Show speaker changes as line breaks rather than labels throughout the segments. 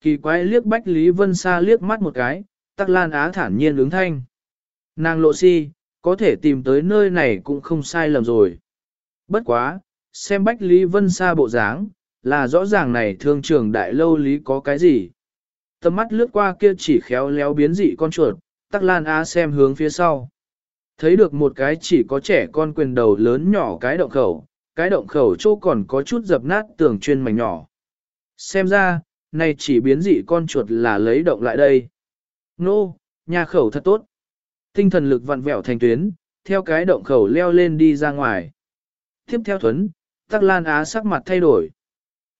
Kỳ quái liếc Bách Lý Vân Sa liếc mắt một cái, Tắc Lan Á thản nhiên ứng thanh. Nàng lộ si, có thể tìm tới nơi này cũng không sai lầm rồi. Bất quá, xem Bách Lý Vân Sa bộ dáng, là rõ ràng này thương trường đại lâu lý có cái gì. Tầm mắt lướt qua kia chỉ khéo léo biến dị con chuột, Tắc Lan Á xem hướng phía sau. Thấy được một cái chỉ có trẻ con quyền đầu lớn nhỏ cái động khẩu, cái động khẩu chỗ còn có chút dập nát tường chuyên mảnh nhỏ. Xem ra, này chỉ biến dị con chuột là lấy động lại đây. Nô, nhà khẩu thật tốt. Tinh thần lực vặn vẹo thành tuyến, theo cái động khẩu leo lên đi ra ngoài. Tiếp theo thuấn, Tắc Lan Á sắc mặt thay đổi.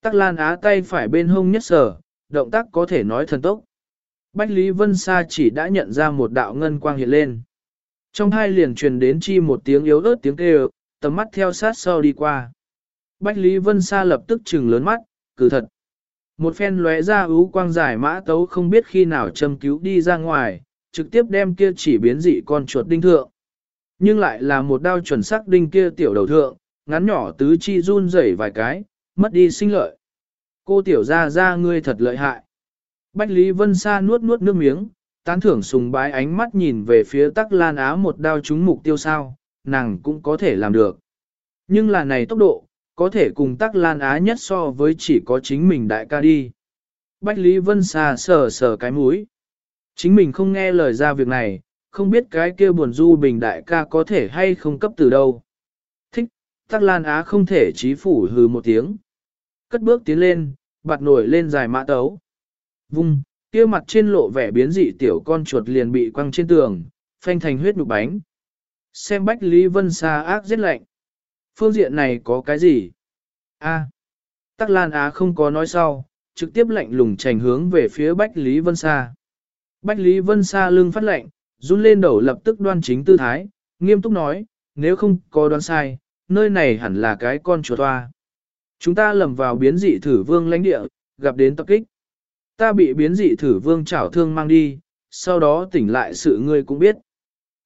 Tắc Lan Á tay phải bên hông nhất sở, động tác có thể nói thần tốc. Bách Lý Vân Sa chỉ đã nhận ra một đạo ngân quang hiện lên. Trong hai liền truyền đến chi một tiếng yếu ớt tiếng kêu, tầm mắt theo sát sau đi qua. Bách Lý Vân Sa lập tức trừng lớn mắt, cử thật. Một phen lóe ra ú quang giải mã tấu không biết khi nào châm cứu đi ra ngoài, trực tiếp đem kia chỉ biến dị con chuột đinh thượng. Nhưng lại là một đao chuẩn sắc đinh kia tiểu đầu thượng, ngắn nhỏ tứ chi run rẩy vài cái, mất đi sinh lợi. Cô tiểu ra ra ngươi thật lợi hại. Bách Lý Vân Sa nuốt nuốt nước miếng, tán thưởng sùng bái ánh mắt nhìn về phía tắc lan á một đao trúng mục tiêu sao, nàng cũng có thể làm được. Nhưng là này tốc độ, có thể cùng tắc lan á nhất so với chỉ có chính mình đại ca đi. Bách Lý Vân Sa sờ sờ cái mũi. Chính mình không nghe lời ra việc này, không biết cái kia buồn du bình đại ca có thể hay không cấp từ đâu. Thích, tắc lan á không thể chí phủ hừ một tiếng. Cất bước tiến lên, bạt nổi lên dài mã tấu. Vung, kia mặt trên lộ vẻ biến dị tiểu con chuột liền bị quăng trên tường, phanh thành huyết nhục bánh. Xem Bách Lý Vân Sa ác giết lạnh. Phương diện này có cái gì? A. Tắc Lan Á không có nói sau, trực tiếp lạnh lùng trành hướng về phía Bách Lý Vân Sa. Bách Lý Vân Sa lưng phát lạnh, run lên đầu lập tức đoan chính tư thái, nghiêm túc nói, nếu không có đoán sai, nơi này hẳn là cái con chuột toa. Chúng ta lầm vào biến dị thử vương lãnh địa, gặp đến tập kích. Ta bị biến dị thử vương chảo thương mang đi, sau đó tỉnh lại sự ngươi cũng biết.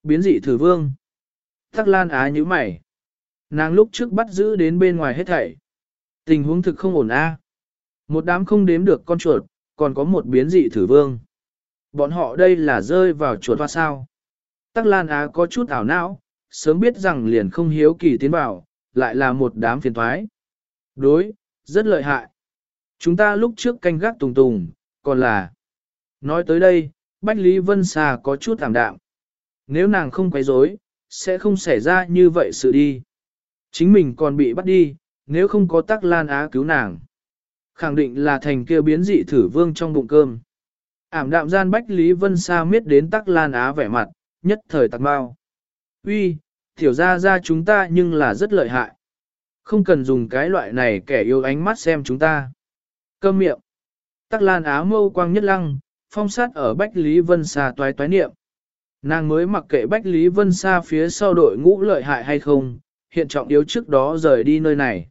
Biến dị thử vương. Tắc Lan Á như mày. Nàng lúc trước bắt giữ đến bên ngoài hết thảy. Tình huống thực không ổn a. Một đám không đếm được con chuột, còn có một biến dị thử vương. Bọn họ đây là rơi vào chuột hoa sao. Tắc Lan Á có chút ảo não, sớm biết rằng liền không hiếu kỳ tiến vào, lại là một đám phiền thoái. Đối, rất lợi hại. Chúng ta lúc trước canh gác tùng tùng, còn là... Nói tới đây, Bách Lý Vân Xà có chút thảm đạm. Nếu nàng không quấy rối, sẽ không xảy ra như vậy sự đi. Chính mình còn bị bắt đi, nếu không có tắc lan á cứu nàng. Khẳng định là thành kia biến dị thử vương trong bụng cơm. Ảm đạm gian Bách Lý Vân Sa miết đến tắc lan á vẻ mặt, nhất thời tạc bao. Uy, tiểu ra ra chúng ta nhưng là rất lợi hại. Không cần dùng cái loại này kẻ yêu ánh mắt xem chúng ta. Cơm miệng. Tắc lan á mâu quang nhất lăng, phong sát ở Bách Lý Vân Sa toái toái niệm. Nàng mới mặc kệ Bách Lý Vân Sa phía sau đội ngũ lợi hại hay không, hiện trọng yếu trước đó rời đi nơi này.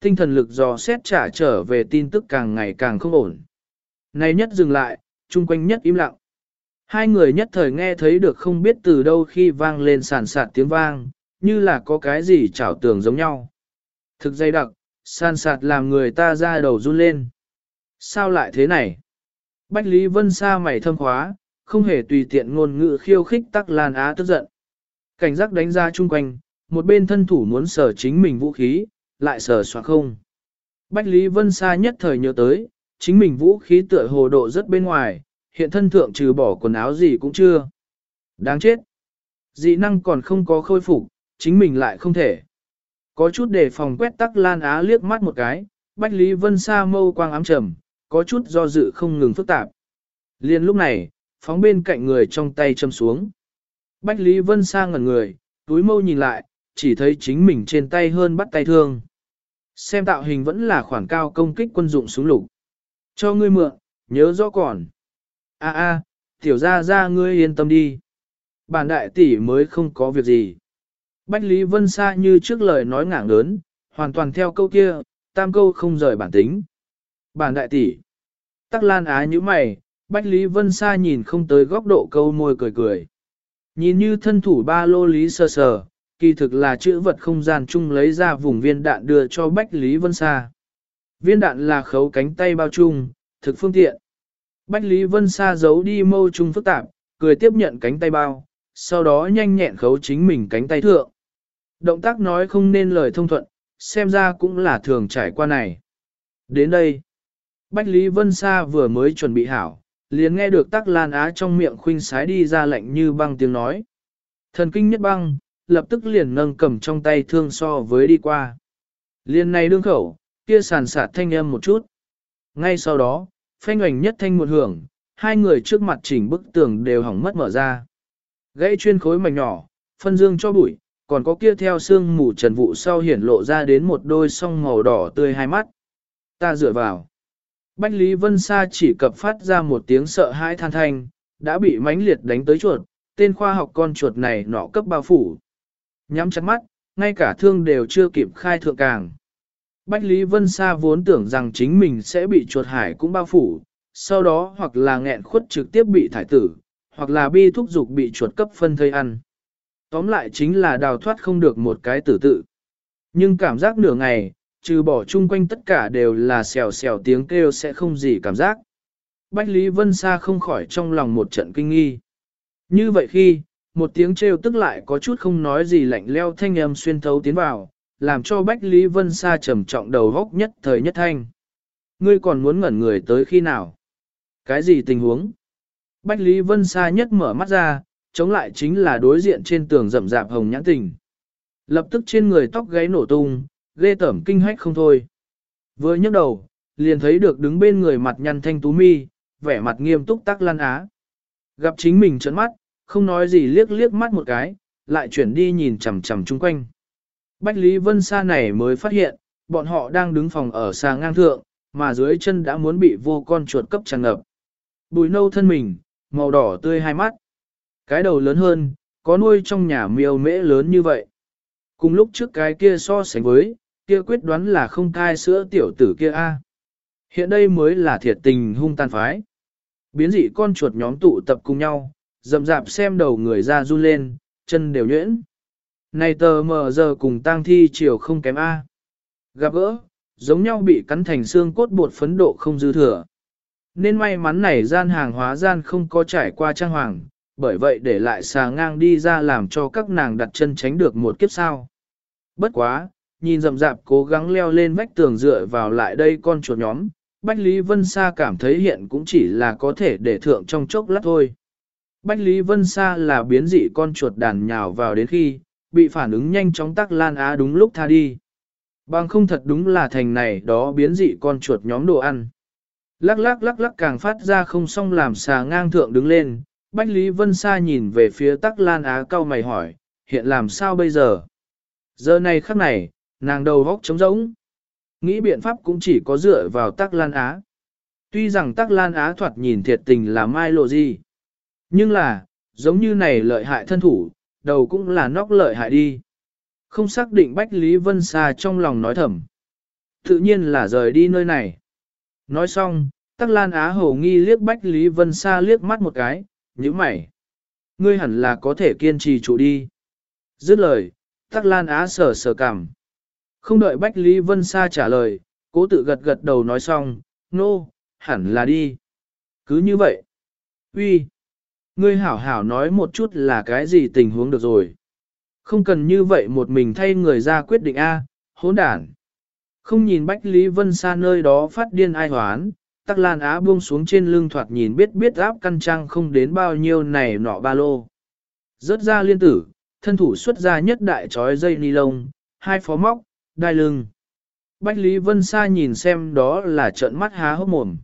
Tinh thần lực dò xét trả trở về tin tức càng ngày càng không ổn. Này nhất dừng lại, chung quanh nhất im lặng. Hai người nhất thời nghe thấy được không biết từ đâu khi vang lên sàn sạt tiếng vang, như là có cái gì chảo tường giống nhau. Thực dây đặc, sàn sạt làm người ta ra đầu run lên. Sao lại thế này? Bách Lý Vân Sa mày thâm khóa, không hề tùy tiện ngôn ngữ khiêu khích tắc lan á tức giận. Cảnh giác đánh ra chung quanh, một bên thân thủ muốn sở chính mình vũ khí, lại sở soạn không. Bách Lý Vân Sa nhất thời nhớ tới, chính mình vũ khí tựa hồ độ rất bên ngoài, hiện thân thượng trừ bỏ quần áo gì cũng chưa. Đáng chết. Dị năng còn không có khôi phục, chính mình lại không thể. Có chút để phòng quét tắc lan á liếc mắt một cái, Bách Lý Vân Sa mâu quang ám trầm, có chút do dự không ngừng phức tạp. Liên lúc này, phóng bên cạnh người trong tay châm xuống. Bách Lý Vân Sa ngẩn người, túi mâu nhìn lại, chỉ thấy chính mình trên tay hơn bắt tay thương. Xem tạo hình vẫn là khoản cao công kích quân dụng súng lục. Cho ngươi mượn, nhớ rõ còn. A a, tiểu ra ra ngươi yên tâm đi. Bản đại tỷ mới không có việc gì. Bách Lý Vân Sa như trước lời nói ngảng lớn, hoàn toàn theo câu kia, tam câu không rời bản tính. Bản đại tỷ. Tắc Lan Á như mày, Bách Lý Vân Sa nhìn không tới góc độ câu môi cười cười. Nhìn như thân thủ ba lô lý sờ sờ, kỳ thực là chữ vật không gian chung lấy ra vùng viên đạn đưa cho Bách Lý Vân Sa. Viên đạn là khấu cánh tay bao chung, thực phương tiện. Bách Lý Vân Sa giấu đi mâu trung phức tạp, cười tiếp nhận cánh tay bao, sau đó nhanh nhẹn khấu chính mình cánh tay thượng. Động tác nói không nên lời thông thuận, xem ra cũng là thường trải qua này. Đến đây, Bách Lý Vân Sa vừa mới chuẩn bị hảo, liền nghe được tắc lan á trong miệng khuynh sái đi ra lệnh như băng tiếng nói. Thần kinh nhất băng, lập tức liền nâng cầm trong tay thương so với đi qua. Liền này đương khẩu, kia sàn sạt thanh âm một chút. Ngay sau đó, phanh ảnh nhất thanh một hưởng, hai người trước mặt chỉnh bức tường đều hỏng mất mở ra. Gãy chuyên khối mảnh nhỏ, phân dương cho bụi, còn có kia theo xương mù trần vụ sau hiển lộ ra đến một đôi song màu đỏ tươi hai mắt. Ta dựa vào. Bách Lý Vân Sa chỉ cập phát ra một tiếng sợ hãi than thanh, đã bị mãnh liệt đánh tới chuột, tên khoa học con chuột này nọ cấp bao phủ. Nhắm chặt mắt, ngay cả thương đều chưa kịp khai thượng càng. Bách Lý Vân Sa vốn tưởng rằng chính mình sẽ bị chuột hải cũng bao phủ, sau đó hoặc là nghẹn khuất trực tiếp bị thải tử, hoặc là bi thúc dục bị chuột cấp phân thây ăn. Tóm lại chính là đào thoát không được một cái tử tự. Nhưng cảm giác nửa ngày, trừ bỏ chung quanh tất cả đều là xèo xèo tiếng kêu sẽ không gì cảm giác. Bách Lý Vân Sa không khỏi trong lòng một trận kinh nghi. Như vậy khi, một tiếng trêu tức lại có chút không nói gì lạnh leo thanh âm xuyên thấu tiến vào, làm cho Bách Lý Vân Sa trầm trọng đầu góc nhất thời nhất thanh. Ngươi còn muốn ngẩn người tới khi nào? Cái gì tình huống? Bách Lý Vân Sa nhất mở mắt ra, chống lại chính là đối diện trên tường rậm rạp hồng nhãn tình. Lập tức trên người tóc gáy nổ tung, ghê tẩm kinh hách không thôi. Vừa nhấc đầu, liền thấy được đứng bên người mặt nhăn thanh tú mi, vẻ mặt nghiêm túc tắc lan á. Gặp chính mình trấn mắt, không nói gì liếc liếc mắt một cái, lại chuyển đi nhìn chằm chằm chung quanh. Bách Lý Vân Sa này mới phát hiện, bọn họ đang đứng phòng ở xa ngang thượng, mà dưới chân đã muốn bị vô con chuột cấp tràn ngập. Bùi nâu thân mình, màu đỏ tươi hai mắt. Cái đầu lớn hơn, có nuôi trong nhà miêu mễ lớn như vậy. Cùng lúc trước cái kia so sánh với, kia quyết đoán là không thai sữa tiểu tử kia a. Hiện đây mới là thiệt tình hung tàn phái. Biến dị con chuột nhóm tụ tập cùng nhau, rậm rạp xem đầu người ra run lên, chân đều nhuyễn. Này tờ mờ giờ cùng tang thi chiều không kém A. Gặp gỡ, giống nhau bị cắn thành xương cốt bột phấn độ không dư thừa. Nên may mắn này gian hàng hóa gian không có trải qua trang hoàng, bởi vậy để lại xà ngang đi ra làm cho các nàng đặt chân tránh được một kiếp sao. Bất quá, nhìn rậm rạp cố gắng leo lên vách tường dựa vào lại đây con chuột nhóm, Bách Lý Vân Sa cảm thấy hiện cũng chỉ là có thể để thượng trong chốc lát thôi. Bách Lý Vân Sa là biến dị con chuột đàn nhào vào đến khi, bị phản ứng nhanh chóng tắc lan á đúng lúc tha đi. Bằng không thật đúng là thành này đó biến dị con chuột nhóm đồ ăn. Lắc lắc lắc lắc càng phát ra không xong làm xà ngang thượng đứng lên, Bách Lý Vân Sa nhìn về phía tắc lan á cau mày hỏi, hiện làm sao bây giờ? Giờ này khắc này, nàng đầu góc trống rỗng. Nghĩ biện pháp cũng chỉ có dựa vào tắc lan á. Tuy rằng tắc lan á thoạt nhìn thiệt tình là mai lộ gì. Nhưng là, giống như này lợi hại thân thủ, đầu cũng là nóc lợi hại đi. Không xác định Bách Lý Vân Sa trong lòng nói thầm. Tự nhiên là rời đi nơi này. Nói xong, Tắc Lan Á hầu nghi liếc Bách Lý Vân Sa liếc mắt một cái, như mày. Ngươi hẳn là có thể kiên trì chủ đi. Dứt lời, Tắc Lan Á sờ sờ cằm. Không đợi Bách Lý Vân Sa trả lời, cố tự gật gật đầu nói xong, nô, no, hẳn là đi. Cứ như vậy. Uy, Ngươi hảo hảo nói một chút là cái gì tình huống được rồi. Không cần như vậy một mình thay người ra quyết định A, hỗn đản. Không nhìn Bách Lý Vân xa nơi đó phát điên ai hoán, tắc lan á buông xuống trên lưng thoạt nhìn biết biết áp căn trang không đến bao nhiêu này nọ ba lô. Rớt ra liên tử, thân thủ xuất ra nhất đại trói dây ni lông, hai phó móc, đai lưng. Bách Lý Vân Sa nhìn xem đó là trợn mắt há hốc mồm.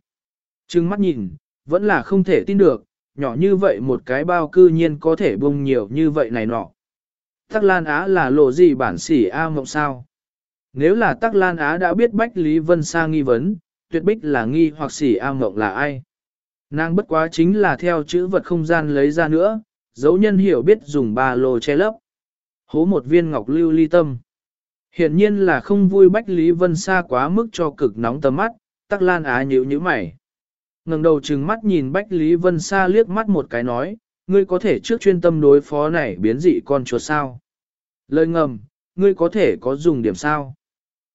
Trừng mắt nhìn, vẫn là không thể tin được, nhỏ như vậy một cái bao cư nhiên có thể bung nhiều như vậy này nọ. Tắc Lan Á là lộ gì bản sỉ A mộng sao? Nếu là Tắc Lan Á đã biết Bách Lý Vân Sa nghi vấn, tuyệt bích là nghi hoặc sỉ A mộng là ai? Nàng bất quá chính là theo chữ vật không gian lấy ra nữa, dấu nhân hiểu biết dùng ba lô che lấp. Hố một viên ngọc lưu ly tâm. Hiện nhiên là không vui Bách Lý Vân Sa quá mức cho cực nóng tầm mắt, Tắc Lan Á nhíu nhíu mày ngẩng đầu trừng mắt nhìn Bách Lý Vân Sa liếc mắt một cái nói, ngươi có thể trước chuyên tâm đối phó này biến dị con chuột sao? Lời ngầm, ngươi có thể có dùng điểm sao?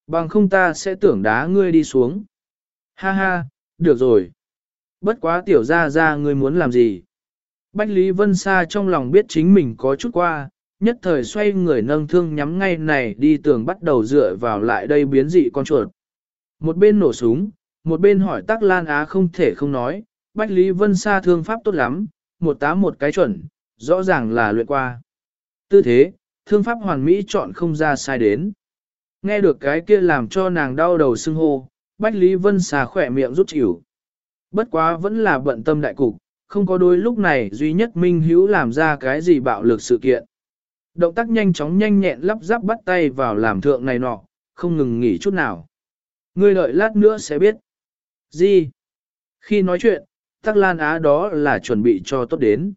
Bằng không ta sẽ tưởng đá ngươi đi xuống. Ha ha, được rồi. Bất quá tiểu ra ra ngươi muốn làm gì? Bách Lý Vân Sa trong lòng biết chính mình có chút qua, nhất thời xoay người nâng thương nhắm ngay này đi tường bắt đầu dựa vào lại đây biến dị con chuột. Một bên nổ súng, một bên hỏi Tắc Lan Á không thể không nói, Bách Lý Vân Sa thương pháp tốt lắm, một tá một cái chuẩn, rõ ràng là luyện qua. Tư thế, thương pháp hoàn mỹ chọn không ra sai đến. Nghe được cái kia làm cho nàng đau đầu sưng hô, Bách Lý Vân Sa khỏe miệng rút chịu. Bất quá vẫn là bận tâm đại cục, không có đôi lúc này duy nhất Minh Hữu làm ra cái gì bạo lực sự kiện. Động tác nhanh chóng nhanh nhẹn lắp ráp bắt tay vào làm thượng này nọ, không ngừng nghỉ chút nào. Ngươi đợi lát nữa sẽ biết. Gì? Khi nói chuyện, Tắc Lan Á đó là chuẩn bị cho tốt đến.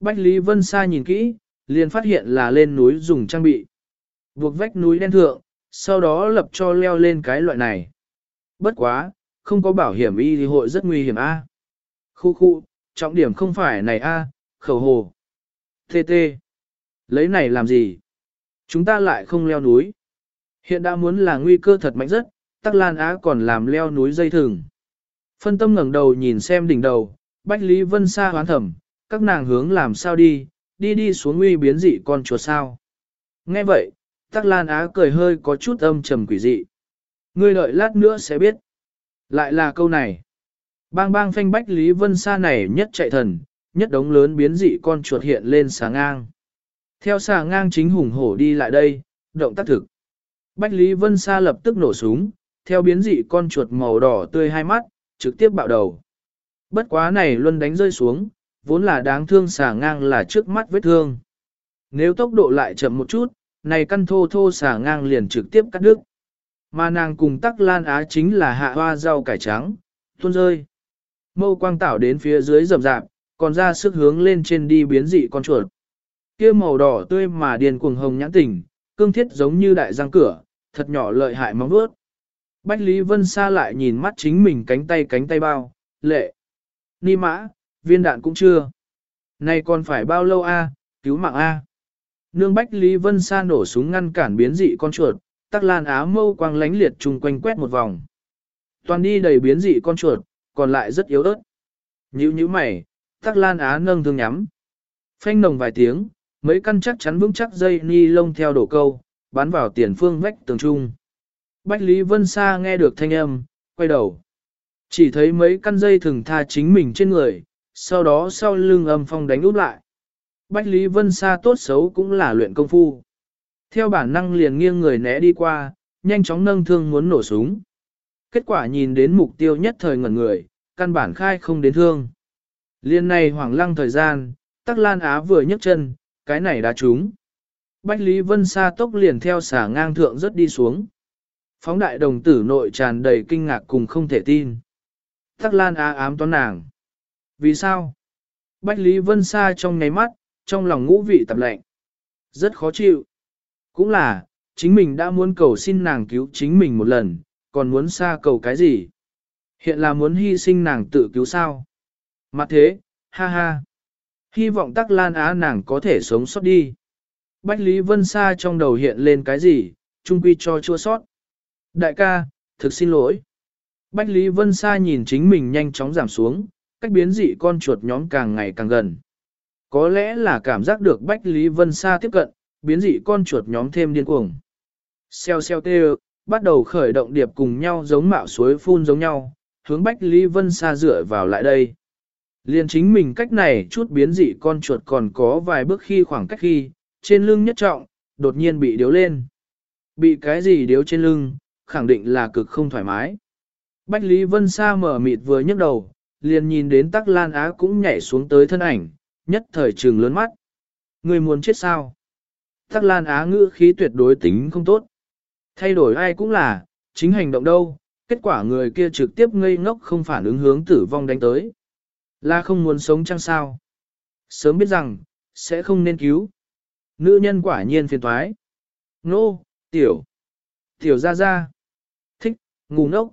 Bách Lý Vân Sa nhìn kỹ, liền phát hiện là lên núi dùng trang bị. Buộc vách núi đen thượng, sau đó lập cho leo lên cái loại này. Bất quá, không có bảo hiểm y thì hội rất nguy hiểm a. Khu khu, trọng điểm không phải này a, khẩu hồ. Tê tê. Lấy này làm gì? Chúng ta lại không leo núi. Hiện đã muốn là nguy cơ thật mạnh rất, Tắc Lan Á còn làm leo núi dây thừng. Phân tâm ngẩng đầu nhìn xem đỉnh đầu, Bách Lý Vân Sa hoán thẩm, các nàng hướng làm sao đi, đi đi xuống uy biến dị con chuột sao. Nghe vậy, Tắc Lan Á cười hơi có chút âm trầm quỷ dị. Ngươi đợi lát nữa sẽ biết. Lại là câu này. Bang bang phanh Bách Lý Vân Sa này nhất chạy thần, nhất đống lớn biến dị con chuột hiện lên xà ngang. Theo xà ngang chính hùng hổ đi lại đây, động tác thực. Bách Lý Vân Sa lập tức nổ súng, theo biến dị con chuột màu đỏ tươi hai mắt, trực tiếp bạo đầu. Bất quá này luôn đánh rơi xuống, vốn là đáng thương xà ngang là trước mắt vết thương. Nếu tốc độ lại chậm một chút, này căn thô thô xà ngang liền trực tiếp cắt đứt. Mà nàng cùng tắc lan á chính là hạ hoa rau cải trắng, tuôn rơi. Mâu quang tảo đến phía dưới rầm rạp, còn ra sức hướng lên trên đi biến dị con chuột. kia màu đỏ tươi mà điền cuồng hồng nhãn tỉnh, cương thiết giống như đại răng cửa, thật nhỏ lợi hại móng vuốt. Bách Lý Vân Sa lại nhìn mắt chính mình cánh tay cánh tay bao, lệ. Ni mã, viên đạn cũng chưa. Này còn phải bao lâu a? cứu mạng a. Nương Bách Lý Vân Sa nổ súng ngăn cản biến dị con chuột, tắc lan á mâu quang lánh liệt chung quanh quét một vòng. Toàn đi đầy biến dị con chuột, còn lại rất yếu ớt. Nhữ như mày, tắc lan á nâng thương nhắm. Phanh nồng vài tiếng, mấy căn chắc chắn vững chắc dây ni lông theo đổ câu, bắn vào tiền phương vách tường trung. Bách Lý Vân Sa nghe được thanh âm, quay đầu. Chỉ thấy mấy căn dây thừng tha chính mình trên người, sau đó sau lưng âm phong đánh úp lại. Bách Lý Vân Sa tốt xấu cũng là luyện công phu. Theo bản năng liền nghiêng người né đi qua, nhanh chóng nâng thương muốn nổ súng. Kết quả nhìn đến mục tiêu nhất thời ngẩn người, căn bản khai không đến thương. Liên này hoảng lăng thời gian, Tắc Lan Á vừa nhấc chân, cái này đã trúng. Bách Lý Vân Sa tốc liền theo xả ngang thượng rất đi xuống. Phóng đại đồng tử nội tràn đầy kinh ngạc cùng không thể tin. Tắc Lan Á ám toán nàng. Vì sao? Bách Lý Vân Sa trong nháy mắt, trong lòng ngũ vị tập lệnh. Rất khó chịu. Cũng là, chính mình đã muốn cầu xin nàng cứu chính mình một lần, còn muốn xa cầu cái gì? Hiện là muốn hy sinh nàng tự cứu sao? Mặt thế, ha ha. Hy vọng tắc lan á nàng có thể sống sót đi. Bách Lý Vân Sa trong đầu hiện lên cái gì, trung quy cho chua sót. Đại ca, thực xin lỗi. Bách Lý Vân Sa nhìn chính mình nhanh chóng giảm xuống, cách biến dị con chuột nhóm càng ngày càng gần. Có lẽ là cảm giác được Bách Lý Vân Sa tiếp cận, biến dị con chuột nhóm thêm điên cuồng. Xeo xeo tê bắt đầu khởi động điệp cùng nhau giống mạo suối phun giống nhau, hướng Bách Lý Vân Sa dựa vào lại đây. Liên chính mình cách này chút biến dị con chuột còn có vài bước khi khoảng cách khi, trên lưng nhất trọng, đột nhiên bị điếu lên. Bị cái gì điếu trên lưng, khẳng định là cực không thoải mái. Bách Lý Vân Sa mở mịt vừa nhấc đầu, liền nhìn đến Tắc Lan Á cũng nhảy xuống tới thân ảnh, nhất thời trừng lớn mắt. Người muốn chết sao? Tắc Lan Á ngữ khí tuyệt đối tính không tốt. Thay đổi ai cũng là, chính hành động đâu, kết quả người kia trực tiếp ngây ngốc không phản ứng hướng tử vong đánh tới. Là không muốn sống chăng sao? Sớm biết rằng, sẽ không nên cứu. Nữ nhân quả nhiên phiền toái. Nô, tiểu, tiểu ra ra. Ngu ngốc.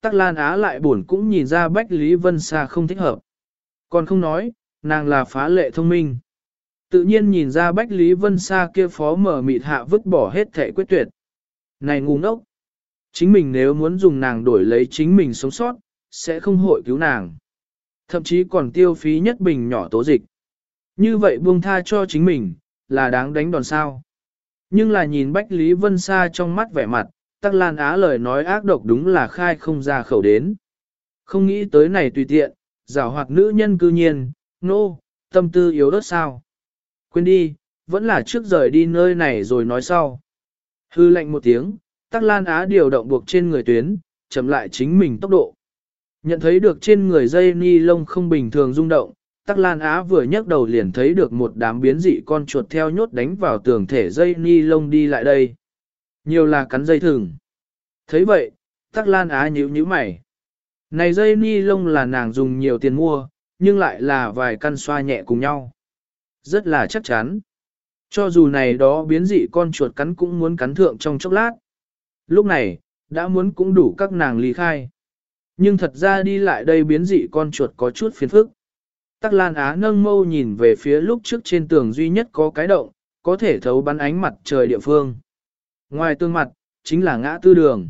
Tắc Lan Á lại buồn cũng nhìn ra Bách Lý Vân Sa không thích hợp. Còn không nói, nàng là phá lệ thông minh. Tự nhiên nhìn ra Bách Lý Vân Sa kia phó mở mịt hạ vứt bỏ hết thể quyết tuyệt. Này ngu ngốc! Chính mình nếu muốn dùng nàng đổi lấy chính mình sống sót, sẽ không hội cứu nàng. thậm chí còn tiêu phí nhất bình nhỏ tố dịch. Như vậy buông tha cho chính mình, là đáng đánh đòn sao. Nhưng là nhìn Bách Lý Vân Sa trong mắt vẻ mặt, Tắc Lan Á lời nói ác độc đúng là khai không ra khẩu đến. Không nghĩ tới này tùy tiện, giảo hoạt nữ nhân cư nhiên, nô, no, tâm tư yếu đất sao. Quên đi, vẫn là trước rời đi nơi này rồi nói sau. Hư lệnh một tiếng, Tắc Lan Á điều động buộc trên người tuyến, chậm lại chính mình tốc độ. Nhận thấy được trên người dây ni lông không bình thường rung động, Tắc Lan Á vừa nhấc đầu liền thấy được một đám biến dị con chuột theo nhốt đánh vào tường thể dây ni lông đi lại đây. Nhiều là cắn dây thừng. thấy vậy, Tắc Lan Á nhíu nhíu mày. Này dây ni lông là nàng dùng nhiều tiền mua, nhưng lại là vài căn xoa nhẹ cùng nhau. Rất là chắc chắn. Cho dù này đó biến dị con chuột cắn cũng muốn cắn thượng trong chốc lát. Lúc này, đã muốn cũng đủ các nàng ly khai. Nhưng thật ra đi lại đây biến dị con chuột có chút phiền phức. Tắc Lan Á nâng mâu nhìn về phía lúc trước trên tường duy nhất có cái động, có thể thấu bắn ánh mặt trời địa phương. Ngoài tương mặt, chính là ngã tư đường.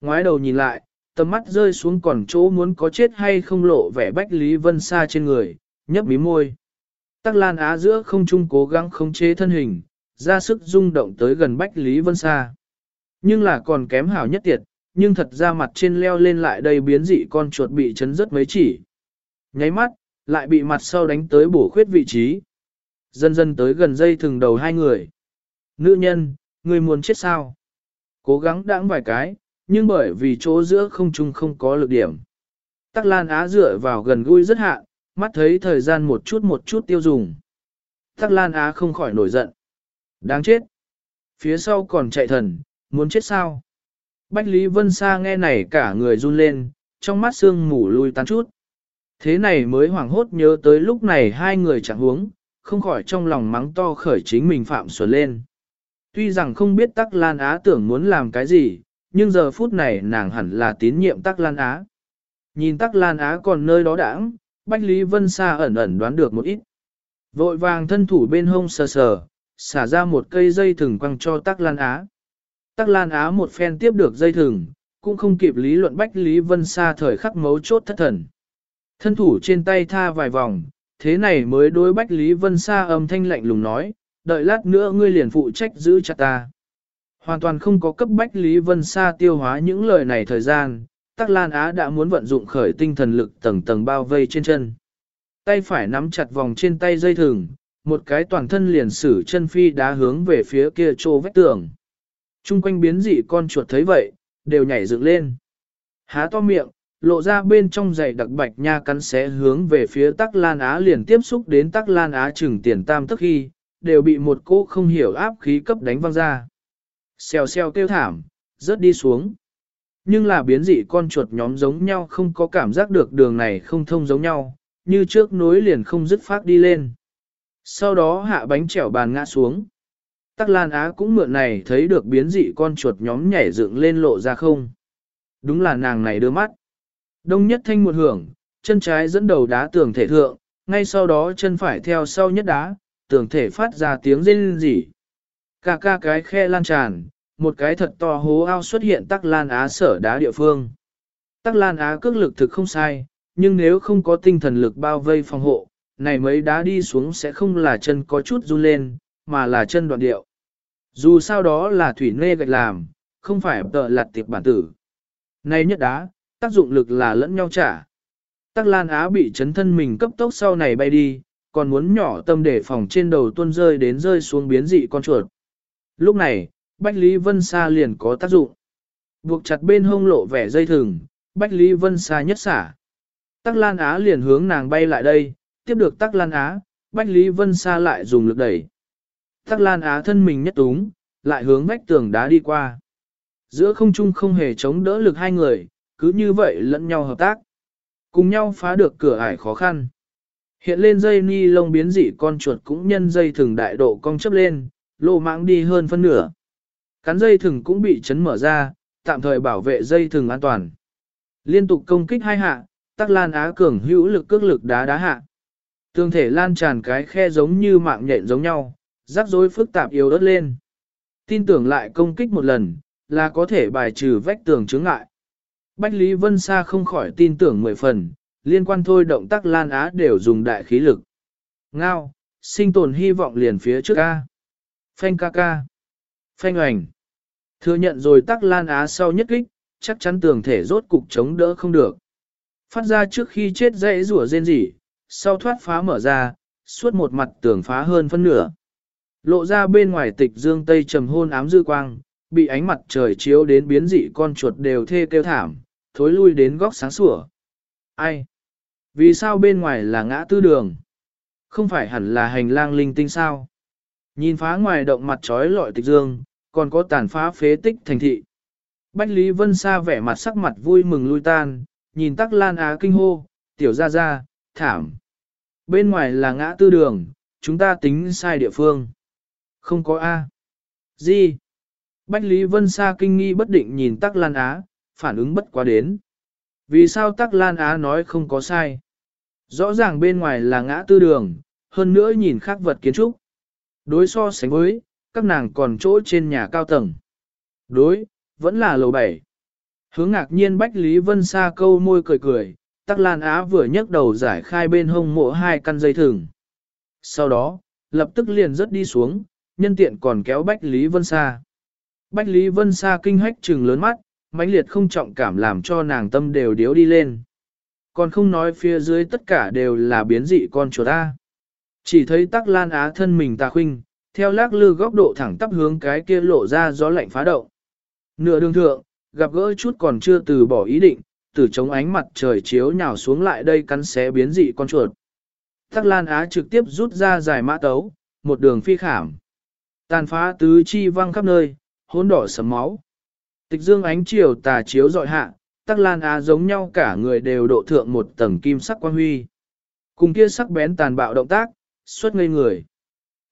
Ngoái đầu nhìn lại, tầm mắt rơi xuống còn chỗ muốn có chết hay không lộ vẻ bách Lý Vân xa trên người, nhấp mí môi. Tắc Lan Á giữa không trung cố gắng khống chế thân hình, ra sức rung động tới gần bách Lý Vân xa. Nhưng là còn kém hảo nhất tiệt, nhưng thật ra mặt trên leo lên lại đây biến dị con chuột bị chấn rất mấy chỉ. Nháy mắt, lại bị mặt sau đánh tới bổ khuyết vị trí. Dần dần tới gần dây thừng đầu hai người. Nữ nhân, người muốn chết sao? Cố gắng đãng vài cái, nhưng bởi vì chỗ giữa không trung không có lực điểm. Tắc Lan Á dựa vào gần gũi rất hạ, mắt thấy thời gian một chút một chút tiêu dùng. Tắc Lan Á không khỏi nổi giận. Đáng chết. Phía sau còn chạy thần, muốn chết sao? Bách Lý Vân Sa nghe này cả người run lên, trong mắt sương mù lui tan chút. Thế này mới hoảng hốt nhớ tới lúc này hai người chẳng huống, không khỏi trong lòng mắng to khởi chính mình phạm xuẩn lên. Tuy rằng không biết Tắc Lan Á tưởng muốn làm cái gì, nhưng giờ phút này nàng hẳn là tín nhiệm Tắc Lan Á. Nhìn Tắc Lan Á còn nơi đó đãng, Bách Lý Vân Sa ẩn ẩn đoán được một ít. Vội vàng thân thủ bên hông sờ sờ, xả ra một cây dây thừng quăng cho Tắc Lan Á. Tắc Lan Á một phen tiếp được dây thừng, cũng không kịp lý luận Bách Lý Vân Sa thời khắc mấu chốt thất thần. Thân thủ trên tay tha vài vòng, thế này mới đối Bách Lý Vân Sa âm thanh lạnh lùng nói, đợi lát nữa ngươi liền phụ trách giữ chặt ta. Hoàn toàn không có cấp Bách Lý Vân Sa tiêu hóa những lời này thời gian, Tắc Lan Á đã muốn vận dụng khởi tinh thần lực tầng tầng bao vây trên chân. Tay phải nắm chặt vòng trên tay dây thừng, một cái toàn thân liền sử chân phi đá hướng về phía kia trô vách tường. Trung quanh biến dị con chuột thấy vậy, đều nhảy dựng lên. Há to miệng, lộ ra bên trong giày đặc bạch nha cắn xé hướng về phía tắc lan á liền tiếp xúc đến tắc lan á chừng tiền tam tức khi, đều bị một cỗ không hiểu áp khí cấp đánh văng ra. Xèo xèo kêu thảm, rớt đi xuống. Nhưng là biến dị con chuột nhóm giống nhau không có cảm giác được đường này không thông giống nhau, như trước nối liền không dứt phát đi lên. Sau đó hạ bánh chèo bàn ngã xuống. Tắc Lan Á cũng mượn này thấy được biến dị con chuột nhóm nhảy dựng lên lộ ra không. Đúng là nàng này đưa mắt. Đông nhất thanh một hưởng, chân trái dẫn đầu đá tường thể thượng, ngay sau đó chân phải theo sau nhất đá, tường thể phát ra tiếng rên rỉ. Cả ca cái khe lan tràn, một cái thật to hố ao xuất hiện tắc lan á sở đá địa phương. Tắc lan á cước lực thực không sai, nhưng nếu không có tinh thần lực bao vây phòng hộ, này mấy đá đi xuống sẽ không là chân có chút run lên, mà là chân đoạn điệu. Dù sao đó là thủy nê gạch làm, không phải tợ lặt tiệp bản tử. Này nhất đá, tác dụng lực là lẫn nhau trả. Tắc Lan Á bị chấn thân mình cấp tốc sau này bay đi, còn muốn nhỏ tâm để phòng trên đầu tuôn rơi đến rơi xuống biến dị con chuột. Lúc này, Bách Lý Vân Sa liền có tác dụng. Buộc chặt bên hông lộ vẻ dây thừng, Bách Lý Vân Sa nhất xả. Tắc Lan Á liền hướng nàng bay lại đây, tiếp được Tắc Lan Á, Bách Lý Vân Sa lại dùng lực đẩy. Tắc Lan Á thân mình nhất túng, lại hướng vách tường đá đi qua. Giữa không trung không hề chống đỡ lực hai người, cứ như vậy lẫn nhau hợp tác. Cùng nhau phá được cửa ải khó khăn. Hiện lên dây ni lông biến dị con chuột cũng nhân dây thừng đại độ cong chấp lên, lộ mạng đi hơn phân nửa. Cắn dây thừng cũng bị chấn mở ra, tạm thời bảo vệ dây thừng an toàn. Liên tục công kích hai hạ, tắc lan á cường hữu lực cước lực đá đá hạ. Tương thể lan tràn cái khe giống như mạng nhện giống nhau, rắc rối phức tạp yếu ớt lên. Tin tưởng lại công kích một lần, là có thể bài trừ vách tường chướng ngại. Bách Lý Vân Sa không khỏi tin tưởng mười phần, liên quan thôi động tác lan á đều dùng đại khí lực. Ngao, sinh tồn hy vọng liền phía trước ca. Phanh ca ca. Phanh oành. Thừa nhận rồi tắc lan á sau nhất kích, chắc chắn tường thể rốt cục chống đỡ không được. Phát ra trước khi chết dãy rủa rên rỉ, sau thoát phá mở ra, suốt một mặt tường phá hơn phân nửa. Lộ ra bên ngoài tịch dương tây trầm hôn ám dư quang, bị ánh mặt trời chiếu đến biến dị con chuột đều thê kêu thảm, thối lui đến góc sáng sủa. Ai? Vì sao bên ngoài là ngã tư đường? Không phải hẳn là hành lang linh tinh sao? Nhìn phá ngoài động mặt trói lọi tịch dương, còn có tàn phá phế tích thành thị. Bách Lý Vân Sa vẻ mặt sắc mặt vui mừng lui tan, nhìn tắc lan á kinh hô, tiểu ra ra, thảm. Bên ngoài là ngã tư đường, chúng ta tính sai địa phương. Không có A. Gì? Bách Lý Vân Sa kinh nghi bất định nhìn tắc lan á, phản ứng bất quá đến. Vì sao tắc lan á nói không có sai? Rõ ràng bên ngoài là ngã tư đường, hơn nữa nhìn khác vật kiến trúc. Đối so sánh với, các nàng còn chỗ trên nhà cao tầng. Đối, vẫn là lầu bảy. Hướng ngạc nhiên Bách Lý Vân Sa câu môi cười cười, Tắc Lan Á vừa nhấc đầu giải khai bên hông mộ hai căn dây thừng. Sau đó, lập tức liền rớt đi xuống, nhân tiện còn kéo Bách Lý Vân Sa. Bách Lý Vân Sa kinh hách trừng lớn mắt, mãnh liệt không trọng cảm làm cho nàng tâm đều điếu đi lên. Còn không nói phía dưới tất cả đều là biến dị con chuột ta. Chỉ thấy Tắc Lan Á thân mình ta khinh, theo lác lư góc độ thẳng tắp hướng cái kia lộ ra gió lạnh phá động. Nửa đường thượng, gặp gỡ chút còn chưa từ bỏ ý định, từ chống ánh mặt trời chiếu nhào xuống lại đây cắn xé biến dị con chuột. Tắc Lan Á trực tiếp rút ra dài mã tấu, một đường phi khảm. Tàn phá tứ chi văng khắp nơi, hỗn đỏ sấm máu. Tịch dương ánh chiều tà chiếu dọi hạ, Tắc Lan Á giống nhau cả người đều độ thượng một tầng kim sắc quan huy. Cùng kia sắc bén tàn bạo động tác, suốt ngây người.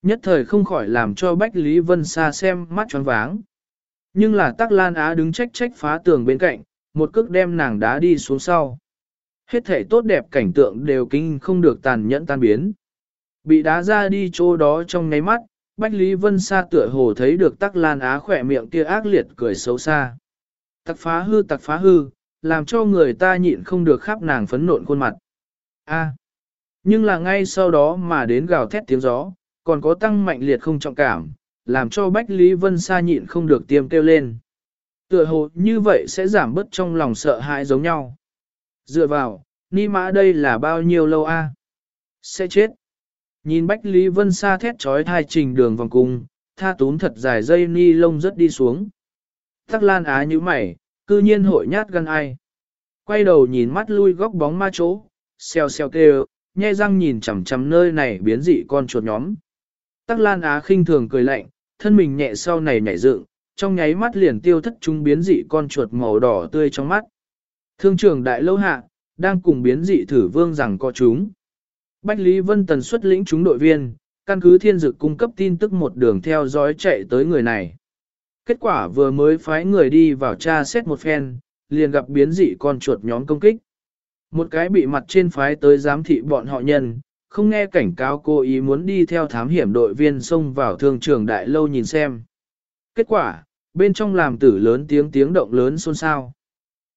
Nhất thời không khỏi làm cho Bách Lý Vân Sa xem mắt choáng váng. Nhưng là Tắc Lan Á đứng trách trách phá tường bên cạnh, một cước đem nàng đá đi xuống sau. Hết thể tốt đẹp cảnh tượng đều kinh không được tàn nhẫn tan biến. Bị đá ra đi chỗ đó trong ngáy mắt, Bách Lý Vân Sa tựa hồ thấy được Tắc Lan Á khỏe miệng kia ác liệt cười xấu xa. Tắc phá hư tắc phá hư, làm cho người ta nhịn không được khắp nàng phấn nộn khuôn mặt. A. À, nhưng là ngay sau đó mà đến gào thét tiếng gió, còn có tăng mạnh liệt không trọng cảm, làm cho Bách Lý Vân Sa nhịn không được tiêm kêu lên. Tựa hồ như vậy sẽ giảm bớt trong lòng sợ hãi giống nhau. Dựa vào, ni mã đây là bao nhiêu lâu a? À? Sẽ chết. Nhìn Bách Lý Vân Sa thét trói thai trình đường vòng cung, tha tún thật dài dây ni lông rất đi xuống. Tắc lan á như mày, cư nhiên hội nhát gan ai. Quay đầu nhìn mắt lui góc bóng ma chỗ, xeo xeo kêu, nhe răng nhìn chằm chằm nơi này biến dị con chuột nhóm. Tắc lan á khinh thường cười lạnh, thân mình nhẹ sau này nhảy dựng, trong nháy mắt liền tiêu thất chúng biến dị con chuột màu đỏ tươi trong mắt. Thương trưởng đại lâu hạ, đang cùng biến dị thử vương rằng có chúng. Bách Lý Vân Tần xuất lĩnh chúng đội viên, căn cứ thiên dực cung cấp tin tức một đường theo dõi chạy tới người này. Kết quả vừa mới phái người đi vào tra xét một phen, liền gặp biến dị con chuột nhóm công kích. Một cái bị mặt trên phái tới giám thị bọn họ nhân, không nghe cảnh cáo cô ý muốn đi theo thám hiểm đội viên xông vào thương trường đại lâu nhìn xem. Kết quả, bên trong làm tử lớn tiếng tiếng động lớn xôn xao.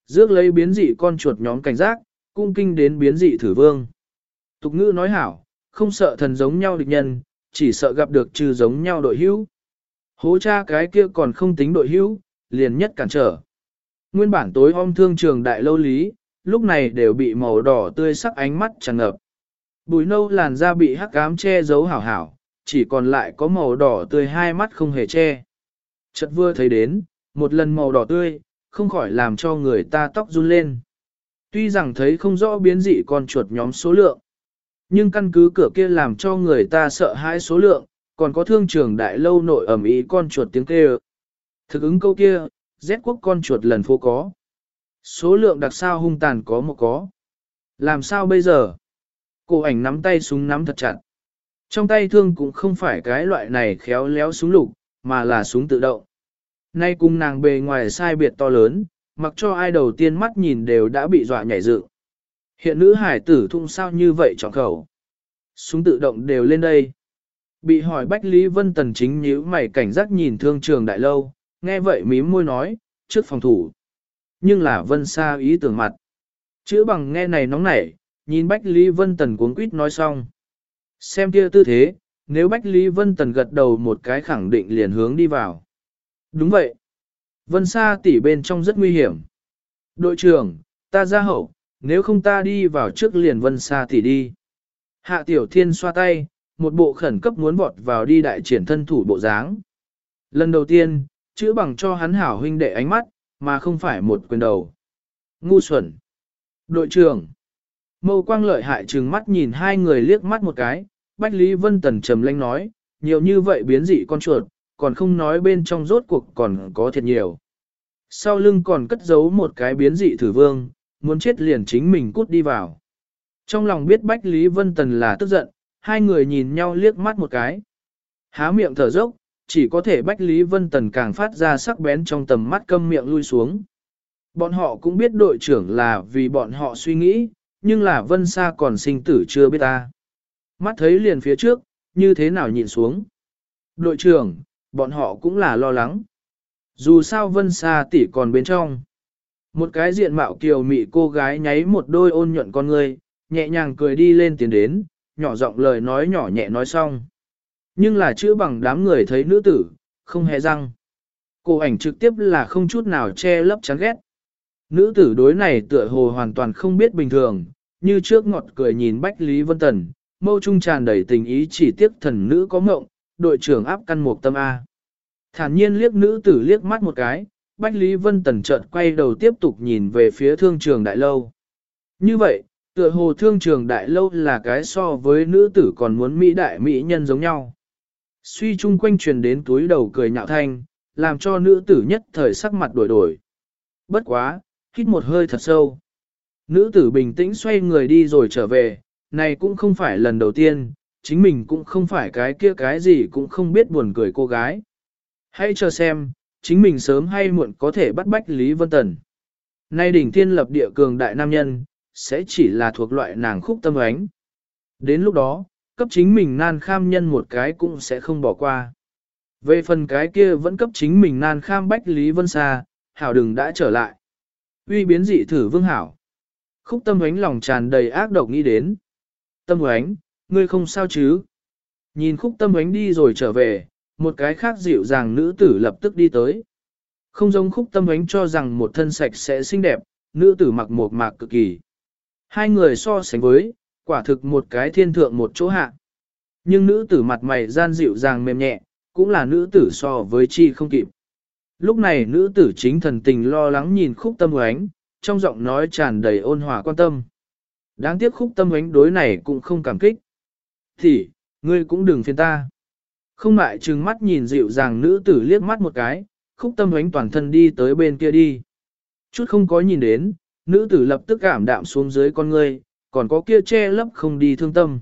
Dước lấy biến dị con chuột nhóm cảnh giác, cung kinh đến biến dị thử vương. Tục ngữ nói hảo, không sợ thần giống nhau địch nhân, chỉ sợ gặp được trừ giống nhau đội hữu. Hố cha cái kia còn không tính đội hữu, liền nhất cản trở. Nguyên bản tối om thương trường đại lâu lý, lúc này đều bị màu đỏ tươi sắc ánh mắt tràn ngập. Bùi nâu làn da bị hắc ám che giấu hảo hảo, chỉ còn lại có màu đỏ tươi hai mắt không hề che. Chợt vừa thấy đến, một lần màu đỏ tươi, không khỏi làm cho người ta tóc run lên. Tuy rằng thấy không rõ biến dị con chuột nhóm số lượng, nhưng căn cứ cửa kia làm cho người ta sợ hãi số lượng, còn có thương trường đại lâu nội ẩm ý con chuột tiếng kêu. Thực ứng câu kia, rét quốc con chuột lần phố có. Số lượng đặc sao hung tàn có một có. Làm sao bây giờ? Cô ảnh nắm tay súng nắm thật chặt. Trong tay thương cũng không phải cái loại này khéo léo súng lục, mà là súng tự động. Nay cùng nàng bề ngoài sai biệt to lớn, mặc cho ai đầu tiên mắt nhìn đều đã bị dọa nhảy dựng. Hiện nữ hải tử thung sao như vậy chọn khẩu. Súng tự động đều lên đây. Bị hỏi Bách Lý Vân Tần chính nhíu mày cảnh giác nhìn thương trường đại lâu, nghe vậy mím môi nói, trước phòng thủ. Nhưng là Vân Sa ý tưởng mặt. Chữ bằng nghe này nóng nảy, Nhìn Bách Lý Vân Tần cuống quýt nói xong. Xem kia tư thế, nếu Bách Lý Vân Tần gật đầu một cái khẳng định liền hướng đi vào. Đúng vậy. Vân Sa tỉ bên trong rất nguy hiểm. Đội trưởng, ta ra hậu, nếu không ta đi vào trước liền Vân xa thì đi. Hạ Tiểu Thiên xoa tay, một bộ khẩn cấp muốn vọt vào đi đại triển thân thủ bộ dáng. Lần đầu tiên, chữ bằng cho hắn hảo huynh đệ ánh mắt, mà không phải một quyền đầu. Ngu xuẩn. Đội trưởng. Mâu quang lợi hại trừng mắt nhìn hai người liếc mắt một cái, Bách Lý Vân Tần trầm lanh nói, nhiều như vậy biến dị con chuột, còn không nói bên trong rốt cuộc còn có thiệt nhiều. Sau lưng còn cất giấu một cái biến dị thử vương, muốn chết liền chính mình cút đi vào. Trong lòng biết Bách Lý Vân Tần là tức giận, hai người nhìn nhau liếc mắt một cái. Há miệng thở dốc, chỉ có thể Bách Lý Vân Tần càng phát ra sắc bén trong tầm mắt câm miệng lui xuống. Bọn họ cũng biết đội trưởng là vì bọn họ suy nghĩ, nhưng là Vân Sa còn sinh tử chưa biết ta. Mắt thấy liền phía trước, như thế nào nhìn xuống. Đội trưởng, bọn họ cũng là lo lắng. Dù sao Vân Sa tỷ còn bên trong. Một cái diện mạo kiều mị cô gái nháy một đôi ôn nhuận con người, nhẹ nhàng cười đi lên tiến đến, nhỏ giọng lời nói nhỏ nhẹ nói xong. Nhưng là chữ bằng đám người thấy nữ tử, không hề răng. Cô ảnh trực tiếp là không chút nào che lấp chán ghét. Nữ tử đối này tựa hồ hoàn toàn không biết bình thường, như trước ngọt cười nhìn Bách Lý Vân Tần, mâu trung tràn đầy tình ý chỉ tiếc thần nữ có mộng, đội trưởng áp căn một tâm A. Thản nhiên liếc nữ tử liếc mắt một cái, Bách Lý Vân Tần chợt quay đầu tiếp tục nhìn về phía thương trường đại lâu. Như vậy, tựa hồ thương trường đại lâu là cái so với nữ tử còn muốn mỹ đại mỹ nhân giống nhau. Suy chung quanh truyền đến túi đầu cười nhạo thanh, làm cho nữ tử nhất thời sắc mặt đổi đổi. Bất quá, hít một hơi thật sâu. Nữ tử bình tĩnh xoay người đi rồi trở về, này cũng không phải lần đầu tiên, chính mình cũng không phải cái kia cái gì cũng không biết buồn cười cô gái. Hãy chờ xem, chính mình sớm hay muộn có thể bắt bách Lý Vân Tần. Nay đỉnh thiên lập địa cường đại nam nhân, sẽ chỉ là thuộc loại nàng khúc tâm ánh. Đến lúc đó, cấp chính mình nan kham nhân một cái cũng sẽ không bỏ qua. Về phần cái kia vẫn cấp chính mình nan kham bách Lý Vân Sa, hảo đừng đã trở lại. Uy biến dị thử vương hảo. Khúc tâm ánh lòng tràn đầy ác độc nghĩ đến. Tâm ánh, ngươi không sao chứ? Nhìn khúc tâm ánh đi rồi trở về, một cái khác dịu dàng nữ tử lập tức đi tới. Không giống khúc tâm ánh cho rằng một thân sạch sẽ xinh đẹp, nữ tử mặc một mạc cực kỳ. Hai người so sánh với, quả thực một cái thiên thượng một chỗ hạ. Nhưng nữ tử mặt mày gian dịu dàng mềm nhẹ, cũng là nữ tử so với chi không kịp. Lúc này nữ tử chính thần tình lo lắng nhìn khúc tâm ánh, trong giọng nói tràn đầy ôn hòa quan tâm. Đáng tiếc khúc tâm ánh đối này cũng không cảm kích. Thì, ngươi cũng đừng phiền ta. Không ngại trừng mắt nhìn dịu dàng nữ tử liếc mắt một cái, khúc tâm ánh toàn thân đi tới bên kia đi. Chút không có nhìn đến, nữ tử lập tức cảm đạm xuống dưới con ngươi, còn có kia che lấp không đi thương tâm.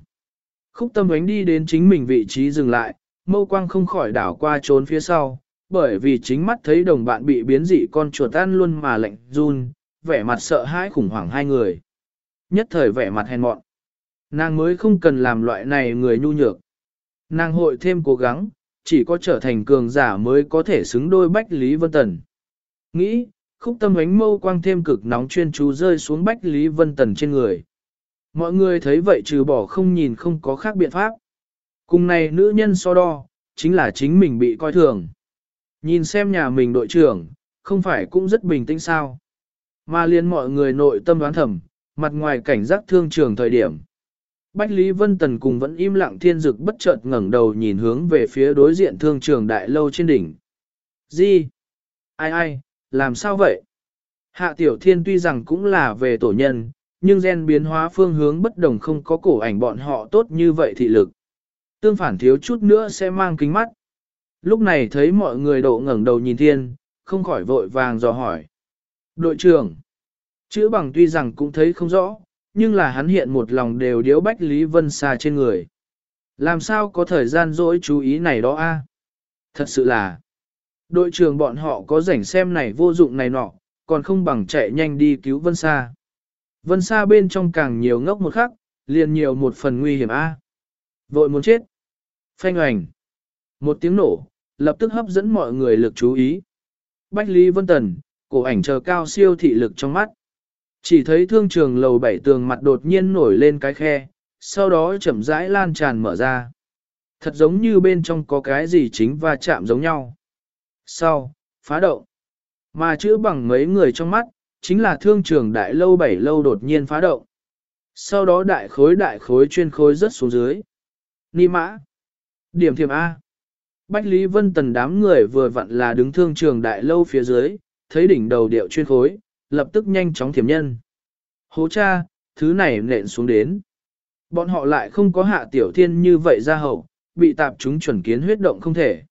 Khúc tâm ánh đi đến chính mình vị trí dừng lại, mâu quang không khỏi đảo qua trốn phía sau, bởi vì chính mắt thấy đồng bạn bị biến dị con chuột ăn luôn mà lạnh run, vẻ mặt sợ hãi khủng hoảng hai người. Nhất thời vẻ mặt hèn mọn. Nàng mới không cần làm loại này người nhu nhược. Nàng hội thêm cố gắng, chỉ có trở thành cường giả mới có thể xứng đôi Bách Lý Vân Tần. Nghĩ, khúc tâm ánh mâu quang thêm cực nóng chuyên chú rơi xuống Bách Lý Vân Tần trên người. Mọi người thấy vậy trừ bỏ không nhìn không có khác biện pháp. Cùng này nữ nhân so đo, chính là chính mình bị coi thường. Nhìn xem nhà mình đội trưởng, không phải cũng rất bình tĩnh sao. Mà liên mọi người nội tâm đoán thầm, mặt ngoài cảnh giác thương trường thời điểm. Bách Lý Vân Tần cùng vẫn im lặng thiên dực bất chợt ngẩng đầu nhìn hướng về phía đối diện thương trường đại lâu trên đỉnh. Gì? Ai ai, làm sao vậy? Hạ Tiểu Thiên tuy rằng cũng là về tổ nhân, nhưng gen biến hóa phương hướng bất đồng không có cổ ảnh bọn họ tốt như vậy thị lực. Tương phản thiếu chút nữa sẽ mang kính mắt. Lúc này thấy mọi người độ ngẩng đầu nhìn thiên, không khỏi vội vàng dò hỏi. Đội trưởng, chữ bằng tuy rằng cũng thấy không rõ, nhưng là hắn hiện một lòng đều điếu Bách Lý Vân xa trên người. Làm sao có thời gian dỗi chú ý này đó a? Thật sự là, đội trưởng bọn họ có rảnh xem này vô dụng này nọ, còn không bằng chạy nhanh đi cứu Vân Sa. Vân Sa bên trong càng nhiều ngốc một khắc, liền nhiều một phần nguy hiểm a. Vội muốn chết. Phanh ảnh, Một tiếng nổ, lập tức hấp dẫn mọi người lực chú ý. Bách Lý Vân Tần, cổ ảnh chờ cao siêu thị lực trong mắt. Chỉ thấy thương trường lầu bảy tường mặt đột nhiên nổi lên cái khe, sau đó chậm rãi lan tràn mở ra. Thật giống như bên trong có cái gì chính và chạm giống nhau. Sau, phá động. Mà chữ bằng mấy người trong mắt, chính là thương trường đại lâu bảy lâu đột nhiên phá động. Sau đó đại khối đại khối chuyên khối rất xuống dưới. Ni mã. Điểm thiểm A. Bách Lý Vân Tần đám người vừa vặn là đứng thương trường đại lâu phía dưới, thấy đỉnh đầu điệu chuyên khối, lập tức nhanh chóng thiểm nhân. Hố cha, thứ này nện xuống đến. Bọn họ lại không có hạ tiểu thiên như vậy ra hậu, bị tạp chúng chuẩn kiến huyết động không thể.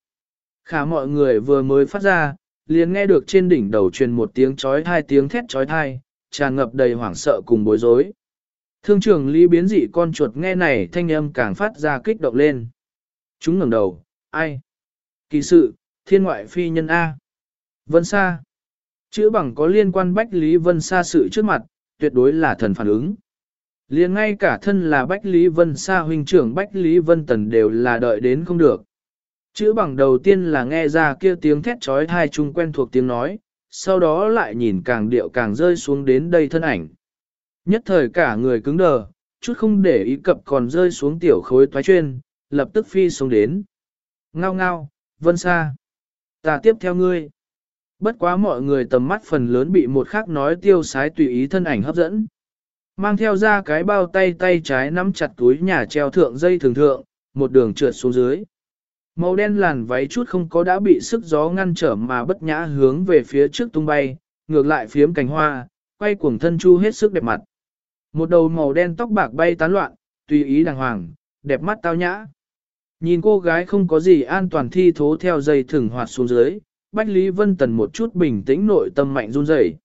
Khả mọi người vừa mới phát ra, liền nghe được trên đỉnh đầu truyền một tiếng chói hai tiếng thét chói thai, tràn ngập đầy hoảng sợ cùng bối rối. Thương trưởng lý biến dị con chuột nghe này thanh âm càng phát ra kích động lên. Chúng ngẩng đầu, ai? Kỳ sự, thiên ngoại phi nhân A. Vân Sa. Chữ bằng có liên quan Bách Lý Vân Sa sự trước mặt, tuyệt đối là thần phản ứng. liền ngay cả thân là Bách Lý Vân Sa huynh trưởng Bách Lý Vân Tần đều là đợi đến không được. Chữ bằng đầu tiên là nghe ra kia tiếng thét trói thai chung quen thuộc tiếng nói, sau đó lại nhìn càng điệu càng rơi xuống đến đây thân ảnh. Nhất thời cả người cứng đờ, chút không để ý cập còn rơi xuống tiểu khối toái chuyên, lập tức phi xuống đến. Ngao ngao, vân xa. Ta tiếp theo ngươi. Bất quá mọi người tầm mắt phần lớn bị một khác nói tiêu sái tùy ý thân ảnh hấp dẫn. Mang theo ra cái bao tay tay trái nắm chặt túi nhà treo thượng dây thường thượng, một đường trượt xuống dưới. Màu đen làn váy chút không có đã bị sức gió ngăn trở mà bất nhã hướng về phía trước tung bay, ngược lại phiếm cánh hoa, quay cuồng thân chu hết sức đẹp mặt. Một đầu màu đen tóc bạc bay tán loạn, tùy ý đàng hoàng, đẹp mắt tao nhã. Nhìn cô gái không có gì an toàn thi thố theo dây thừng hoạt xuống dưới, Bách Lý Vân Tần một chút bình tĩnh nội tâm mạnh run rẩy.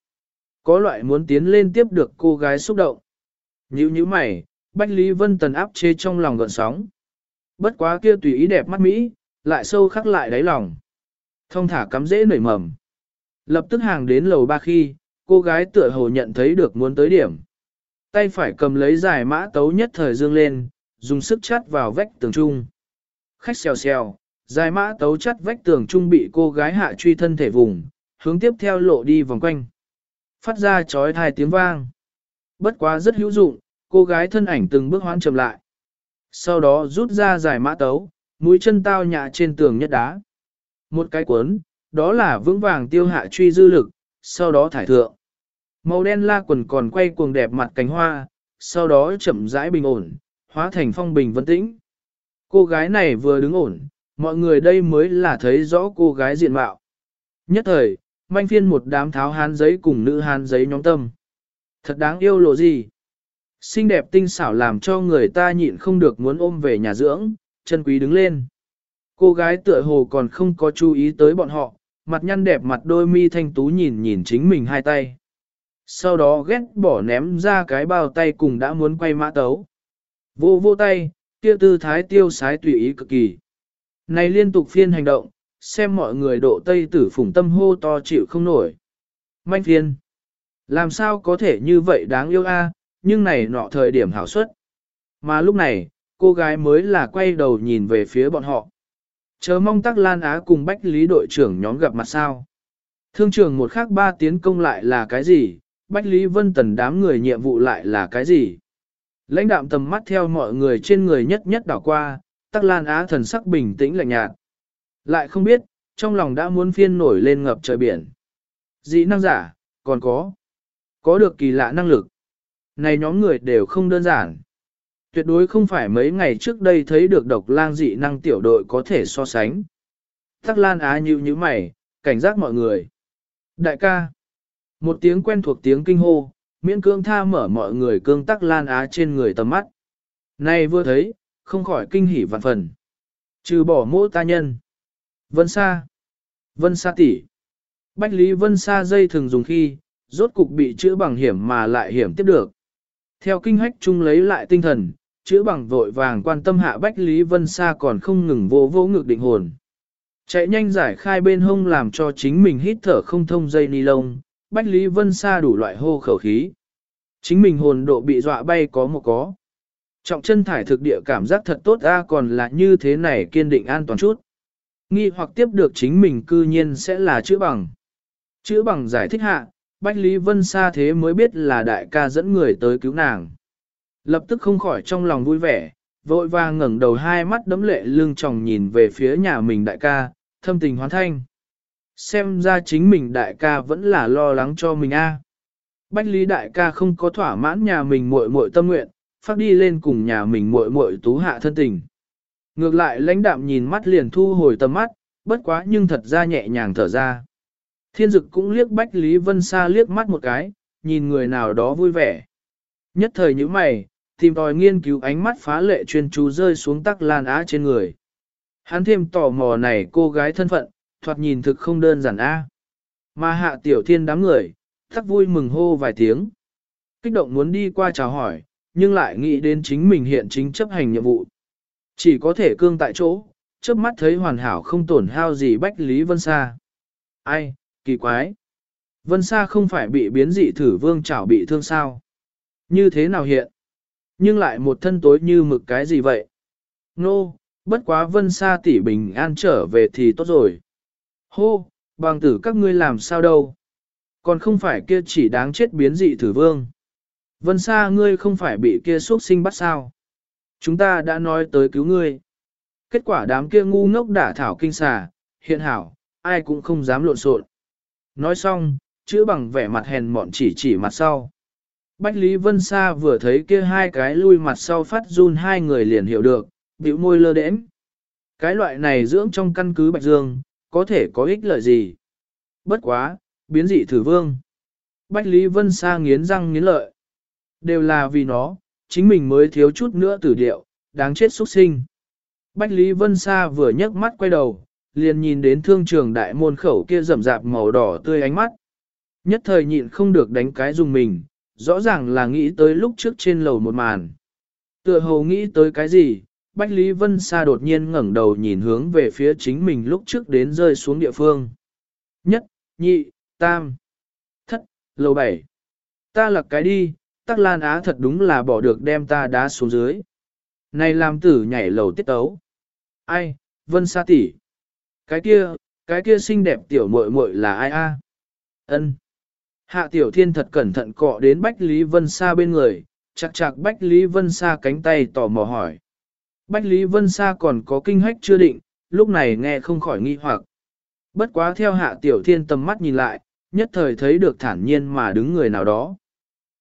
Có loại muốn tiến lên tiếp được cô gái xúc động. Nhữ như mày, Bách Lý Vân Tần áp chế trong lòng gợn sóng. Bất quá kia tùy ý đẹp mắt Mỹ, lại sâu khắc lại đáy lòng. Thông thả cắm dễ nảy mầm. Lập tức hàng đến lầu ba khi, cô gái tựa hồ nhận thấy được muốn tới điểm. Tay phải cầm lấy giải mã tấu nhất thời dương lên, dùng sức chát vào vách tường trung. Khách xèo xèo, dài mã tấu chắt vách tường trung bị cô gái hạ truy thân thể vùng, hướng tiếp theo lộ đi vòng quanh. Phát ra chói thai tiếng vang. Bất quá rất hữu dụng, cô gái thân ảnh từng bước hoán chậm lại. Sau đó rút ra giải mã tấu, mũi chân tao nhạ trên tường nhất đá. Một cái cuốn, đó là vững vàng tiêu hạ truy dư lực, sau đó thải thượng. Màu đen la quần còn quay cuồng đẹp mặt cánh hoa, sau đó chậm rãi bình ổn, hóa thành phong bình vân tĩnh. Cô gái này vừa đứng ổn, mọi người đây mới là thấy rõ cô gái diện mạo. Nhất thời, manh phiên một đám tháo hán giấy cùng nữ hán giấy nhóm tâm. Thật đáng yêu lộ gì. Xinh đẹp tinh xảo làm cho người ta nhịn không được muốn ôm về nhà dưỡng, chân quý đứng lên. Cô gái tựa hồ còn không có chú ý tới bọn họ, mặt nhăn đẹp mặt đôi mi thanh tú nhìn nhìn chính mình hai tay. Sau đó ghét bỏ ném ra cái bao tay cùng đã muốn quay mã tấu. Vô vô tay, kia tư thái tiêu sái tùy ý cực kỳ. Này liên tục phiên hành động, xem mọi người độ tây tử phủng tâm hô to chịu không nổi. Manh phiên. Làm sao có thể như vậy đáng yêu a? nhưng này nọ thời điểm hảo suất. Mà lúc này, cô gái mới là quay đầu nhìn về phía bọn họ. Chờ mong tắc Lan Á cùng Bách Lý đội trưởng nhóm gặp mặt sao. Thương trưởng một khác ba tiến công lại là cái gì, Bách Lý Vân Tần đám người nhiệm vụ lại là cái gì. Lãnh đạm tầm mắt theo mọi người trên người nhất nhất đảo qua, tắc Lan Á thần sắc bình tĩnh lạnh nhạt. Lại không biết, trong lòng đã muốn phiên nổi lên ngập trời biển. Dĩ năng giả, còn có. Có được kỳ lạ năng lực. Này nhóm người đều không đơn giản. Tuyệt đối không phải mấy ngày trước đây thấy được độc lang dị năng tiểu đội có thể so sánh. Tắc Lan Á nhíu như mày, cảnh giác mọi người. Đại ca. Một tiếng quen thuộc tiếng kinh hô, miễn cương tha mở mọi người cương Tắc Lan Á trên người tầm mắt. Này vừa thấy, không khỏi kinh hỉ vạn phần. Trừ bỏ mô ta nhân. Vân Sa. Vân Sa tỷ. Bách Lý Vân Sa dây thường dùng khi, rốt cục bị chữa bằng hiểm mà lại hiểm tiếp được. Theo kinh hách chung lấy lại tinh thần, chữa bằng vội vàng quan tâm hạ Bách Lý Vân Sa còn không ngừng vô vô ngực định hồn. Chạy nhanh giải khai bên hông làm cho chính mình hít thở không thông dây ni lông, Bách Lý Vân Sa đủ loại hô khẩu khí. Chính mình hồn độ bị dọa bay có một có. Trọng chân thải thực địa cảm giác thật tốt ra còn là như thế này kiên định an toàn chút. Nghi hoặc tiếp được chính mình cư nhiên sẽ là chữa bằng. Chữa bằng giải thích hạ, Bách Lý Vân xa thế mới biết là đại ca dẫn người tới cứu nàng. Lập tức không khỏi trong lòng vui vẻ, vội vàng ngẩng đầu hai mắt đấm lệ lưng tròng nhìn về phía nhà mình đại ca, thâm tình hoán thanh. Xem ra chính mình đại ca vẫn là lo lắng cho mình a. Bách Lý đại ca không có thỏa mãn nhà mình muội muội tâm nguyện, phát đi lên cùng nhà mình muội muội tú hạ thân tình. Ngược lại lãnh đạm nhìn mắt liền thu hồi tầm mắt, bất quá nhưng thật ra nhẹ nhàng thở ra. Thiên dực cũng liếc Bách Lý Vân Sa liếc mắt một cái, nhìn người nào đó vui vẻ. Nhất thời như mày, tìm tòi nghiên cứu ánh mắt phá lệ chuyên chú rơi xuống tắc lan á trên người. Hắn thêm tò mò này cô gái thân phận, thoạt nhìn thực không đơn giản a. Mà hạ tiểu thiên đám người, tắc vui mừng hô vài tiếng. Kích động muốn đi qua chào hỏi, nhưng lại nghĩ đến chính mình hiện chính chấp hành nhiệm vụ. Chỉ có thể cương tại chỗ, chớp mắt thấy hoàn hảo không tổn hao gì Bách Lý Vân Sa. Ai, kỳ quái. Vân Sa không phải bị biến dị thử vương chảo bị thương sao? Như thế nào hiện? Nhưng lại một thân tối như mực cái gì vậy? Nô, no, bất quá Vân Sa tỷ bình an trở về thì tốt rồi. Hô, bằng tử các ngươi làm sao đâu? Còn không phải kia chỉ đáng chết biến dị thử vương. Vân Sa ngươi không phải bị kia xuất sinh bắt sao? Chúng ta đã nói tới cứu ngươi. Kết quả đám kia ngu ngốc đả thảo kinh xà, hiện hảo, ai cũng không dám lộn xộn. Nói xong, chữ bằng vẻ mặt hèn mọn chỉ chỉ mặt sau. Bách Lý Vân Sa vừa thấy kia hai cái lui mặt sau phát run hai người liền hiểu được, bĩu môi lơ đễnh. Cái loại này dưỡng trong căn cứ Bạch Dương, có thể có ích lợi gì? Bất quá, biến dị thử vương. Bách Lý Vân Sa nghiến răng nghiến lợi. Đều là vì nó, chính mình mới thiếu chút nữa tử điệu, đáng chết xuất sinh. Bách Lý Vân Sa vừa nhấc mắt quay đầu, liền nhìn đến thương trường đại môn khẩu kia rậm rạp màu đỏ tươi ánh mắt. Nhất thời nhịn không được đánh cái dùng mình, rõ ràng là nghĩ tới lúc trước trên lầu một màn. Tựa hồ nghĩ tới cái gì, Bách Lý Vân Sa đột nhiên ngẩng đầu nhìn hướng về phía chính mình lúc trước đến rơi xuống địa phương. Nhất, nhị, tam, thất, lầu bảy. Ta lật cái đi, tắc lan á thật đúng là bỏ được đem ta đá xuống dưới. Này làm tử nhảy lầu tiết tấu. Ai, Vân Sa tỷ. Cái kia, cái kia xinh đẹp tiểu muội muội là ai a? Ân. Hạ tiểu thiên thật cẩn thận cọ đến Bách Lý Vân Sa bên người, chặt chặt Bách Lý Vân Sa cánh tay tò mò hỏi. Bách Lý Vân Sa còn có kinh hách chưa định, lúc này nghe không khỏi nghi hoặc. Bất quá theo hạ tiểu thiên tầm mắt nhìn lại, nhất thời thấy được thản nhiên mà đứng người nào đó.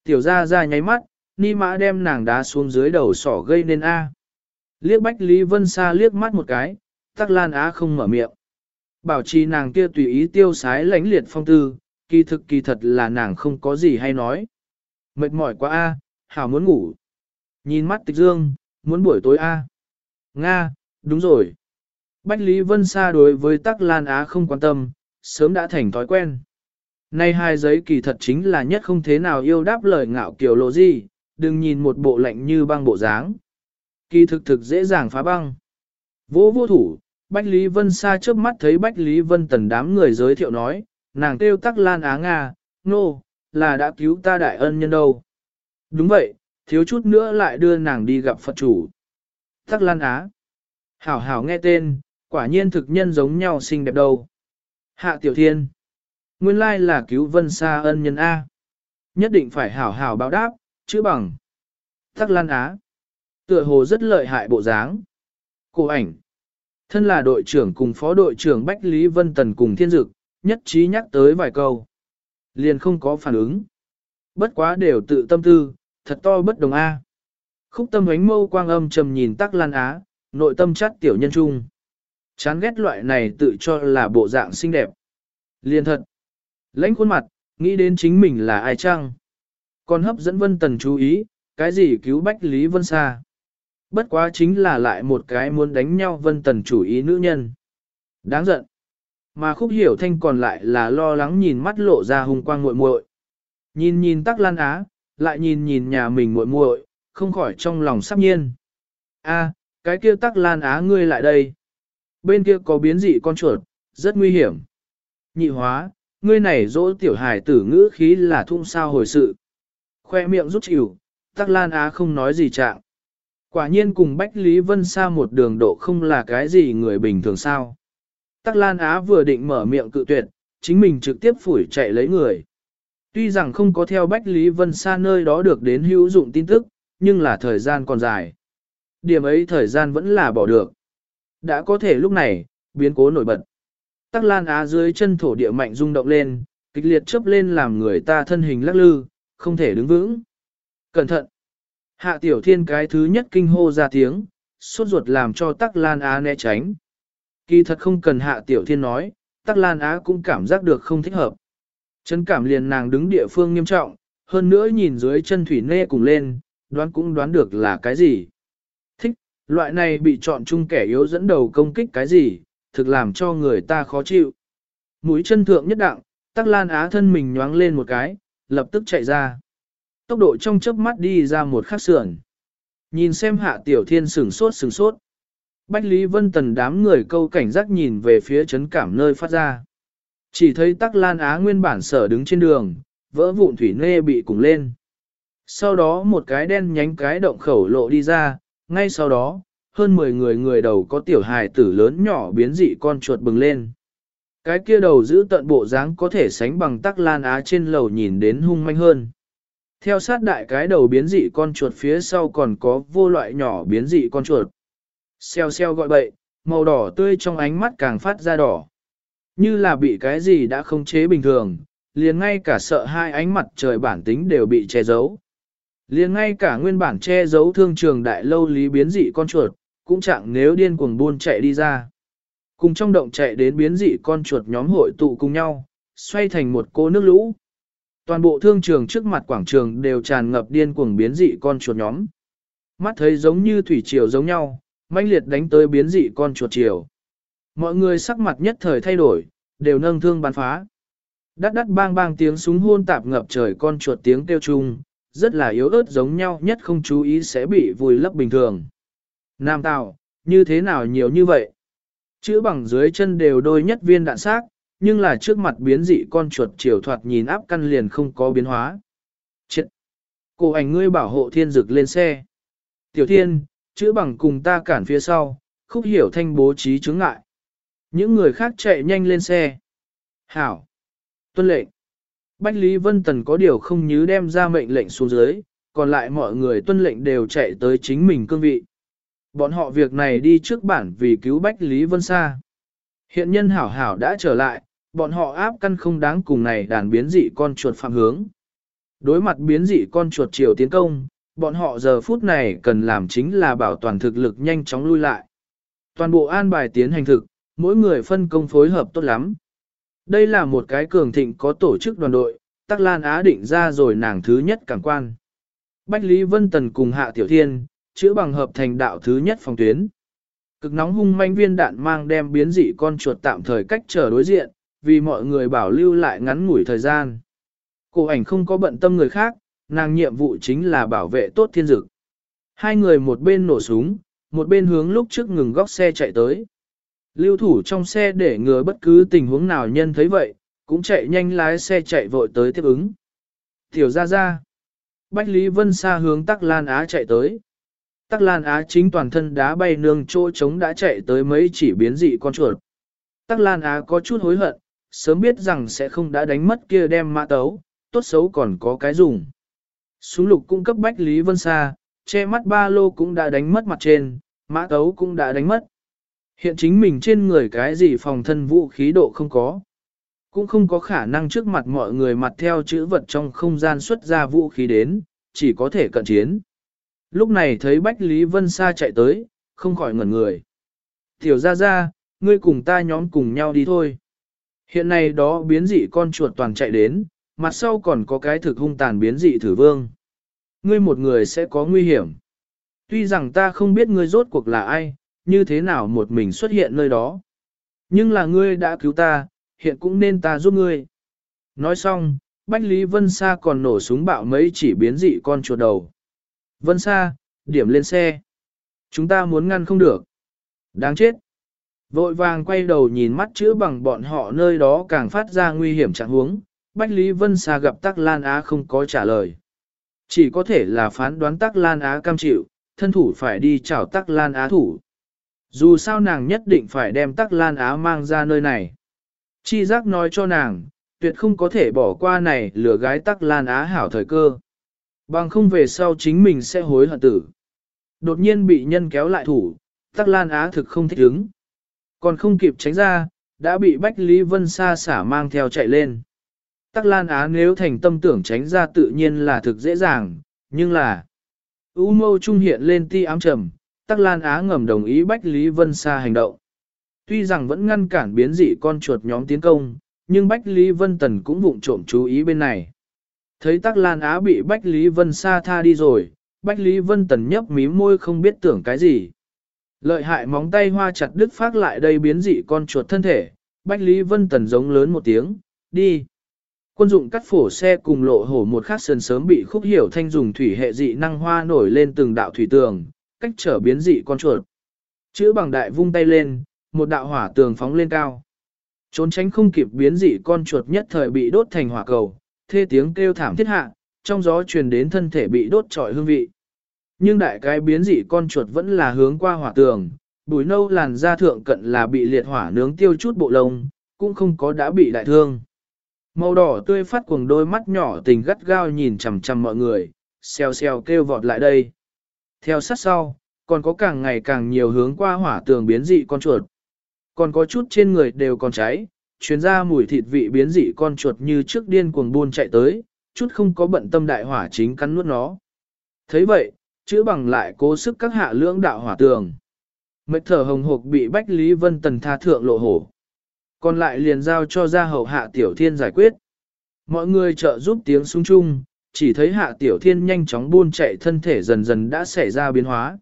Tiểu ra ra nháy mắt, ni mã đem nàng đá xuống dưới đầu sỏ gây nên A. Liếc Bách Lý Vân Sa liếc mắt một cái, tắc lan á không mở miệng. Bảo trì nàng kia tùy ý tiêu sái lãnh liệt phong tư, kỳ thực kỳ thật là nàng không có gì hay nói. Mệt mỏi quá A, hảo muốn ngủ. Nhìn mắt tịch dương, muốn buổi tối A. Nga, đúng rồi. Bách Lý Vân Sa đối với tắc lan á không quan tâm, sớm đã thành thói quen. Nay hai giấy kỳ thật chính là nhất không thế nào yêu đáp lời ngạo kiểu lộ gì, đừng nhìn một bộ lạnh như băng bộ dáng. Kỳ thực thực dễ dàng phá băng. Vô vô thủ, Bách Lý Vân xa trước mắt thấy Bách Lý Vân tần đám người giới thiệu nói, nàng kêu tắc lan á Nga, nô, no, là đã cứu ta đại ân nhân đâu. Đúng vậy, thiếu chút nữa lại đưa nàng đi gặp Phật chủ. Tắc lan á. Hảo hảo nghe tên, quả nhiên thực nhân giống nhau xinh đẹp đâu. Hạ tiểu thiên. Nguyên lai là cứu vân xa ân nhân A. Nhất định phải hảo hảo báo đáp, chữ bằng. Tắc lan á. Tựa hồ rất lợi hại bộ dáng. Cô ảnh. Thân là đội trưởng cùng phó đội trưởng Bách Lý Vân Tần cùng thiên dực, nhất trí nhắc tới vài câu. Liền không có phản ứng. Bất quá đều tự tâm tư, thật to bất đồng A. Khúc tâm ánh mâu quang âm trầm nhìn tắc lan á, nội tâm chát tiểu nhân trung. Chán ghét loại này tự cho là bộ dạng xinh đẹp. Liền thật. Lãnh khuôn mặt, nghĩ đến chính mình là ai chăng? Còn hấp dẫn Vân Tần chú ý, cái gì cứu Bách Lý Vân Sa? Bất quá chính là lại một cái muốn đánh nhau Vân Tần chủ ý nữ nhân. Đáng giận. Mà khúc hiểu thanh còn lại là lo lắng nhìn mắt lộ ra hùng quang muội muội. Nhìn nhìn tắc lan á, lại nhìn nhìn nhà mình muội muội, không khỏi trong lòng sắp nhiên. A, cái kia tắc lan á ngươi lại đây. Bên kia có biến dị con chuột, rất nguy hiểm. Nhị hóa, ngươi này dỗ tiểu hài tử ngữ khí là thung sao hồi sự. Khoe miệng rút chịu, tắc lan á không nói gì trạng. Quả nhiên cùng Bách Lý Vân xa một đường độ không là cái gì người bình thường sao. Tắc Lan Á vừa định mở miệng cự tuyệt, chính mình trực tiếp phủi chạy lấy người. Tuy rằng không có theo Bách Lý Vân Sa nơi đó được đến hữu dụng tin tức, nhưng là thời gian còn dài. Điểm ấy thời gian vẫn là bỏ được. Đã có thể lúc này, biến cố nổi bật. Tắc Lan Á dưới chân thổ địa mạnh rung động lên, kịch liệt chớp lên làm người ta thân hình lắc lư, không thể đứng vững. Cẩn thận! Hạ Tiểu Thiên cái thứ nhất kinh hô ra tiếng, sốt ruột làm cho Tắc Lan Á né tránh. Kỳ thật không cần Hạ Tiểu Thiên nói, Tắc Lan Á cũng cảm giác được không thích hợp. Chân cảm liền nàng đứng địa phương nghiêm trọng, hơn nữa nhìn dưới chân thủy nê cùng lên, đoán cũng đoán được là cái gì. Thích, loại này bị chọn chung kẻ yếu dẫn đầu công kích cái gì, thực làm cho người ta khó chịu. Mũi chân thượng nhất đặng, tắc lan á thân mình nhoáng lên một cái, lập tức chạy ra. Tốc độ trong chớp mắt đi ra một khắc sườn. Nhìn xem hạ tiểu thiên sửng sốt sửng sốt. Bách Lý Vân Tần đám người câu cảnh giác nhìn về phía chấn cảm nơi phát ra. Chỉ thấy tắc lan á nguyên bản sở đứng trên đường, vỡ vụn thủy nê bị cùng lên. Sau đó một cái đen nhánh cái động khẩu lộ đi ra, ngay sau đó, hơn 10 người người đầu có tiểu hài tử lớn nhỏ biến dị con chuột bừng lên. Cái kia đầu giữ tận bộ dáng có thể sánh bằng tắc lan á trên lầu nhìn đến hung manh hơn. Theo sát đại cái đầu biến dị con chuột phía sau còn có vô loại nhỏ biến dị con chuột. Xeo xeo gọi bậy, màu đỏ tươi trong ánh mắt càng phát ra đỏ. Như là bị cái gì đã không chế bình thường, liền ngay cả sợ hai ánh mặt trời bản tính đều bị che giấu. Liền ngay cả nguyên bản che giấu thương trường đại lâu lý biến dị con chuột, cũng chẳng nếu điên cuồng buôn chạy đi ra. Cùng trong động chạy đến biến dị con chuột nhóm hội tụ cùng nhau, xoay thành một cô nước lũ. Toàn bộ thương trường trước mặt quảng trường đều tràn ngập điên cuồng biến dị con chuột nhóm. Mắt thấy giống như thủy triều giống nhau, manh liệt đánh tới biến dị con chuột triều. Mọi người sắc mặt nhất thời thay đổi, đều nâng thương bắn phá. Đắt đắt bang bang tiếng súng hôn tạp ngập trời con chuột tiếng kêu chung, rất là yếu ớt giống nhau nhất không chú ý sẽ bị vùi lấp bình thường. Nam Tào, như thế nào nhiều như vậy? Chữ bằng dưới chân đều đôi nhất viên đạn xác, nhưng là trước mặt biến dị con chuột chiều thoạt nhìn áp căn liền không có biến hóa. Chết! Cổ ảnh ngươi bảo hộ thiên dực lên xe. Tiểu thiên, chữ bằng cùng ta cản phía sau, khúc hiểu thanh bố trí chứng ngại. Những người khác chạy nhanh lên xe. Hảo! Tuân lệnh! Bách Lý Vân Tần có điều không nhớ đem ra mệnh lệnh xuống dưới, còn lại mọi người tuân lệnh đều chạy tới chính mình cương vị. Bọn họ việc này đi trước bản vì cứu Bách Lý Vân Sa. Hiện nhân hảo hảo đã trở lại, bọn họ áp căn không đáng cùng này đàn biến dị con chuột phạm hướng. Đối mặt biến dị con chuột chiều tiến công, bọn họ giờ phút này cần làm chính là bảo toàn thực lực nhanh chóng lui lại. Toàn bộ an bài tiến hành thực, mỗi người phân công phối hợp tốt lắm. Đây là một cái cường thịnh có tổ chức đoàn đội, Tắc Lan Á định ra rồi nàng thứ nhất cảm quan. Bách Lý Vân Tần cùng Hạ Tiểu Thiên, chữa bằng hợp thành đạo thứ nhất phòng tuyến. Cực nóng hung manh viên đạn mang đem biến dị con chuột tạm thời cách trở đối diện, vì mọi người bảo lưu lại ngắn ngủi thời gian. Cô ảnh không có bận tâm người khác, nàng nhiệm vụ chính là bảo vệ tốt thiên dực. Hai người một bên nổ súng, một bên hướng lúc trước ngừng góc xe chạy tới. Lưu thủ trong xe để ngừa bất cứ tình huống nào nhân thấy vậy, cũng chạy nhanh lái xe chạy vội tới tiếp ứng. Tiểu ra ra. Bách Lý Vân Sa hướng Tắc Lan Á chạy tới. Tắc Lan Á chính toàn thân đá bay nương chỗ trống đã chạy tới mấy chỉ biến dị con chuột. Tắc Lan Á có chút hối hận, sớm biết rằng sẽ không đã đánh mất kia đem mã tấu, tốt xấu còn có cái dùng. Súng lục cung cấp Bách Lý Vân Sa, che mắt ba lô cũng đã đánh mất mặt trên, mã tấu cũng đã đánh mất. Hiện chính mình trên người cái gì phòng thân vũ khí độ không có. Cũng không có khả năng trước mặt mọi người mặt theo chữ vật trong không gian xuất ra vũ khí đến, chỉ có thể cận chiến. Lúc này thấy Bách Lý Vân Sa chạy tới, không khỏi ngẩn người. Tiểu ra ra, ngươi cùng ta nhóm cùng nhau đi thôi. Hiện nay đó biến dị con chuột toàn chạy đến, mặt sau còn có cái thực hung tàn biến dị thử vương. Ngươi một người sẽ có nguy hiểm. Tuy rằng ta không biết ngươi rốt cuộc là ai, như thế nào một mình xuất hiện nơi đó. Nhưng là ngươi đã cứu ta, hiện cũng nên ta giúp ngươi. Nói xong, Bách Lý Vân Sa còn nổ súng bạo mấy chỉ biến dị con chuột đầu. Vân Sa, điểm lên xe. Chúng ta muốn ngăn không được. Đáng chết. Vội vàng quay đầu nhìn mắt chữ bằng bọn họ nơi đó càng phát ra nguy hiểm trạng huống. Bách Lý Vân Sa gặp Tắc Lan Á không có trả lời. Chỉ có thể là phán đoán Tắc Lan Á cam chịu, thân thủ phải đi chào Tắc Lan Á thủ. Dù sao nàng nhất định phải đem Tắc Lan Á mang ra nơi này. Chi giác nói cho nàng, Tuyệt không có thể bỏ qua này lừa gái tắc lan á hảo thời cơ. Bằng không về sau chính mình sẽ hối hận tử. Đột nhiên bị nhân kéo lại thủ, tắc lan á thực không thích ứng. Còn không kịp tránh ra, đã bị Bách Lý Vân xa xả mang theo chạy lên. Tắc Lan Á nếu thành tâm tưởng tránh ra tự nhiên là thực dễ dàng, nhưng là U mâu trung hiện lên ti ám trầm, Tắc Lan Á ngầm đồng ý Bách Lý Vân xa hành động. Tuy rằng vẫn ngăn cản biến dị con chuột nhóm tiến công, nhưng Bách Lý Vân Tần cũng vụng trộm chú ý bên này. Thấy Tắc Lan Á bị Bách Lý Vân Sa tha đi rồi, Bách Lý Vân Tần nhấp mí môi không biết tưởng cái gì. Lợi hại móng tay hoa chặt đứt phát lại đây biến dị con chuột thân thể, Bách Lý Vân Tần giống lớn một tiếng, đi. Quân dụng cắt phổ xe cùng lộ hổ một khắc sườn sớm bị khúc hiểu thanh dùng thủy hệ dị năng hoa nổi lên từng đạo thủy tường, cách trở biến dị con chuột. Chữ bằng đại vung tay lên, một đạo hỏa tường phóng lên cao. Trốn tránh không kịp biến dị con chuột nhất thời bị đốt thành hỏa cầu, thê tiếng kêu thảm thiết hạ, trong gió truyền đến thân thể bị đốt trọi hương vị. Nhưng đại cái biến dị con chuột vẫn là hướng qua hỏa tường, bùi nâu làn da thượng cận là bị liệt hỏa nướng tiêu chút bộ lông, cũng không có đã bị đại thương. Màu đỏ tươi phát cuồng đôi mắt nhỏ tình gắt gao nhìn chằm chằm mọi người, xèo xèo kêu vọt lại đây. Theo sát sau, còn có càng ngày càng nhiều hướng qua hỏa tường biến dị con chuột. Còn có chút trên người đều còn cháy, chuyến ra mùi thịt vị biến dị con chuột như trước điên cuồng buôn chạy tới, chút không có bận tâm đại hỏa chính cắn nuốt nó. thấy vậy, chữ bằng lại cố sức các hạ lưỡng đạo hỏa tường. Mệt thở hồng hộc bị Bách Lý Vân Tần tha thượng lộ hổ. Còn lại liền giao cho ra hậu hạ tiểu thiên giải quyết. Mọi người trợ giúp tiếng súng chung, chỉ thấy hạ tiểu thiên nhanh chóng buôn chạy thân thể dần dần đã xảy ra biến hóa.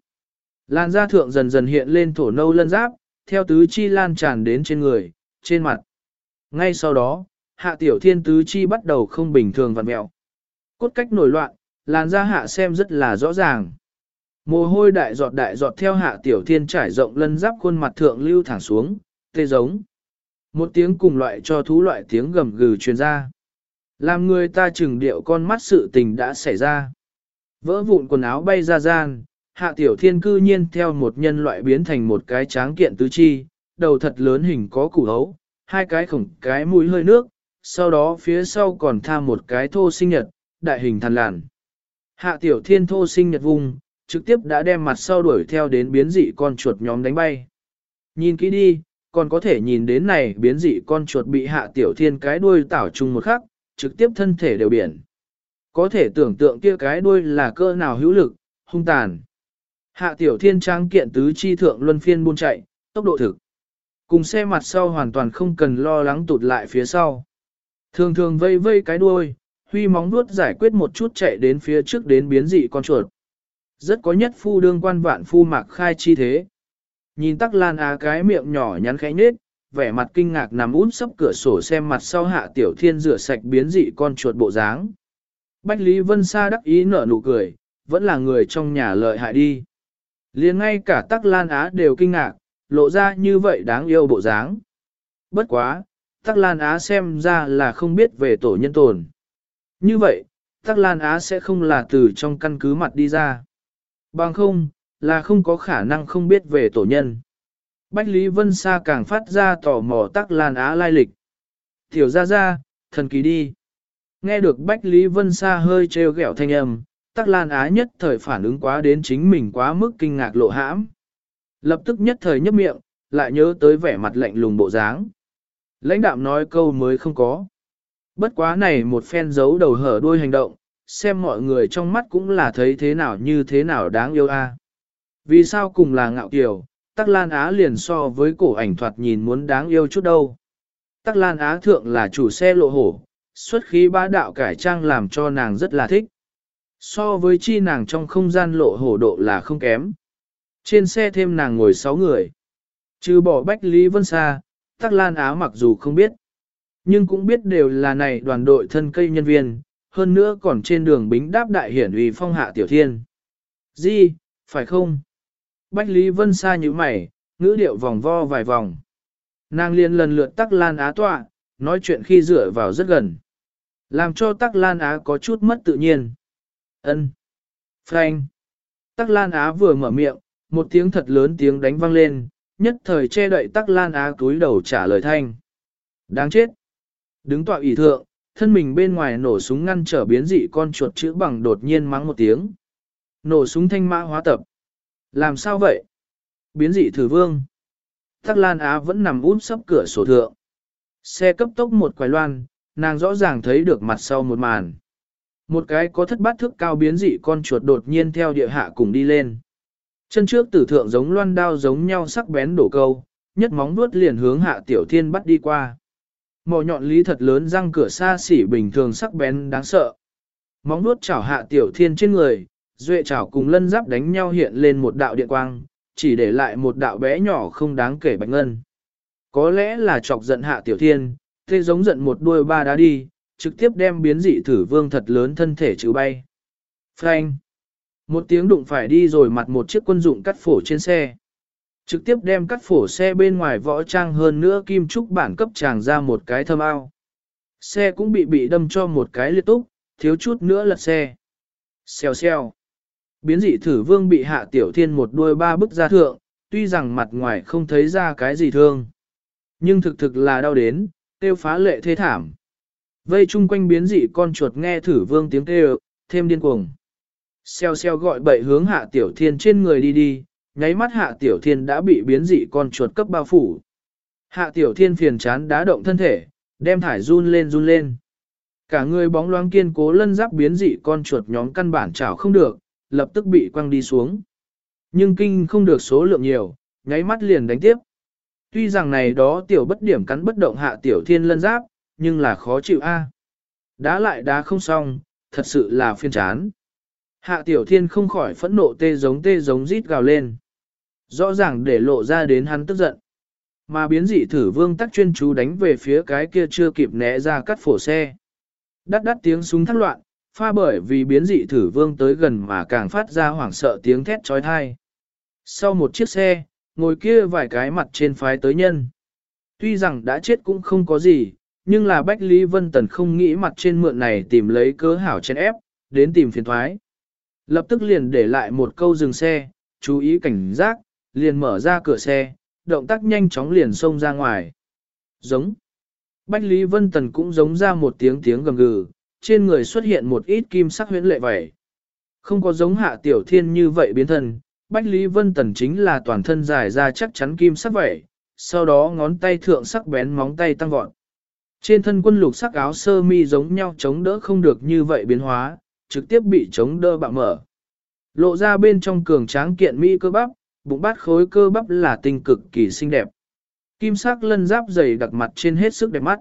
Lan da thượng dần dần hiện lên thổ nâu lân giáp, theo tứ chi lan tràn đến trên người, trên mặt. Ngay sau đó, hạ tiểu thiên tứ chi bắt đầu không bình thường vặn mẹo. Cốt cách nổi loạn, làn da hạ xem rất là rõ ràng. Mồ hôi đại giọt đại giọt theo hạ tiểu thiên trải rộng lân giáp khuôn mặt thượng lưu thẳng xuống, tê giống. Một tiếng cùng loại cho thú loại tiếng gầm gừ truyền ra. Làm người ta chừng điệu con mắt sự tình đã xảy ra. Vỡ vụn quần áo bay ra gian, hạ tiểu thiên cư nhiên theo một nhân loại biến thành một cái tráng kiện tứ chi, đầu thật lớn hình có củ hấu, hai cái khổng cái mũi hơi nước, sau đó phía sau còn tham một cái thô sinh nhật, đại hình thần làn. Hạ tiểu thiên thô sinh nhật vùng, trực tiếp đã đem mặt sau đuổi theo đến biến dị con chuột nhóm đánh bay. Nhìn kỹ đi, còn có thể nhìn đến này biến dị con chuột bị hạ tiểu thiên cái đuôi tảo chung một khắc, trực tiếp thân thể đều biển. Có thể tưởng tượng kia cái đuôi là cơ nào hữu lực, hung tàn. Hạ tiểu thiên trang kiện tứ chi thượng luân phiên buôn chạy, tốc độ thực. Cùng xe mặt sau hoàn toàn không cần lo lắng tụt lại phía sau. Thường thường vây vây cái đuôi, huy móng vuốt giải quyết một chút chạy đến phía trước đến biến dị con chuột. Rất có nhất phu đương quan vạn phu mạc khai chi thế. Nhìn tắc lan á cái miệng nhỏ nhắn khẽ nhết, vẻ mặt kinh ngạc nằm út sấp cửa sổ xem mặt sau hạ tiểu thiên rửa sạch biến dị con chuột bộ dáng. Bách Lý Vân Sa đắc ý nở nụ cười, vẫn là người trong nhà lợi hại đi. liền ngay cả tắc lan á đều kinh ngạc, lộ ra như vậy đáng yêu bộ dáng. Bất quá, tắc lan á xem ra là không biết về tổ nhân tồn. Như vậy, tắc lan á sẽ không là từ trong căn cứ mặt đi ra. Bằng không, là không có khả năng không biết về tổ nhân. Bách Lý Vân Sa càng phát ra tò mò tắc lan á lai lịch. Tiểu ra ra, thần kỳ đi. Nghe được Bách Lý Vân Sa hơi trêu ghẹo thanh âm, tắc lan á nhất thời phản ứng quá đến chính mình quá mức kinh ngạc lộ hãm. Lập tức nhất thời nhấp miệng, lại nhớ tới vẻ mặt lạnh lùng bộ dáng. Lãnh đạm nói câu mới không có. Bất quá này một phen giấu đầu hở đuôi hành động, xem mọi người trong mắt cũng là thấy thế nào như thế nào đáng yêu a. À. Vì sao cùng là ngạo kiều, Tắc Lan Á liền so với cổ ảnh thoạt nhìn muốn đáng yêu chút đâu. Tắc Lan Á thượng là chủ xe lộ hổ, xuất khí bá đạo cải trang làm cho nàng rất là thích. So với chi nàng trong không gian lộ hổ độ là không kém. Trên xe thêm nàng ngồi 6 người. Trừ bỏ Bách Lý Vân Sa, Tắc Lan Á mặc dù không biết. Nhưng cũng biết đều là này đoàn đội thân cây nhân viên, hơn nữa còn trên đường bính đáp đại hiển uy phong hạ tiểu thiên. di phải không? Bách Lý Vân Sa như mày, ngữ điệu vòng vo vài vòng. Nàng liền lần lượt tắc lan á tọa, nói chuyện khi dựa vào rất gần. Làm cho tắc lan á có chút mất tự nhiên. ân Frank. Tắc lan á vừa mở miệng, một tiếng thật lớn tiếng đánh vang lên, nhất thời che đậy tắc lan á túi đầu trả lời thanh. Đáng chết. Đứng tọa ủy thượng, thân mình bên ngoài nổ súng ngăn trở biến dị con chuột chữ bằng đột nhiên mắng một tiếng. Nổ súng thanh mã hóa tập. Làm sao vậy? Biến dị thử vương. Tắc Lan Á vẫn nằm út sấp cửa sổ thượng. Xe cấp tốc một quài loan, nàng rõ ràng thấy được mặt sau một màn. Một cái có thất bát thước cao biến dị con chuột đột nhiên theo địa hạ cùng đi lên. Chân trước tử thượng giống loan đao giống nhau sắc bén đổ câu, nhất móng vuốt liền hướng hạ tiểu thiên bắt đi qua. Mỏ nhọn lý thật lớn răng cửa xa xỉ bình thường sắc bén đáng sợ. Móng vuốt chảo hạ tiểu thiên trên người, duệ chảo cùng lân giáp đánh nhau hiện lên một đạo điện quang, chỉ để lại một đạo bé nhỏ không đáng kể bạch ngân. Có lẽ là chọc giận hạ tiểu thiên, tê giống giận một đuôi ba đá đi, trực tiếp đem biến dị thử vương thật lớn thân thể trừ bay. Frank! Một tiếng đụng phải đi rồi mặt một chiếc quân dụng cắt phổ trên xe. Trực tiếp đem cắt phổ xe bên ngoài võ trang hơn nữa kim trúc bản cấp tràng ra một cái thâm ao. Xe cũng bị bị đâm cho một cái liệt túc, thiếu chút nữa lật xe. Xèo xèo. Biến dị thử vương bị hạ tiểu thiên một đuôi ba bức ra thượng, tuy rằng mặt ngoài không thấy ra cái gì thương. Nhưng thực thực là đau đến, tiêu phá lệ thế thảm. Vây chung quanh biến dị con chuột nghe thử vương tiếng kêu, thêm điên cuồng. Xeo xeo gọi bậy hướng hạ tiểu thiên trên người đi đi, nháy mắt hạ tiểu thiên đã bị biến dị con chuột cấp bao phủ. Hạ tiểu thiên phiền chán đá động thân thể, đem thải run lên run lên. Cả người bóng loáng kiên cố lân giáp biến dị con chuột nhóm căn bản chảo không được, lập tức bị quăng đi xuống. Nhưng kinh không được số lượng nhiều, nháy mắt liền đánh tiếp. Tuy rằng này đó tiểu bất điểm cắn bất động hạ tiểu thiên lân giáp, nhưng là khó chịu a. Đá lại đá không xong, thật sự là phiên chán. Hạ tiểu thiên không khỏi phẫn nộ tê giống tê giống rít gào lên. Rõ ràng để lộ ra đến hắn tức giận. Mà biến dị thử vương tắc chuyên chú đánh về phía cái kia chưa kịp né ra cắt phổ xe. Đắt đắt tiếng súng thắt loạn, pha bởi vì biến dị thử vương tới gần mà càng phát ra hoảng sợ tiếng thét trói thai. Sau một chiếc xe, ngồi kia vài cái mặt trên phái tới nhân. Tuy rằng đã chết cũng không có gì, nhưng là Bách Lý Vân Tần không nghĩ mặt trên mượn này tìm lấy cớ hảo chen ép, đến tìm phiền thoái. Lập tức liền để lại một câu dừng xe, chú ý cảnh giác, liền mở ra cửa xe, động tác nhanh chóng liền xông ra ngoài. Giống. Bách Lý Vân Tần cũng giống ra một tiếng tiếng gầm gừ, trên người xuất hiện một ít kim sắc huyễn lệ vẩy. Không có giống hạ tiểu thiên như vậy biến thân, Bách Lý Vân Tần chính là toàn thân dài ra chắc chắn kim sắc vẩy, sau đó ngón tay thượng sắc bén móng tay tăng vọt. Trên thân quân lục sắc áo sơ mi giống nhau chống đỡ không được như vậy biến hóa, trực tiếp bị chống đỡ bạo mở. Lộ ra bên trong cường tráng kiện mỹ cơ bắp, bụng bát khối cơ bắp là tinh cực kỳ xinh đẹp. Kim sắc lân giáp dày đặc mặt trên hết sức đẹp mắt.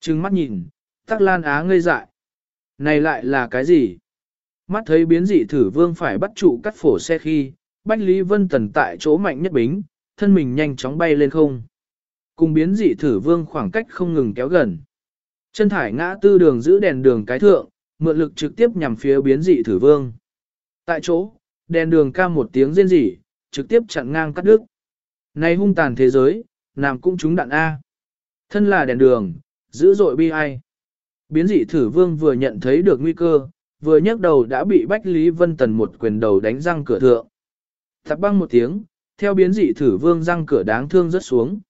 Trừng mắt nhìn, tắc lan á ngây dại. Này lại là cái gì? Mắt thấy biến dị thử vương phải bắt trụ cắt phổ xe khi, Bách Lý Vân Tần tại chỗ mạnh nhất bính, thân mình nhanh chóng bay lên không. Cùng biến dị thử vương khoảng cách không ngừng kéo gần. Chân thải ngã tư đường giữ đèn đường cái thượng, mượn lực trực tiếp nhằm phía biến dị thử vương. Tại chỗ, đèn đường ca một tiếng rên rỉ, trực tiếp chặn ngang cắt đứt. Này hung tàn thế giới, làm cũng trúng đạn A. Thân là đèn đường, dữ dội bi ai. Biến dị thử vương vừa nhận thấy được nguy cơ, vừa nhấc đầu đã bị Bách Lý Vân Tần một quyền đầu đánh răng cửa thượng. thập băng một tiếng, theo biến dị thử vương răng cửa đáng thương rất xuống.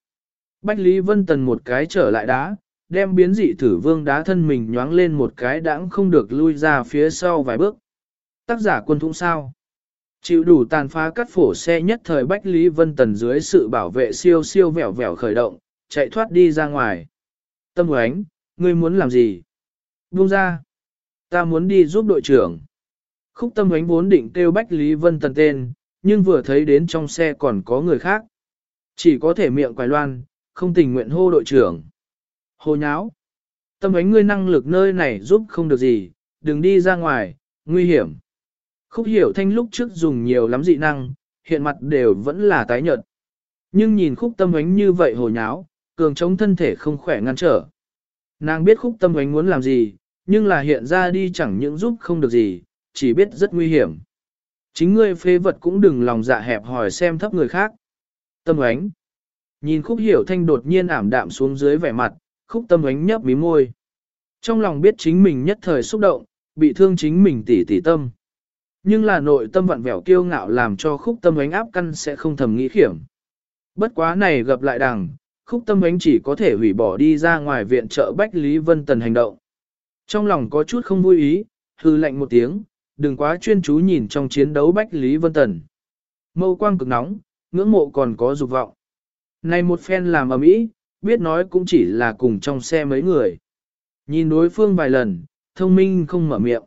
Bách Lý Vân Tần một cái trở lại đá, đem biến dị thử vương đá thân mình nhoáng lên một cái đãng không được lui ra phía sau vài bước. Tác giả quân thũng sao? Chịu đủ tàn phá cắt phổ xe nhất thời Bách Lý Vân Tần dưới sự bảo vệ siêu siêu vẻo vẻo khởi động, chạy thoát đi ra ngoài. Tâm Ánh ngươi muốn làm gì? Buông ra. Ta muốn đi giúp đội trưởng. Khúc tâm Ánh vốn định kêu Bách Lý Vân Tần tên, nhưng vừa thấy đến trong xe còn có người khác. Chỉ có thể miệng quài loan, không tình nguyện hô đội trưởng. Hồ nháo. Tâm ánh ngươi năng lực nơi này giúp không được gì, đừng đi ra ngoài, nguy hiểm. Khúc hiểu thanh lúc trước dùng nhiều lắm dị năng, hiện mặt đều vẫn là tái nhợt. Nhưng nhìn khúc tâm ánh như vậy hồ nháo, cường chống thân thể không khỏe ngăn trở. Nàng biết khúc tâm ánh muốn làm gì, nhưng là hiện ra đi chẳng những giúp không được gì, chỉ biết rất nguy hiểm. Chính ngươi phê vật cũng đừng lòng dạ hẹp hỏi xem thấp người khác. Tâm ánh. Nhìn khúc hiểu thanh đột nhiên ảm đạm xuống dưới vẻ mặt, khúc tâm ánh nhấp mí môi. Trong lòng biết chính mình nhất thời xúc động, bị thương chính mình tỉ tỉ tâm. Nhưng là nội tâm vặn vẹo kiêu ngạo làm cho khúc tâm ánh áp căn sẽ không thầm nghĩ khiểm. Bất quá này gặp lại đằng, khúc tâm ánh chỉ có thể hủy bỏ đi ra ngoài viện trợ Bách Lý Vân Tần hành động. Trong lòng có chút không vui ý, hư lạnh một tiếng, đừng quá chuyên chú nhìn trong chiến đấu Bách Lý Vân Tần. Mâu quang cực nóng, ngưỡng mộ còn có dục vọng. Này một phen làm ở mỹ, biết nói cũng chỉ là cùng trong xe mấy người. Nhìn đối phương vài lần, thông minh không mở miệng.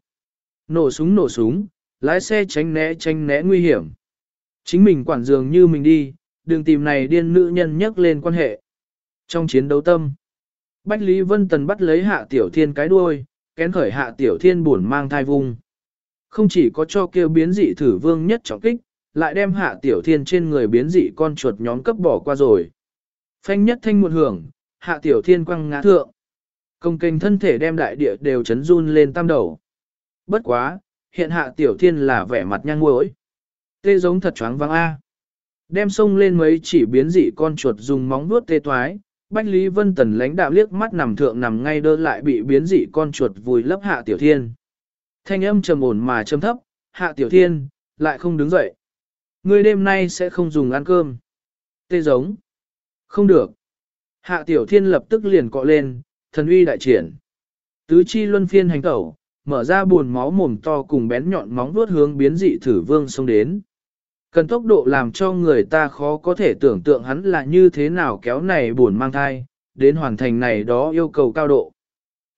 Nổ súng nổ súng, lái xe tránh né tránh né nguy hiểm. Chính mình quản dường như mình đi, đừng tìm này điên nữ nhân nhắc lên quan hệ. Trong chiến đấu tâm, Bách Lý Vân Tần bắt lấy hạ tiểu thiên cái đuôi, kén khởi hạ tiểu thiên buồn mang thai vung. Không chỉ có cho kêu biến dị thử vương nhất trọng kích, lại đem hạ tiểu thiên trên người biến dị con chuột nhóm cấp bỏ qua rồi. Phanh nhất thanh một hưởng, hạ tiểu thiên quăng ngã thượng. Công kênh thân thể đem đại địa đều chấn run lên tam đầu. Bất quá, hiện hạ tiểu thiên là vẻ mặt nhang ngối. Tê giống thật choáng vắng A. Đem sông lên mấy chỉ biến dị con chuột dùng móng vuốt tê toái, Bách Lý Vân Tần lãnh đạo liếc mắt nằm thượng nằm ngay đơ lại bị biến dị con chuột vùi lấp hạ tiểu thiên. Thanh âm trầm ổn mà trầm thấp, hạ tiểu thiên, lại không đứng dậy. Ngươi đêm nay sẽ không dùng ăn cơm. Tê giống. Không được. Hạ tiểu thiên lập tức liền cọ lên, thần uy đại triển. Tứ chi luân phiên hành tẩu, mở ra buồn máu mồm to cùng bén nhọn móng vuốt hướng biến dị thử vương xông đến. Cần tốc độ làm cho người ta khó có thể tưởng tượng hắn là như thế nào kéo này buồn mang thai, đến hoàn thành này đó yêu cầu cao độ.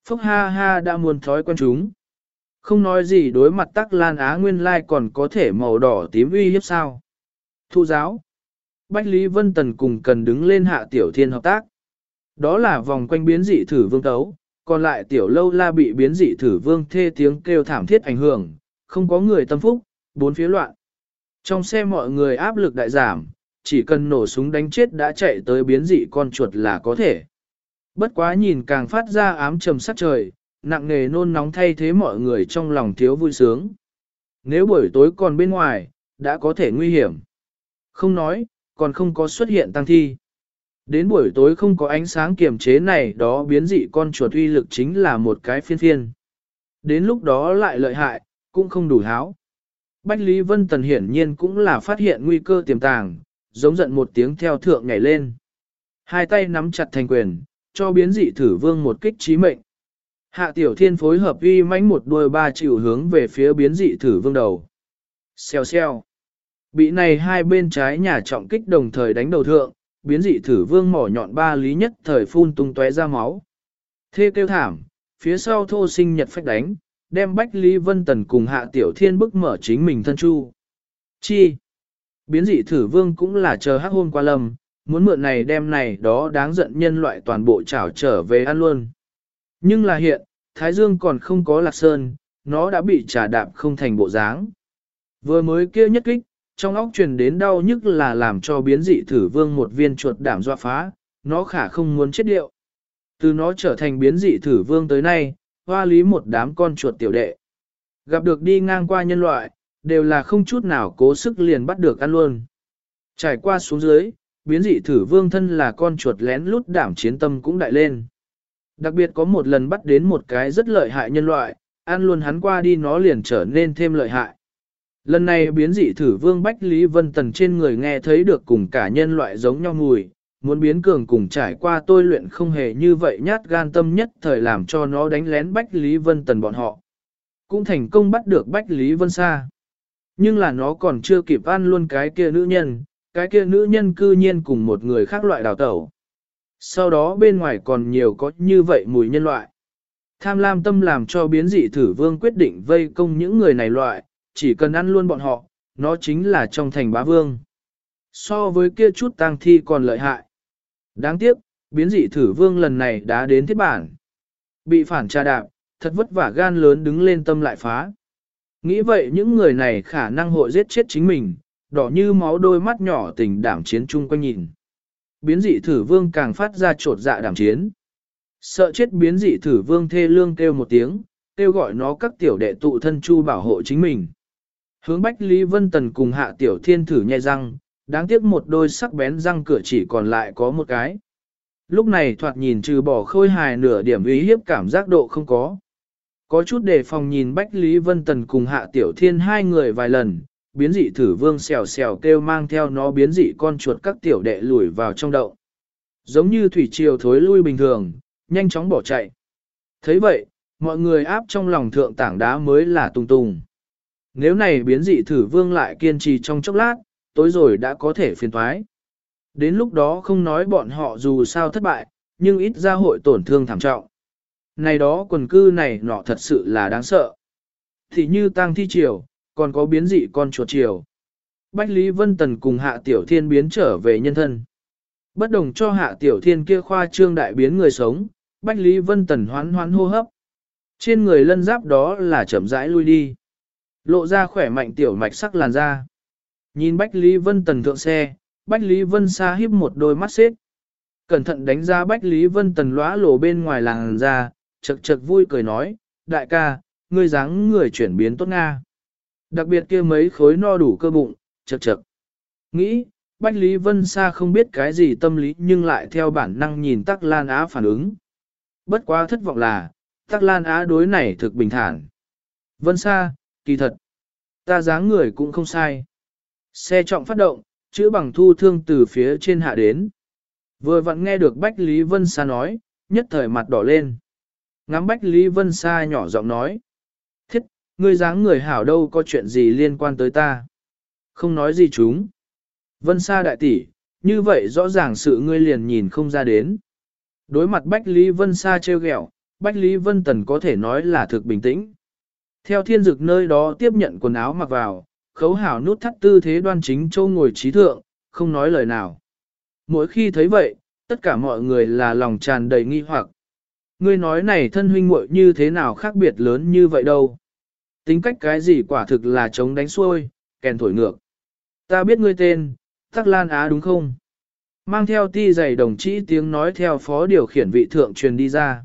Phúc ha ha đã muốn thói quen chúng. Không nói gì đối mặt tắc lan á nguyên lai còn có thể màu đỏ tím uy hiếp sao. Thu giáo. Bách Lý Vân Tần cùng cần đứng lên hạ tiểu thiên hợp tác. Đó là vòng quanh biến dị thử vương tấu, còn lại tiểu lâu la bị biến dị thử vương thê tiếng kêu thảm thiết ảnh hưởng, không có người tâm phúc, bốn phía loạn. Trong xe mọi người áp lực đại giảm, chỉ cần nổ súng đánh chết đã chạy tới biến dị con chuột là có thể. Bất quá nhìn càng phát ra ám trầm sắc trời, nặng nề nôn nóng thay thế mọi người trong lòng thiếu vui sướng. Nếu buổi tối còn bên ngoài, đã có thể nguy hiểm. Không nói, còn không có xuất hiện tăng thi. Đến buổi tối không có ánh sáng kiềm chế này đó biến dị con chuột uy lực chính là một cái phiên phiên. Đến lúc đó lại lợi hại, cũng không đủ háo. Bách Lý Vân Tần hiển nhiên cũng là phát hiện nguy cơ tiềm tàng, giống giận một tiếng theo thượng nhảy lên. Hai tay nắm chặt thành quyền, cho biến dị thử vương một kích trí mệnh. Hạ tiểu thiên phối hợp uy mãnh một đuôi ba chịu hướng về phía biến dị thử vương đầu. Xèo xèo. Bị này hai bên trái nhà trọng kích đồng thời đánh đầu thượng, biến dị thử vương mỏ nhọn ba lý nhất thời phun tung tóe ra máu. Thê kêu thảm, phía sau thô sinh nhật phách đánh, đem Bách Lý Vân Tần cùng hạ tiểu thiên bức mở chính mình thân chu. Chi? Biến dị thử vương cũng là chờ hắc hôn qua lầm muốn mượn này đem này đó đáng giận nhân loại toàn bộ trảo trở về ăn luôn. Nhưng là hiện, Thái Dương còn không có lạc sơn, nó đã bị trả đạp không thành bộ dáng. Vừa mới kia nhất kích, trong óc truyền đến đau nhức là làm cho biến dị thử vương một viên chuột đảm dọa phá, nó khả không muốn chết điệu. Từ nó trở thành biến dị thử vương tới nay, hoa lý một đám con chuột tiểu đệ. Gặp được đi ngang qua nhân loại, đều là không chút nào cố sức liền bắt được ăn luôn. Trải qua xuống dưới, biến dị thử vương thân là con chuột lén lút đảm chiến tâm cũng đại lên. Đặc biệt có một lần bắt đến một cái rất lợi hại nhân loại, ăn luôn hắn qua đi nó liền trở nên thêm lợi hại. Lần này biến dị thử vương Bách Lý Vân Tần trên người nghe thấy được cùng cả nhân loại giống nhau mùi, muốn biến cường cùng trải qua tôi luyện không hề như vậy nhát gan tâm nhất thời làm cho nó đánh lén Bách Lý Vân Tần bọn họ. Cũng thành công bắt được Bách Lý Vân Sa. Nhưng là nó còn chưa kịp ăn luôn cái kia nữ nhân, cái kia nữ nhân cư nhiên cùng một người khác loại đào tẩu. Sau đó bên ngoài còn nhiều có như vậy mùi nhân loại. Tham lam tâm làm cho biến dị thử vương quyết định vây công những người này loại, chỉ cần ăn luôn bọn họ, nó chính là trong thành bá vương. So với kia chút tang thi còn lợi hại. Đáng tiếc, biến dị thử vương lần này đã đến thiết bản. Bị phản tra đạp, thật vất vả gan lớn đứng lên tâm lại phá. Nghĩ vậy những người này khả năng hội giết chết chính mình, đỏ như máu đôi mắt nhỏ tình đảm chiến chung quanh nhìn. Biến dị thử vương càng phát ra trột dạ đảm chiến. Sợ chết biến dị thử vương thê lương kêu một tiếng, kêu gọi nó các tiểu đệ tụ thân chu bảo hộ chính mình. Hướng Bách Lý Vân Tần cùng hạ tiểu thiên thử nhai răng, đáng tiếc một đôi sắc bén răng cửa chỉ còn lại có một cái. Lúc này thoạt nhìn trừ bỏ khôi hài nửa điểm ý hiếp cảm giác độ không có. Có chút đề phòng nhìn Bách Lý Vân Tần cùng Hạ Tiểu Thiên hai người vài lần, biến dị thử vương xèo xèo kêu mang theo nó biến dị con chuột các tiểu đệ lùi vào trong đậu. Giống như thủy triều thối lui bình thường, nhanh chóng bỏ chạy. thấy vậy, mọi người áp trong lòng thượng tảng đá mới là tung tung. Nếu này biến dị thử vương lại kiên trì trong chốc lát, tối rồi đã có thể phiền thoái. Đến lúc đó không nói bọn họ dù sao thất bại, nhưng ít ra hội tổn thương thảm trọng. Này đó quần cư này nọ thật sự là đáng sợ. Thì như tang thi triều, còn có biến dị con chuột triều. Bách Lý Vân Tần cùng Hạ Tiểu Thiên biến trở về nhân thân. Bất đồng cho Hạ Tiểu Thiên kia khoa trương đại biến người sống, Bách Lý Vân Tần hoán hoán hô hấp. Trên người lân giáp đó là chậm rãi lui đi. Lộ ra khỏe mạnh tiểu mạch sắc làn da. Nhìn Bách Lý Vân Tần thượng xe, Bách Lý Vân xa híp một đôi mắt xếp. Cẩn thận đánh ra Bách Lý Vân Tần lóa lổ bên ngoài làn da, chật chật vui cười nói, đại ca, ngươi dáng người chuyển biến tốt Nga. Đặc biệt kia mấy khối no đủ cơ bụng, chật chật. Nghĩ, Bách Lý Vân Sa không biết cái gì tâm lý nhưng lại theo bản năng nhìn Tắc Lan Á phản ứng. Bất quá thất vọng là, Tắc Lan Á đối này thực bình thản. Vân Sa, kỳ thật. Ta dáng người cũng không sai. Xe trọng phát động, chữ bằng thu thương từ phía trên hạ đến. Vừa vặn nghe được Bách Lý Vân Sa nói, nhất thời mặt đỏ lên. Ngắm Bách Lý Vân Sa nhỏ giọng nói. Thiết, ngươi dáng người hảo đâu có chuyện gì liên quan tới ta. Không nói gì chúng. Vân Sa đại tỷ, như vậy rõ ràng sự ngươi liền nhìn không ra đến. Đối mặt Bách Lý Vân Sa trêu ghẹo, Bách Lý Vân Tần có thể nói là thực bình tĩnh. Theo thiên dực nơi đó tiếp nhận quần áo mặc vào, khấu hảo nút thắt tư thế đoan chính châu ngồi trí thượng, không nói lời nào. Mỗi khi thấy vậy, tất cả mọi người là lòng tràn đầy nghi hoặc. Ngươi nói này thân huynh muội như thế nào khác biệt lớn như vậy đâu. Tính cách cái gì quả thực là chống đánh xuôi, kèn thổi ngược. Ta biết ngươi tên, Tắc Lan Á đúng không? Mang theo ti giày đồng chí tiếng nói theo phó điều khiển vị thượng truyền đi ra.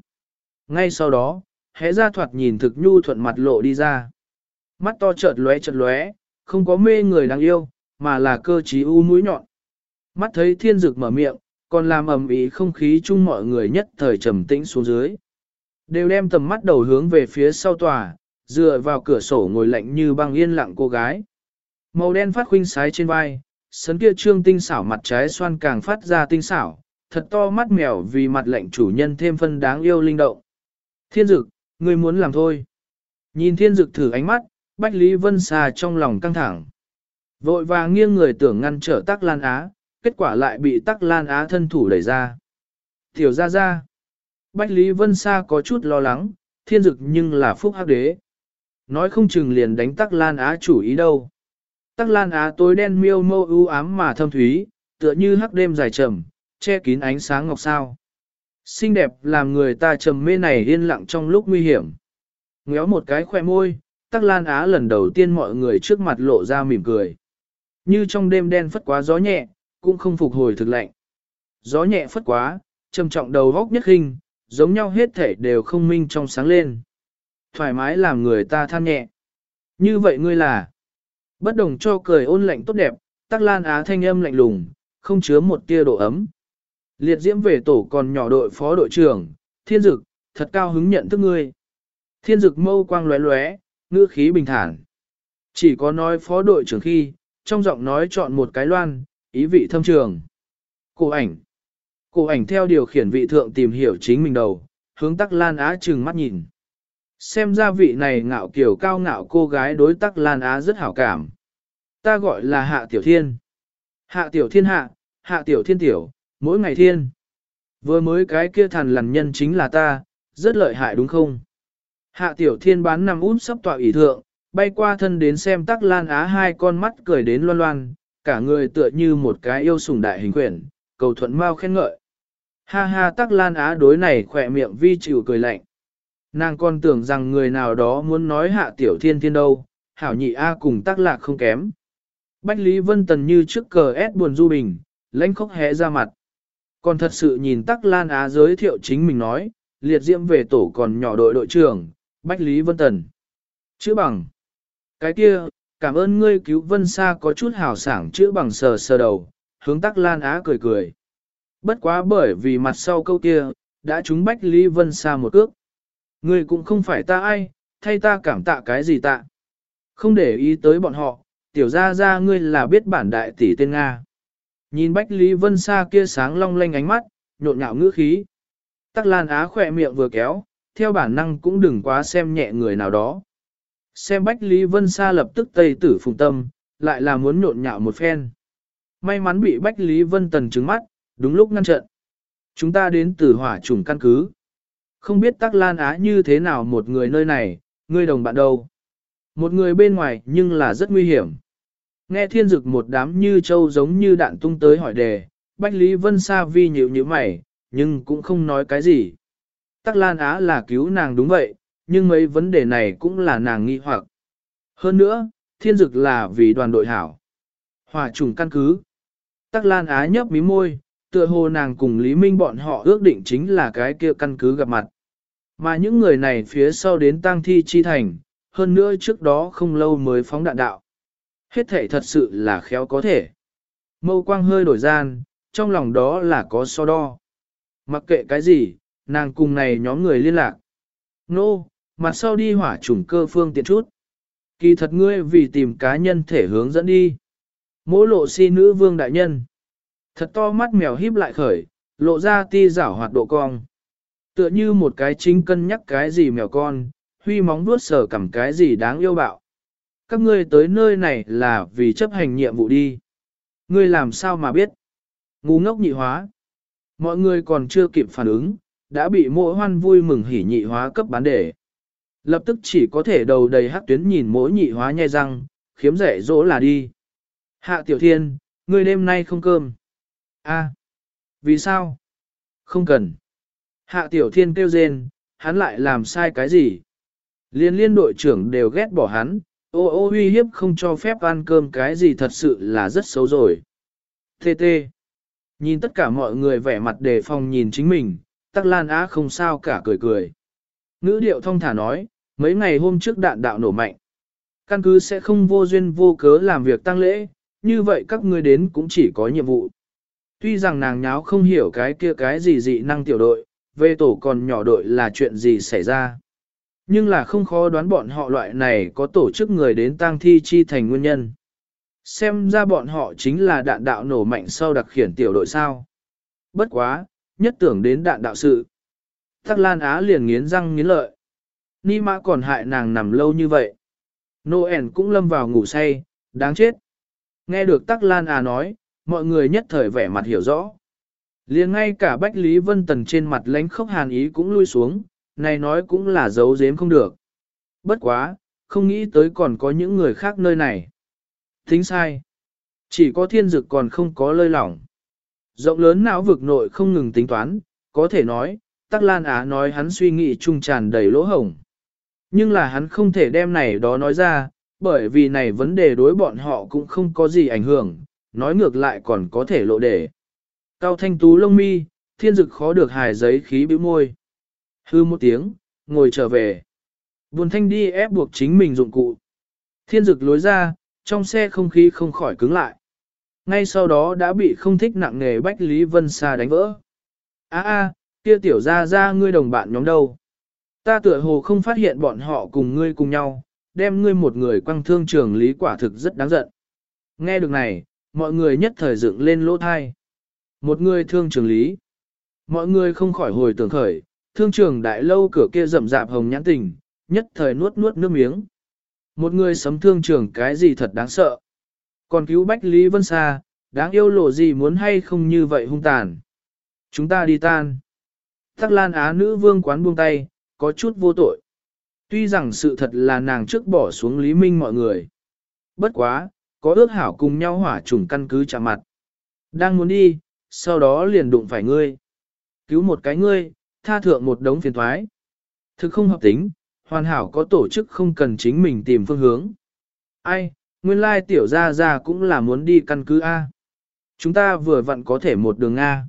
Ngay sau đó, hẽ ra thoạt nhìn thực nhu thuận mặt lộ đi ra. Mắt to chợt lóe chợt lóe, không có mê người đáng yêu, mà là cơ trí u mũi nhọn. Mắt thấy thiên dực mở miệng, còn làm ầm ĩ không khí chung mọi người nhất thời trầm tĩnh xuống dưới. Đều đem tầm mắt đầu hướng về phía sau tòa, dựa vào cửa sổ ngồi lạnh như băng yên lặng cô gái. Màu đen phát khuynh sái trên vai, sấn kia trương tinh xảo mặt trái xoan càng phát ra tinh xảo, thật to mắt mèo vì mặt lạnh chủ nhân thêm phân đáng yêu linh động. Thiên dực, ngươi muốn làm thôi. Nhìn thiên dực thử ánh mắt, Bách Lý Vân Sa trong lòng căng thẳng. Vội vàng nghiêng người tưởng ngăn trở tắc lan á, kết quả lại bị tắc lan á thân thủ đẩy ra. Tiểu ra ra. Bách Lý Vân Sa có chút lo lắng, thiên dực nhưng là phúc hắc đế. Nói không chừng liền đánh tắc lan á chủ ý đâu. Tắc lan á tối đen miêu mâu ưu ám mà thâm thúy, tựa như hắc đêm dài trầm, che kín ánh sáng ngọc sao. Xinh đẹp làm người ta trầm mê này yên lặng trong lúc nguy hiểm. Ngéo một cái khoe môi, tắc lan á lần đầu tiên mọi người trước mặt lộ ra mỉm cười. Như trong đêm đen phất quá gió nhẹ, cũng không phục hồi thực lạnh. Gió nhẹ phất quá, trầm trọng đầu góc nhất hình, giống nhau hết thể đều không minh trong sáng lên. Thoải mái làm người ta than nhẹ. Như vậy ngươi là, bất đồng cho cười ôn lạnh tốt đẹp, tắc lan á thanh âm lạnh lùng, không chứa một tia độ ấm. Liệt diễm về tổ còn nhỏ đội phó đội trưởng, thiên dực, thật cao hứng nhận thức ngươi. Thiên dực mâu quang lóe lóe, ngữ khí bình thản. Chỉ có nói phó đội trưởng khi, trong giọng nói chọn một cái loan, ý vị thâm trường. Cổ ảnh. Cổ ảnh theo điều khiển vị thượng tìm hiểu chính mình đầu, hướng tắc lan á trừng mắt nhìn. Xem ra vị này ngạo kiểu cao ngạo cô gái đối tắc lan á rất hảo cảm. Ta gọi là hạ tiểu thiên. Hạ tiểu thiên hạ, hạ tiểu thiên tiểu, mỗi ngày thiên. Vừa mới cái kia thần lằn nhân chính là ta, rất lợi hại đúng không? Hạ tiểu thiên bán nằm út sắp tọa ủy thượng, bay qua thân đến xem tắc lan á hai con mắt cười đến loan loan, cả người tựa như một cái yêu sủng đại hình quyển, cầu thuận mau khen ngợi. Ha ha tắc lan á đối này khỏe miệng vi chịu cười lạnh. Nàng còn tưởng rằng người nào đó muốn nói hạ tiểu thiên thiên đâu, hảo nhị A cùng tắc lạc không kém. Bách Lý Vân Tần như trước cờ ép buồn du bình, lãnh khóc hé ra mặt. Còn thật sự nhìn tắc lan á giới thiệu chính mình nói, liệt diễm về tổ còn nhỏ đội đội trưởng, Bách Lý Vân Tần. Chữ bằng. Cái kia, cảm ơn ngươi cứu Vân Sa có chút hào sảng chữ bằng sờ sờ đầu, hướng tắc lan á cười cười. Bất quá bởi vì mặt sau câu kia, đã trúng Bách Lý Vân Sa một cước. Ngươi cũng không phải ta ai, thay ta cảm tạ cái gì tạ. Không để ý tới bọn họ, tiểu ra ra ngươi là biết bản đại tỷ tên Nga. Nhìn Bách Lý Vân Sa kia sáng long lanh ánh mắt, nhộn nhạo ngữ khí. Tắc Lan Á khỏe miệng vừa kéo, theo bản năng cũng đừng quá xem nhẹ người nào đó. Xem Bách Lý Vân Sa lập tức tây tử phùng tâm, lại là muốn nhộn nhạo một phen. May mắn bị Bách Lý Vân Tần trứng mắt, đúng lúc ngăn trận. Chúng ta đến từ hỏa trùng căn cứ. Không biết Tắc Lan Á như thế nào một người nơi này, người đồng bạn đâu. Một người bên ngoài nhưng là rất nguy hiểm. Nghe thiên dực một đám như trâu giống như đạn tung tới hỏi đề, Bách Lý Vân Sa vi nhịu như mày, nhưng cũng không nói cái gì. Tắc Lan Á là cứu nàng đúng vậy, nhưng mấy vấn đề này cũng là nàng nghi hoặc. Hơn nữa, thiên dực là vì đoàn đội hảo. Hòa trùng căn cứ. Tắc Lan Á nhấp mí môi, tựa hồ nàng cùng Lý Minh bọn họ ước định chính là cái kia căn cứ gặp mặt. Mà những người này phía sau đến tang thi chi thành, hơn nữa trước đó không lâu mới phóng đạn đạo. Hết thể thật sự là khéo có thể. Mâu quang hơi đổi gian, trong lòng đó là có so đo. Mặc kệ cái gì, nàng cùng này nhóm người liên lạc. Nô, no, mặt sau đi hỏa chủng cơ phương tiện chút. Kỳ thật ngươi vì tìm cá nhân thể hướng dẫn đi. Mỗi lộ si nữ vương đại nhân. Thật to mắt mèo híp lại khởi, lộ ra ti giảo hoạt độ cong. Tựa như một cái chính cân nhắc cái gì mèo con, huy móng vuốt sờ cầm cái gì đáng yêu bạo. Các ngươi tới nơi này là vì chấp hành nhiệm vụ đi. Ngươi làm sao mà biết? Ngu ngốc nhị hóa. Mọi người còn chưa kịp phản ứng, đã bị mỗi hoan vui mừng hỉ nhị hóa cấp bán đề. Lập tức chỉ có thể đầu đầy hắc tuyến nhìn mỗi nhị hóa nhai răng, khiếm rẻ dỗ là đi. Hạ tiểu thiên, ngươi đêm nay không cơm. A, vì sao? Không cần. Hạ tiểu thiên kêu rên, hắn lại làm sai cái gì? Liên liên đội trưởng đều ghét bỏ hắn, ô ô uy hiếp không cho phép ăn cơm cái gì thật sự là rất xấu rồi. Tê tê. Nhìn tất cả mọi người vẻ mặt đề phòng nhìn chính mình, tắc lan á không sao cả cười cười. Ngữ điệu thông thả nói, mấy ngày hôm trước đạn đạo nổ mạnh. Căn cứ sẽ không vô duyên vô cớ làm việc tăng lễ, như vậy các ngươi đến cũng chỉ có nhiệm vụ. Tuy rằng nàng nháo không hiểu cái kia cái gì dị năng tiểu đội, về tổ còn nhỏ đội là chuyện gì xảy ra. Nhưng là không khó đoán bọn họ loại này có tổ chức người đến tang thi chi thành nguyên nhân. Xem ra bọn họ chính là đạn đạo nổ mạnh sau đặc khiển tiểu đội sao. Bất quá, nhất tưởng đến đạn đạo sự. Tắc Lan Á liền nghiến răng nghiến lợi. Ni mã còn hại nàng nằm lâu như vậy. Noel cũng lâm vào ngủ say, đáng chết. Nghe được Tắc Lan Á nói, mọi người nhất thời vẻ mặt hiểu rõ. liền ngay cả Bách Lý Vân Tần trên mặt lánh khốc hàn ý cũng lui xuống, này nói cũng là giấu giếm không được. Bất quá, không nghĩ tới còn có những người khác nơi này. Tính sai. Chỉ có thiên dực còn không có lơi lỏng. Rộng lớn não vực nội không ngừng tính toán, có thể nói, Tắc Lan Á nói hắn suy nghĩ trung tràn đầy lỗ hổng. Nhưng là hắn không thể đem này đó nói ra, bởi vì này vấn đề đối bọn họ cũng không có gì ảnh hưởng, nói ngược lại còn có thể lộ đề. Cao thanh tú lông mi, thiên dực khó được hài giấy khí bĩu môi. Hư một tiếng, ngồi trở về. Buồn thanh đi ép buộc chính mình dụng cụ. Thiên dực lối ra, trong xe không khí không khỏi cứng lại. Ngay sau đó đã bị không thích nặng nề Bách Lý Vân Sa đánh vỡ. A a, kia tiểu ra ra ngươi đồng bạn nhóm đâu. Ta tựa hồ không phát hiện bọn họ cùng ngươi cùng nhau, đem ngươi một người quăng thương trường lý quả thực rất đáng giận. Nghe được này, mọi người nhất thời dựng lên lỗ thai. Một người thương trường lý. Mọi người không khỏi hồi tưởng khởi, thương trường đại lâu cửa kia rậm rạp hồng nhãn tình, nhất thời nuốt nuốt nước miếng. Một người sấm thương trường cái gì thật đáng sợ. Còn cứu Bách Lý Vân Sa, đáng yêu lộ gì muốn hay không như vậy hung tàn. Chúng ta đi tan. Tắc Lan Á nữ vương quán buông tay, có chút vô tội. Tuy rằng sự thật là nàng trước bỏ xuống Lý Minh mọi người. Bất quá, có ước hảo cùng nhau hỏa trùng căn cứ chạm mặt. Đang muốn đi, sau đó liền đụng phải ngươi. Cứu một cái ngươi, tha thượng một đống phiền thoái. Thực không hợp tính, hoàn hảo có tổ chức không cần chính mình tìm phương hướng. Ai, nguyên lai tiểu gia gia cũng là muốn đi căn cứ A. Chúng ta vừa vặn có thể một đường A.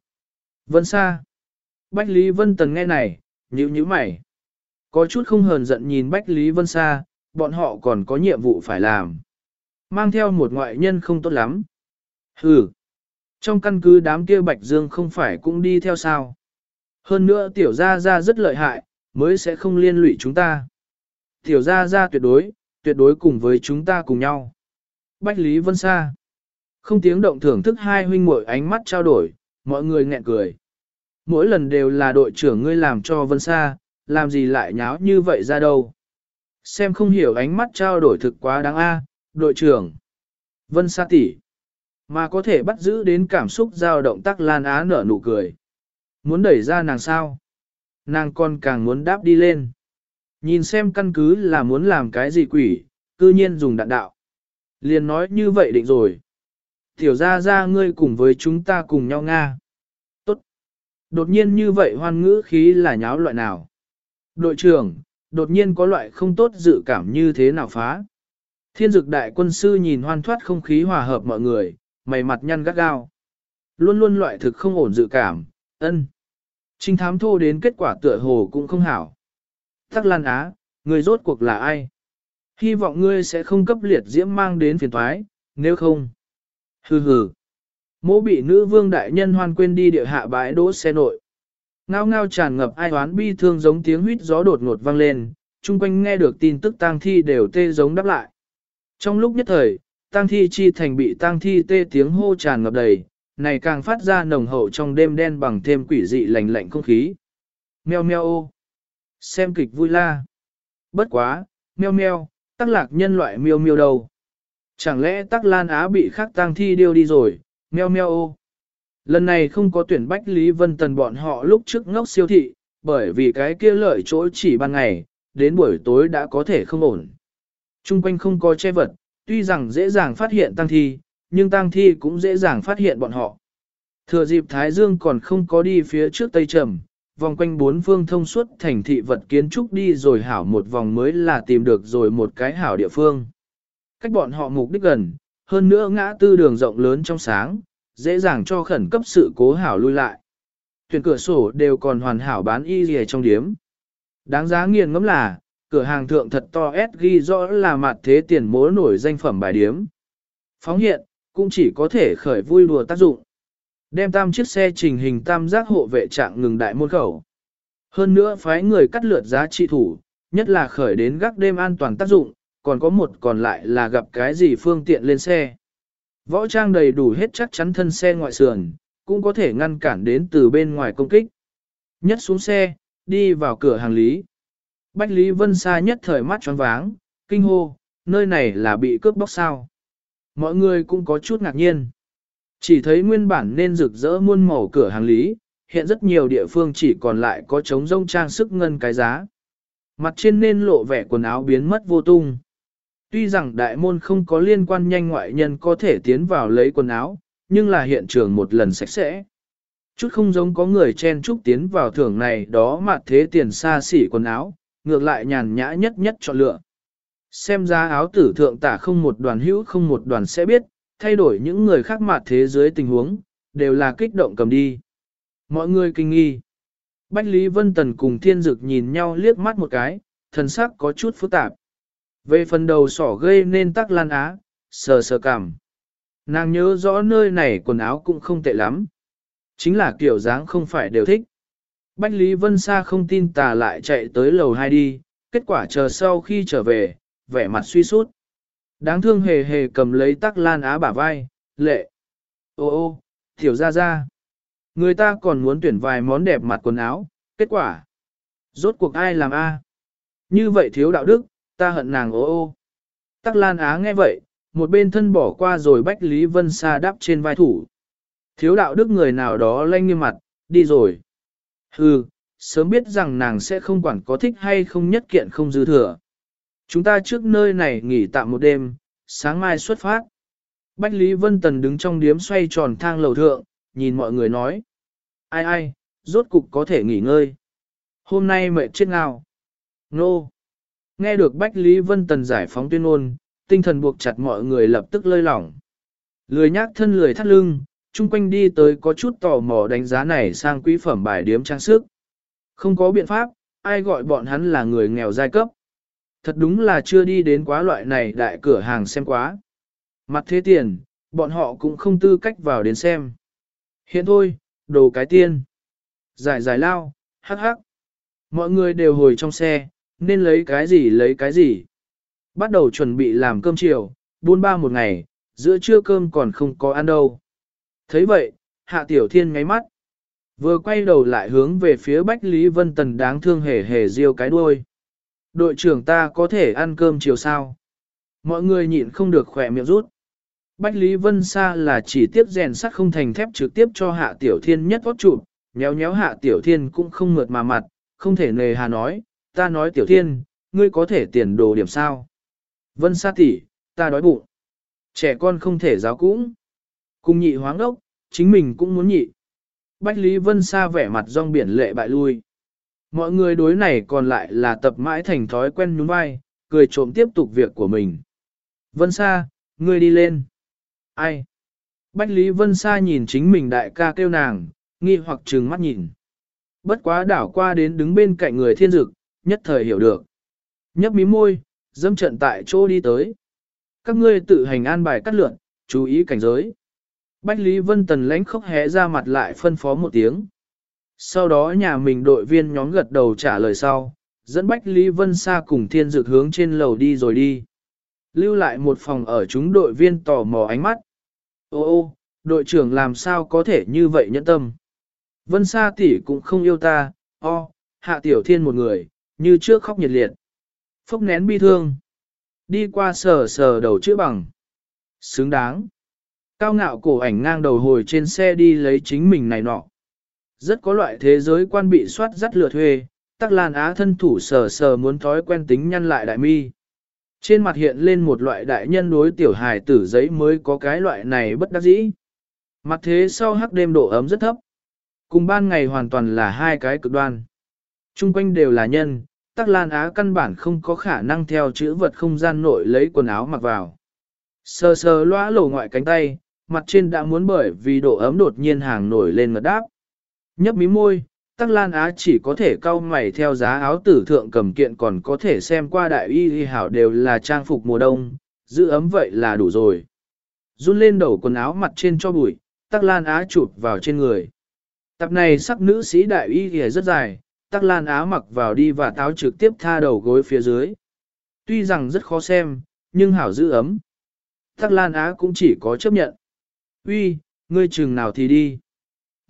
Vân xa. Bách Lý Vân Tần nghe này, nhíu nhíu mày. Có chút không hờn giận nhìn Bách Lý Vân xa, bọn họ còn có nhiệm vụ phải làm. Mang theo một ngoại nhân không tốt lắm. Hừ. Trong căn cứ đám kia Bạch Dương không phải cũng đi theo sao. Hơn nữa tiểu gia gia rất lợi hại, mới sẽ không liên lụy chúng ta. Tiểu gia gia tuyệt đối, tuyệt đối cùng với chúng ta cùng nhau. Bách Lý Vân Sa. Không tiếng động thưởng thức hai huynh muội ánh mắt trao đổi, mọi người nghẹn cười. mỗi lần đều là đội trưởng ngươi làm cho Vân Sa, làm gì lại nháo như vậy ra đâu. Xem không hiểu ánh mắt trao đổi thực quá đáng a, đội trưởng. Vân Sa tỷ, mà có thể bắt giữ đến cảm xúc dao động tác Lan Á nở nụ cười. Muốn đẩy ra nàng sao? Nàng còn càng muốn đáp đi lên. Nhìn xem căn cứ là muốn làm cái gì quỷ, cư nhiên dùng đạn đạo. Liền nói như vậy định rồi. Tiểu ra ra ngươi cùng với chúng ta cùng nhau Nga. Tốt. Đột nhiên như vậy hoan ngữ khí là nháo loại nào? Đội trưởng, đột nhiên có loại không tốt dự cảm như thế nào phá? Thiên dực đại quân sư nhìn hoan thoát không khí hòa hợp mọi người, mày mặt nhăn gắt gao. Luôn luôn loại thực không ổn dự cảm, ân. Trinh thám thô đến kết quả tựa hồ cũng không hảo. Tắc Lan Á, người rốt cuộc là ai? Hy vọng ngươi sẽ không cấp liệt diễm mang đến phiền thoái, nếu không. Hừ hừ. Mỗ bị nữ vương đại nhân hoan quên đi địa hạ bãi đỗ xe nội. Ngao ngao tràn ngập ai oán bi thương giống tiếng huýt gió đột ngột vang lên, chung quanh nghe được tin tức tang thi đều tê giống đáp lại. Trong lúc nhất thời, tang thi chi thành bị tang thi tê tiếng hô tràn ngập đầy, này càng phát ra nồng hậu trong đêm đen bằng thêm quỷ dị lạnh lạnh không khí. Meo meo ô. Xem kịch vui la. Bất quá, meo meo, tắc lạc nhân loại miêu miêu đâu. Chẳng lẽ tắc lan á bị khắc tang thi điêu đi rồi, meo meo ô. Lần này không có tuyển Bách Lý Vân Tần bọn họ lúc trước ngốc siêu thị, bởi vì cái kia lợi chỗ chỉ ban ngày, đến buổi tối đã có thể không ổn. Trung quanh không có che vật, tuy rằng dễ dàng phát hiện tăng thi, nhưng tang thi cũng dễ dàng phát hiện bọn họ. Thừa dịp Thái Dương còn không có đi phía trước Tây Trầm, vòng quanh bốn phương thông suốt thành thị vật kiến trúc đi rồi hảo một vòng mới là tìm được rồi một cái hảo địa phương. Cách bọn họ mục đích gần, hơn nữa ngã tư đường rộng lớn trong sáng, dễ dàng cho khẩn cấp sự cố hảo lui lại. Tuyển cửa sổ đều còn hoàn hảo bán y gì trong điếm. Đáng giá nghiền ngẫm là, cửa hàng thượng thật to S ghi rõ là mặt thế tiền mối nổi danh phẩm bài điếm. Phóng hiện, cũng chỉ có thể khởi vui đùa tác dụng. Đem tam chiếc xe trình hình tam giác hộ vệ trạng ngừng đại môn khẩu. Hơn nữa phái người cắt lượt giá trị thủ, nhất là khởi đến gác đêm an toàn tác dụng, còn có một còn lại là gặp cái gì phương tiện lên xe. Võ trang đầy đủ hết chắc chắn thân xe ngoại sườn, cũng có thể ngăn cản đến từ bên ngoài công kích. Nhất xuống xe, đi vào cửa hàng lý. Bách Lý Vân Sa nhất thời mắt tròn váng, kinh hô, nơi này là bị cướp bóc sao. Mọi người cũng có chút ngạc nhiên. Chỉ thấy nguyên bản nên rực rỡ muôn màu cửa hàng lý, hiện rất nhiều địa phương chỉ còn lại có trống rông trang sức ngân cái giá. Mặt trên nên lộ vẻ quần áo biến mất vô tung. Tuy rằng đại môn không có liên quan nhanh ngoại nhân có thể tiến vào lấy quần áo, nhưng là hiện trường một lần sạch sẽ. Chút không giống có người chen chúc tiến vào thưởng này đó mà thế tiền xa xỉ quần áo, ngược lại nhàn nhã nhất nhất chọn lựa. Xem ra áo tử thượng tả không một đoàn hữu không một đoàn sẽ biết, thay đổi những người khác mặt thế giới tình huống, đều là kích động cầm đi. Mọi người kinh nghi. Bách Lý Vân Tần cùng thiên dực nhìn nhau liếc mắt một cái, thần sắc có chút phức tạp. Về phần đầu sỏ gây nên tắc lan á, sờ sờ cảm. Nàng nhớ rõ nơi này quần áo cũng không tệ lắm. Chính là kiểu dáng không phải đều thích. Bách Lý Vân Sa không tin tà lại chạy tới lầu 2 đi, kết quả chờ sau khi trở về, vẻ mặt suy sút. Đáng thương hề hề cầm lấy tắc lan á bả vai, lệ. Ô ô, tiểu ra ra. Người ta còn muốn tuyển vài món đẹp mặt quần áo, kết quả. Rốt cuộc ai làm a? Như vậy thiếu đạo đức, ta hận nàng ô ô. Tắc lan á nghe vậy, một bên thân bỏ qua rồi Bách Lý Vân Sa đắp trên vai thủ. Thiếu đạo đức người nào đó lanh nghiêm mặt, đi rồi. Hừ, sớm biết rằng nàng sẽ không quản có thích hay không nhất kiện không dư thừa. Chúng ta trước nơi này nghỉ tạm một đêm, sáng mai xuất phát. Bách Lý Vân Tần đứng trong điếm xoay tròn thang lầu thượng, nhìn mọi người nói. Ai ai, rốt cục có thể nghỉ ngơi. Hôm nay mệt chết ngào. Nô. Nghe được Bách Lý Vân Tần giải phóng tuyên ngôn, tinh thần buộc chặt mọi người lập tức lơi lỏng. Lười nhác thân lười thắt lưng, chung quanh đi tới có chút tò mò đánh giá này sang quý phẩm bài điếm trang sức. Không có biện pháp, ai gọi bọn hắn là người nghèo giai cấp. Thật đúng là chưa đi đến quá loại này đại cửa hàng xem quá. Mặt thế tiền, bọn họ cũng không tư cách vào đến xem. Hiện thôi, đồ cái tiên. Giải giải lao, hắc hắc. Mọi người đều hồi trong xe, nên lấy cái gì lấy cái gì. Bắt đầu chuẩn bị làm cơm chiều, buôn ba một ngày, giữa trưa cơm còn không có ăn đâu. thấy vậy, hạ tiểu thiên ngáy mắt. Vừa quay đầu lại hướng về phía Bách Lý Vân Tần đáng thương hề hề riêu cái đuôi. Đội trưởng ta có thể ăn cơm chiều sao? Mọi người nhịn không được khỏe miệng rút. Bách Lý Vân Sa là chỉ tiếp rèn sắt không thành thép trực tiếp cho hạ tiểu thiên nhất hót chụp, nhéo nhéo hạ tiểu thiên cũng không mượt mà mặt, không thể nề hà nói, ta nói tiểu thiên, ngươi có thể tiền đồ điểm sao? Vân Sa tỷ, ta đói bụng. Trẻ con không thể giáo cũng. Cùng nhị hoáng đốc, chính mình cũng muốn nhị. Bách Lý Vân Sa vẻ mặt rong biển lệ bại lui. Mọi người đối này còn lại là tập mãi thành thói quen nhún vai, cười trộm tiếp tục việc của mình. Vân Sa, ngươi đi lên. Ai? Bách Lý Vân Sa nhìn chính mình đại ca kêu nàng, nghi hoặc trừng mắt nhìn. Bất quá đảo qua đến đứng bên cạnh người thiên dực, nhất thời hiểu được. Nhấp mí môi, dâm trận tại chỗ đi tới. Các ngươi tự hành an bài cắt lượn, chú ý cảnh giới. Bách Lý Vân Tần lãnh khóc hé ra mặt lại phân phó một tiếng. Sau đó nhà mình đội viên nhóm gật đầu trả lời sau, dẫn Bách Lý Vân Sa cùng thiên dược hướng trên lầu đi rồi đi. Lưu lại một phòng ở chúng đội viên tò mò ánh mắt. Ô ô, đội trưởng làm sao có thể như vậy nhẫn tâm. Vân Sa tỷ cũng không yêu ta, o, hạ tiểu thiên một người, như trước khóc nhiệt liệt. Phốc nén bi thương. Đi qua sờ sờ đầu chữ bằng. Xứng đáng. Cao ngạo cổ ảnh ngang đầu hồi trên xe đi lấy chính mình này nọ. Rất có loại thế giới quan bị soát dắt lừa thuê, tắc lan á thân thủ sờ sờ muốn thói quen tính nhăn lại đại mi. Trên mặt hiện lên một loại đại nhân đối tiểu hài tử giấy mới có cái loại này bất đắc dĩ. Mặt thế sau hắc đêm độ ấm rất thấp. Cùng ban ngày hoàn toàn là hai cái cực đoan. Trung quanh đều là nhân, tắc lan á căn bản không có khả năng theo chữ vật không gian nội lấy quần áo mặc vào. Sờ sờ loa lổ ngoại cánh tay, mặt trên đã muốn bởi vì độ ấm đột nhiên hàng nổi lên ngật đáp. Nhấp mí môi, Tắc Lan Á chỉ có thể cau mày theo giá áo tử thượng cầm kiện còn có thể xem qua đại y y hảo đều là trang phục mùa đông, giữ ấm vậy là đủ rồi. Run lên đầu quần áo mặt trên cho bụi, Tắc Lan Á chụp vào trên người. Tập này sắc nữ sĩ đại y y rất dài, Tắc Lan Á mặc vào đi và táo trực tiếp tha đầu gối phía dưới. Tuy rằng rất khó xem, nhưng hảo giữ ấm. Tắc Lan Á cũng chỉ có chấp nhận. Uy, ngươi chừng nào thì đi.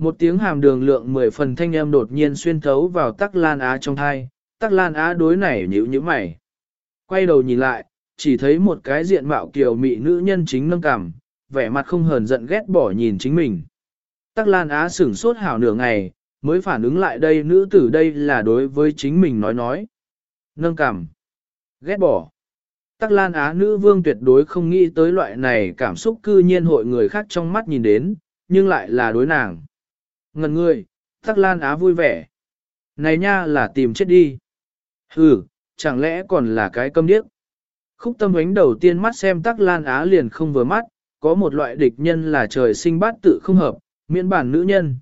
Một tiếng hàm đường lượng mười phần thanh âm đột nhiên xuyên thấu vào tắc lan á trong thai, tắc lan á đối này nhữ như mày. Quay đầu nhìn lại, chỉ thấy một cái diện mạo kiều mị nữ nhân chính nâng cằm, vẻ mặt không hờn giận ghét bỏ nhìn chính mình. Tắc lan á sửng sốt hảo nửa ngày, mới phản ứng lại đây nữ tử đây là đối với chính mình nói nói. Nâng cằm, ghét bỏ. Tắc Lan Á nữ vương tuyệt đối không nghĩ tới loại này cảm xúc cư nhiên hội người khác trong mắt nhìn đến, nhưng lại là đối nàng. Ngần người, Tắc Lan Á vui vẻ. Này nha là tìm chết đi. Hừ, chẳng lẽ còn là cái câm điếc. Khúc tâm ánh đầu tiên mắt xem Tắc Lan Á liền không vừa mắt, có một loại địch nhân là trời sinh bát tự không hợp, miễn bản nữ nhân.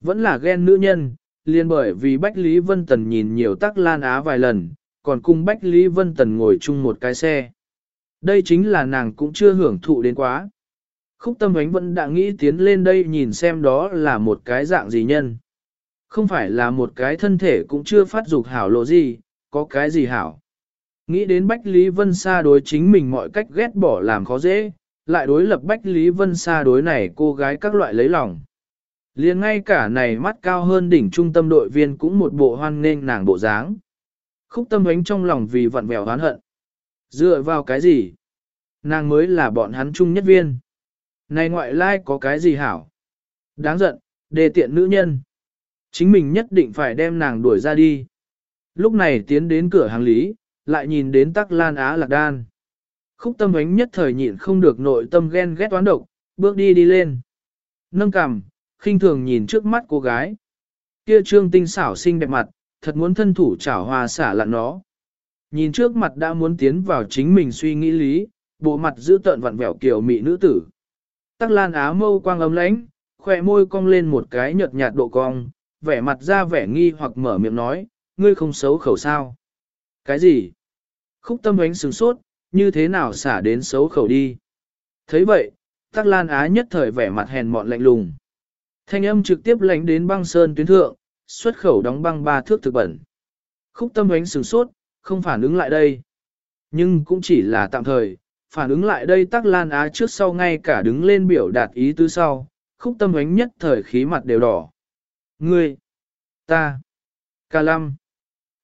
Vẫn là ghen nữ nhân, liền bởi vì Bách Lý Vân Tần nhìn nhiều Tắc Lan Á vài lần, còn cùng Bách Lý Vân Tần ngồi chung một cái xe. Đây chính là nàng cũng chưa hưởng thụ đến quá. Khúc tâm ánh vẫn đã nghĩ tiến lên đây nhìn xem đó là một cái dạng gì nhân. Không phải là một cái thân thể cũng chưa phát dục hảo lộ gì, có cái gì hảo. Nghĩ đến Bách Lý Vân Sa đối chính mình mọi cách ghét bỏ làm khó dễ, lại đối lập Bách Lý Vân Sa đối này cô gái các loại lấy lòng. liền ngay cả này mắt cao hơn đỉnh trung tâm đội viên cũng một bộ hoan nghênh nàng bộ dáng. Khúc tâm ánh trong lòng vì vặn vẹo oán hận. Dựa vào cái gì? Nàng mới là bọn hắn chung nhất viên. Này ngoại lai có cái gì hảo? Đáng giận, đề tiện nữ nhân. Chính mình nhất định phải đem nàng đuổi ra đi. Lúc này tiến đến cửa hàng lý, lại nhìn đến tắc lan á lạc đan. Khúc tâm ánh nhất thời nhịn không được nội tâm ghen ghét toán độc, bước đi đi lên. Nâng cằm, khinh thường nhìn trước mắt cô gái. Kia trương tinh xảo xinh đẹp mặt, thật muốn thân thủ chảo hòa xả lặn nó. Nhìn trước mặt đã muốn tiến vào chính mình suy nghĩ lý, bộ mặt giữ tợn vặn vẹo kiểu mị nữ tử. Tắc lan á mâu quang ấm lãnh, khỏe môi cong lên một cái nhợt nhạt độ cong, vẻ mặt ra vẻ nghi hoặc mở miệng nói, ngươi không xấu khẩu sao. Cái gì? Khúc tâm ánh sừng sốt, như thế nào xả đến xấu khẩu đi. thấy vậy, tắc lan á nhất thời vẻ mặt hèn mọn lạnh lùng. Thanh âm trực tiếp lánh đến băng sơn tuyến thượng, xuất khẩu đóng băng ba thước thực bẩn. Khúc tâm ánh sừng sốt, không phản ứng lại đây. Nhưng cũng chỉ là tạm thời, phản ứng lại đây tắc lan á trước sau ngay cả đứng lên biểu đạt ý tứ sau, khúc tâm ánh nhất thời khí mặt đều đỏ. Ngươi, ta, ca lâm.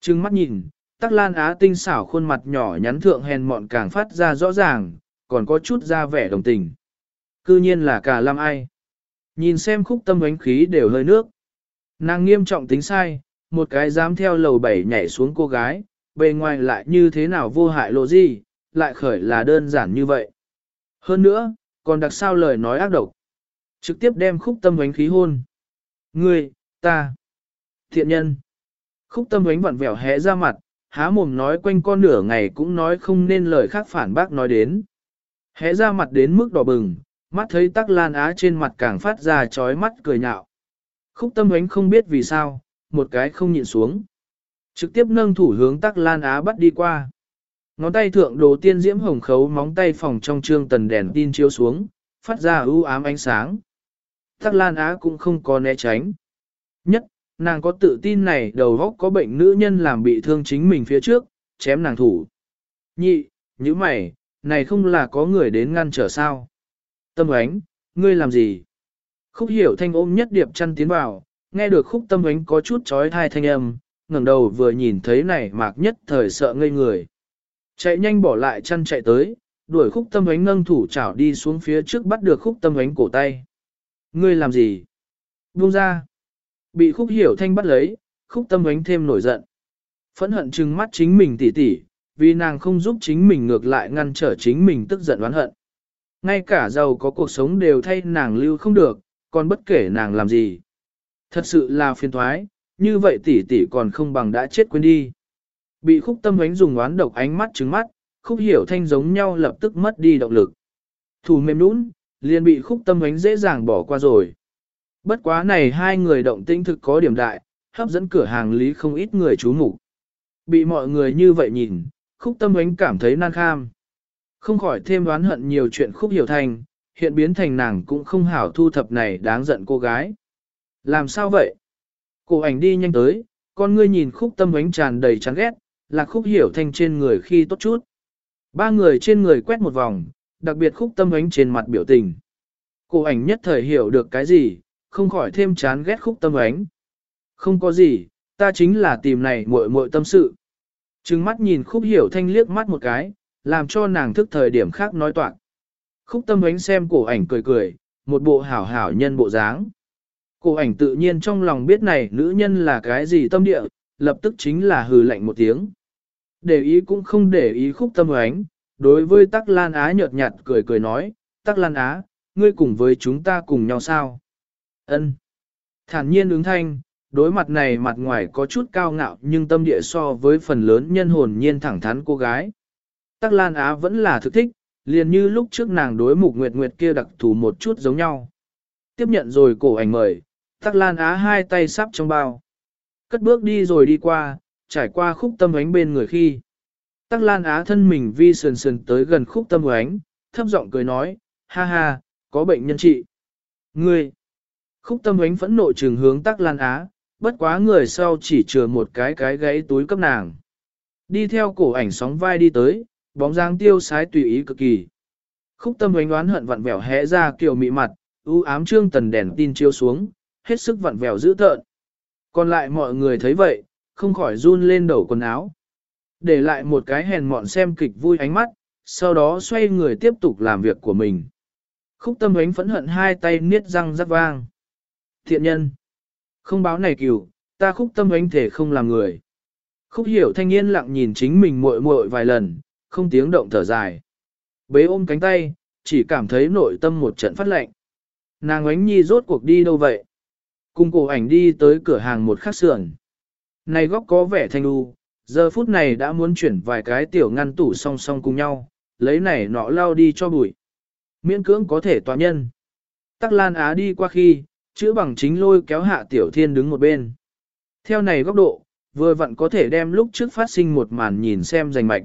Trừng mắt nhìn, tắc lan á tinh xảo khuôn mặt nhỏ nhắn thượng hèn mọn càng phát ra rõ ràng, còn có chút ra vẻ đồng tình. Cư nhiên là cả lâm ai. Nhìn xem khúc tâm ánh khí đều hơi nước. Nàng nghiêm trọng tính sai, một cái dám theo lầu bảy nhảy xuống cô gái, bề ngoài lại như thế nào vô hại lộ gì, lại khởi là đơn giản như vậy. Hơn nữa, còn đặc sao lời nói ác độc. Trực tiếp đem khúc tâm ánh khí hôn. Ngươi, ta, thiện nhân. Khúc tâm ánh vặn vẹo hé ra mặt, há mồm nói quanh con nửa ngày cũng nói không nên lời khác phản bác nói đến. Hé ra mặt đến mức đỏ bừng, mắt thấy tắc lan á trên mặt càng phát ra trói mắt cười nhạo. Khúc tâm ánh không biết vì sao, một cái không nhịn xuống. Trực tiếp nâng thủ hướng tắc lan á bắt đi qua. Ngón tay thượng đồ tiên diễm hồng khấu móng tay phòng trong trương tần đèn tin chiếu xuống, phát ra ưu ám ánh sáng. Tắc lan á cũng không có né tránh. Nhất, nàng có tự tin này đầu góc có bệnh nữ nhân làm bị thương chính mình phía trước, chém nàng thủ. Nhị, như mày, này không là có người đến ngăn trở sao. Tâm ánh, ngươi làm gì? Khúc hiểu thanh ôm nhất điệp chăn tiến vào, nghe được khúc tâm ánh có chút trói thai thanh âm, ngẩng đầu vừa nhìn thấy này mạc nhất thời sợ ngây người. Chạy nhanh bỏ lại chăn chạy tới, đuổi khúc tâm ánh nâng thủ chảo đi xuống phía trước bắt được khúc tâm ánh cổ tay. Ngươi làm gì? Buông ra. Bị khúc hiểu thanh bắt lấy, khúc tâm ánh thêm nổi giận. Phẫn hận trừng mắt chính mình tỉ tỉ, vì nàng không giúp chính mình ngược lại ngăn trở chính mình tức giận oán hận. Ngay cả giàu có cuộc sống đều thay nàng lưu không được, còn bất kể nàng làm gì. Thật sự là phiền thoái, như vậy tỷ tỷ còn không bằng đã chết quên đi. Bị khúc tâm ánh dùng oán độc ánh mắt trứng mắt, khúc hiểu thanh giống nhau lập tức mất đi động lực. Thủ mềm nũng, liền bị khúc tâm ánh dễ dàng bỏ qua rồi. Bất quá này hai người động tinh thực có điểm đại, hấp dẫn cửa hàng lý không ít người chú mục Bị mọi người như vậy nhìn, khúc tâm ánh cảm thấy nan kham. Không khỏi thêm đoán hận nhiều chuyện khúc hiểu thanh hiện biến thành nàng cũng không hảo thu thập này đáng giận cô gái. Làm sao vậy? Cổ ảnh đi nhanh tới, con ngươi nhìn khúc tâm ánh tràn đầy chán ghét, là khúc hiểu thanh trên người khi tốt chút. Ba người trên người quét một vòng, đặc biệt khúc tâm ánh trên mặt biểu tình. cô ảnh nhất thời hiểu được cái gì, không khỏi thêm chán ghét khúc tâm ánh. Không có gì, ta chính là tìm này muội muội tâm sự. Trừng mắt nhìn khúc hiểu thanh liếc mắt một cái, làm cho nàng thức thời điểm khác nói toạc. Khúc tâm ánh xem cổ ảnh cười cười, một bộ hảo hảo nhân bộ dáng. Cổ ảnh tự nhiên trong lòng biết này nữ nhân là cái gì tâm địa, lập tức chính là hừ lạnh một tiếng. Để ý cũng không để ý khúc tâm ánh, đối với tắc lan á nhợt nhạt cười cười nói, tắc lan á, ngươi cùng với chúng ta cùng nhau sao? ân Thản nhiên ứng thanh, đối mặt này mặt ngoài có chút cao ngạo nhưng tâm địa so với phần lớn nhân hồn nhiên thẳng thắn cô gái. Tắc Lan Á vẫn là thực thích, liền như lúc trước nàng đối mục nguyệt nguyệt kia đặc thù một chút giống nhau. Tiếp nhận rồi cổ ảnh mời, Tắc Lan Á hai tay sắp trong bao. Cất bước đi rồi đi qua, trải qua khúc tâm ánh bên người khi. Tắc Lan Á thân mình vi sườn sườn tới gần khúc tâm ánh, thấp giọng cười nói, ha ha, có bệnh nhân trị. Ngươi! Khúc tâm ánh phẫn nộ trường hướng Tắc Lan Á, bất quá người sau chỉ chừa một cái cái gãy túi cấp nàng. Đi theo cổ ảnh sóng vai đi tới, bóng dáng tiêu sái tùy ý cực kỳ. Khúc tâm ánh oán hận vặn vẹo hẽ ra kiểu mị mặt, u ám trương tần đèn tin chiếu xuống, hết sức vặn vẹo dữ tợn. Còn lại mọi người thấy vậy, không khỏi run lên đầu quần áo. Để lại một cái hèn mọn xem kịch vui ánh mắt, sau đó xoay người tiếp tục làm việc của mình. Khúc tâm ánh phẫn hận hai tay niết răng rắc vang. Thiện nhân! Không báo này cửu, ta khúc tâm ánh thể không làm người. Khúc hiểu thanh niên lặng nhìn chính mình muội muội vài lần, không tiếng động thở dài. Bế ôm cánh tay, chỉ cảm thấy nội tâm một trận phát lạnh. Nàng ánh nhi rốt cuộc đi đâu vậy? Cùng cổ ảnh đi tới cửa hàng một khắc sườn. Này góc có vẻ thanh đu, giờ phút này đã muốn chuyển vài cái tiểu ngăn tủ song song cùng nhau, lấy này nọ lao đi cho bụi. Miễn cưỡng có thể tòa nhân. Tắc Lan Á đi qua khi, chữ bằng chính lôi kéo hạ tiểu thiên đứng một bên. Theo này góc độ, vừa vặn có thể đem lúc trước phát sinh một màn nhìn xem rành mạch.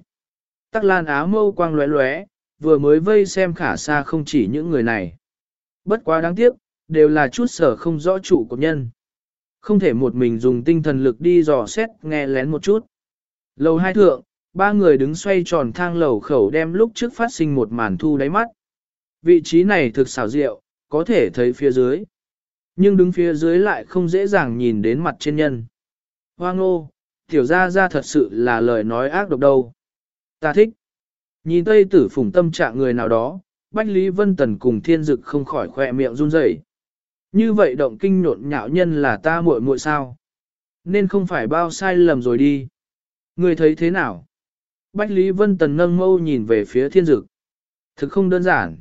Tắc Lan Á mâu quang lóe lóe, vừa mới vây xem khả xa không chỉ những người này. Bất quá đáng tiếc, đều là chút sở không rõ chủ của nhân. Không thể một mình dùng tinh thần lực đi dò xét nghe lén một chút. Lầu hai thượng, ba người đứng xoay tròn thang lầu khẩu đem lúc trước phát sinh một màn thu đáy mắt. Vị trí này thực xảo diệu, có thể thấy phía dưới. Nhưng đứng phía dưới lại không dễ dàng nhìn đến mặt trên nhân. Hoang ô, tiểu ra ra thật sự là lời nói ác độc đâu. Ta thích. Nhìn tây tử phủng tâm trạng người nào đó, Bách Lý Vân Tần cùng thiên dực không khỏi khỏe miệng run rẩy. Như vậy động kinh nhộn nhạo nhân là ta muội muội sao? Nên không phải bao sai lầm rồi đi. Người thấy thế nào? Bách Lý Vân Tần nâng mâu nhìn về phía thiên dực. Thực không đơn giản.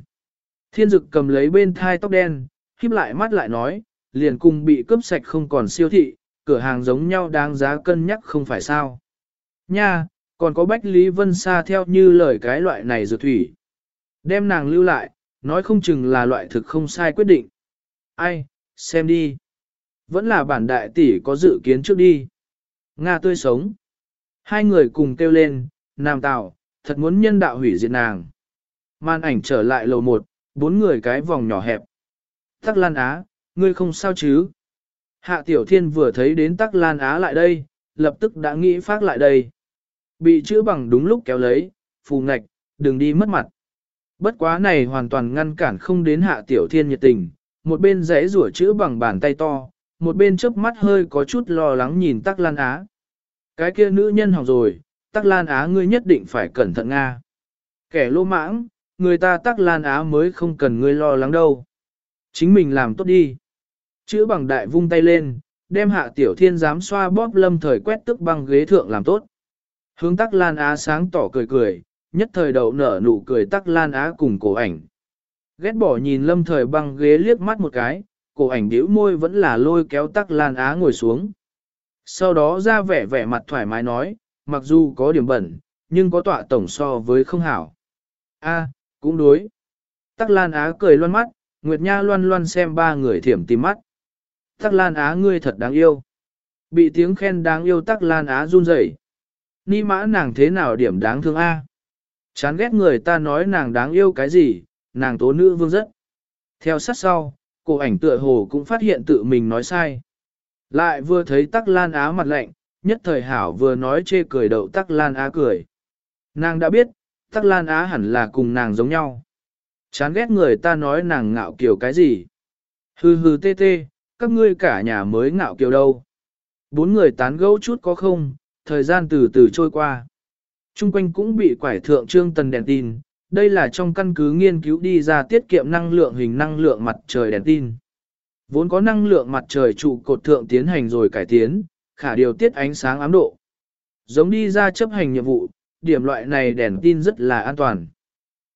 Thiên dực cầm lấy bên thai tóc đen, híp lại mắt lại nói, liền cùng bị cướp sạch không còn siêu thị, cửa hàng giống nhau đáng giá cân nhắc không phải sao. Nha, còn có Bách Lý Vân Sa theo như lời cái loại này dược thủy. Đem nàng lưu lại, nói không chừng là loại thực không sai quyết định. Ai, xem đi. Vẫn là bản đại tỷ có dự kiến trước đi. Nga tươi sống. Hai người cùng kêu lên, nam tạo, thật muốn nhân đạo hủy diệt nàng. Màn ảnh trở lại lầu một, bốn người cái vòng nhỏ hẹp. Tắc Lan Á, ngươi không sao chứ? Hạ Tiểu Thiên vừa thấy đến Tắc Lan Á lại đây, lập tức đã nghĩ phát lại đây. Bị chữ bằng đúng lúc kéo lấy, phù ngạch, đừng đi mất mặt. Bất quá này hoàn toàn ngăn cản không đến Hạ Tiểu Thiên nhiệt tình, một bên rẽ rủa chữ bằng bàn tay to, một bên chớp mắt hơi có chút lo lắng nhìn Tắc Lan Á. Cái kia nữ nhân học rồi, Tắc Lan Á ngươi nhất định phải cẩn thận Nga. Kẻ lô mãng, người ta Tắc Lan Á mới không cần ngươi lo lắng đâu. Chính mình làm tốt đi. Chữ bằng đại vung tay lên, đem hạ tiểu thiên dám xoa bóp lâm thời quét tức băng ghế thượng làm tốt. Hướng tắc lan á sáng tỏ cười cười, nhất thời đầu nở nụ cười tắc lan á cùng cổ ảnh. Ghét bỏ nhìn lâm thời băng ghế liếc mắt một cái, cổ ảnh điếu môi vẫn là lôi kéo tắc lan á ngồi xuống. Sau đó ra vẻ vẻ mặt thoải mái nói, mặc dù có điểm bẩn, nhưng có tọa tổng so với không hảo. A, cũng đối. Tắc lan á cười loan mắt, Nguyệt Nha loan loan xem ba người thiểm tìm mắt. Tắc Lan Á ngươi thật đáng yêu. Bị tiếng khen đáng yêu Tắc Lan Á run rẩy. Ni mã nàng thế nào điểm đáng thương A. Chán ghét người ta nói nàng đáng yêu cái gì, nàng tố nữ vương rất. Theo sát sau, cô ảnh tựa hồ cũng phát hiện tự mình nói sai. Lại vừa thấy Tắc Lan Á mặt lạnh, nhất thời hảo vừa nói chê cười đậu Tắc Lan Á cười. Nàng đã biết, Tắc Lan Á hẳn là cùng nàng giống nhau. Chán ghét người ta nói nàng ngạo kiều cái gì. Hừ hừ tê tê, các ngươi cả nhà mới ngạo kiều đâu. Bốn người tán gẫu chút có không, thời gian từ từ trôi qua. Trung quanh cũng bị quải thượng trương tần đèn tin, đây là trong căn cứ nghiên cứu đi ra tiết kiệm năng lượng hình năng lượng mặt trời đèn tin. Vốn có năng lượng mặt trời trụ cột thượng tiến hành rồi cải tiến, khả điều tiết ánh sáng ám độ. Giống đi ra chấp hành nhiệm vụ, điểm loại này đèn tin rất là an toàn.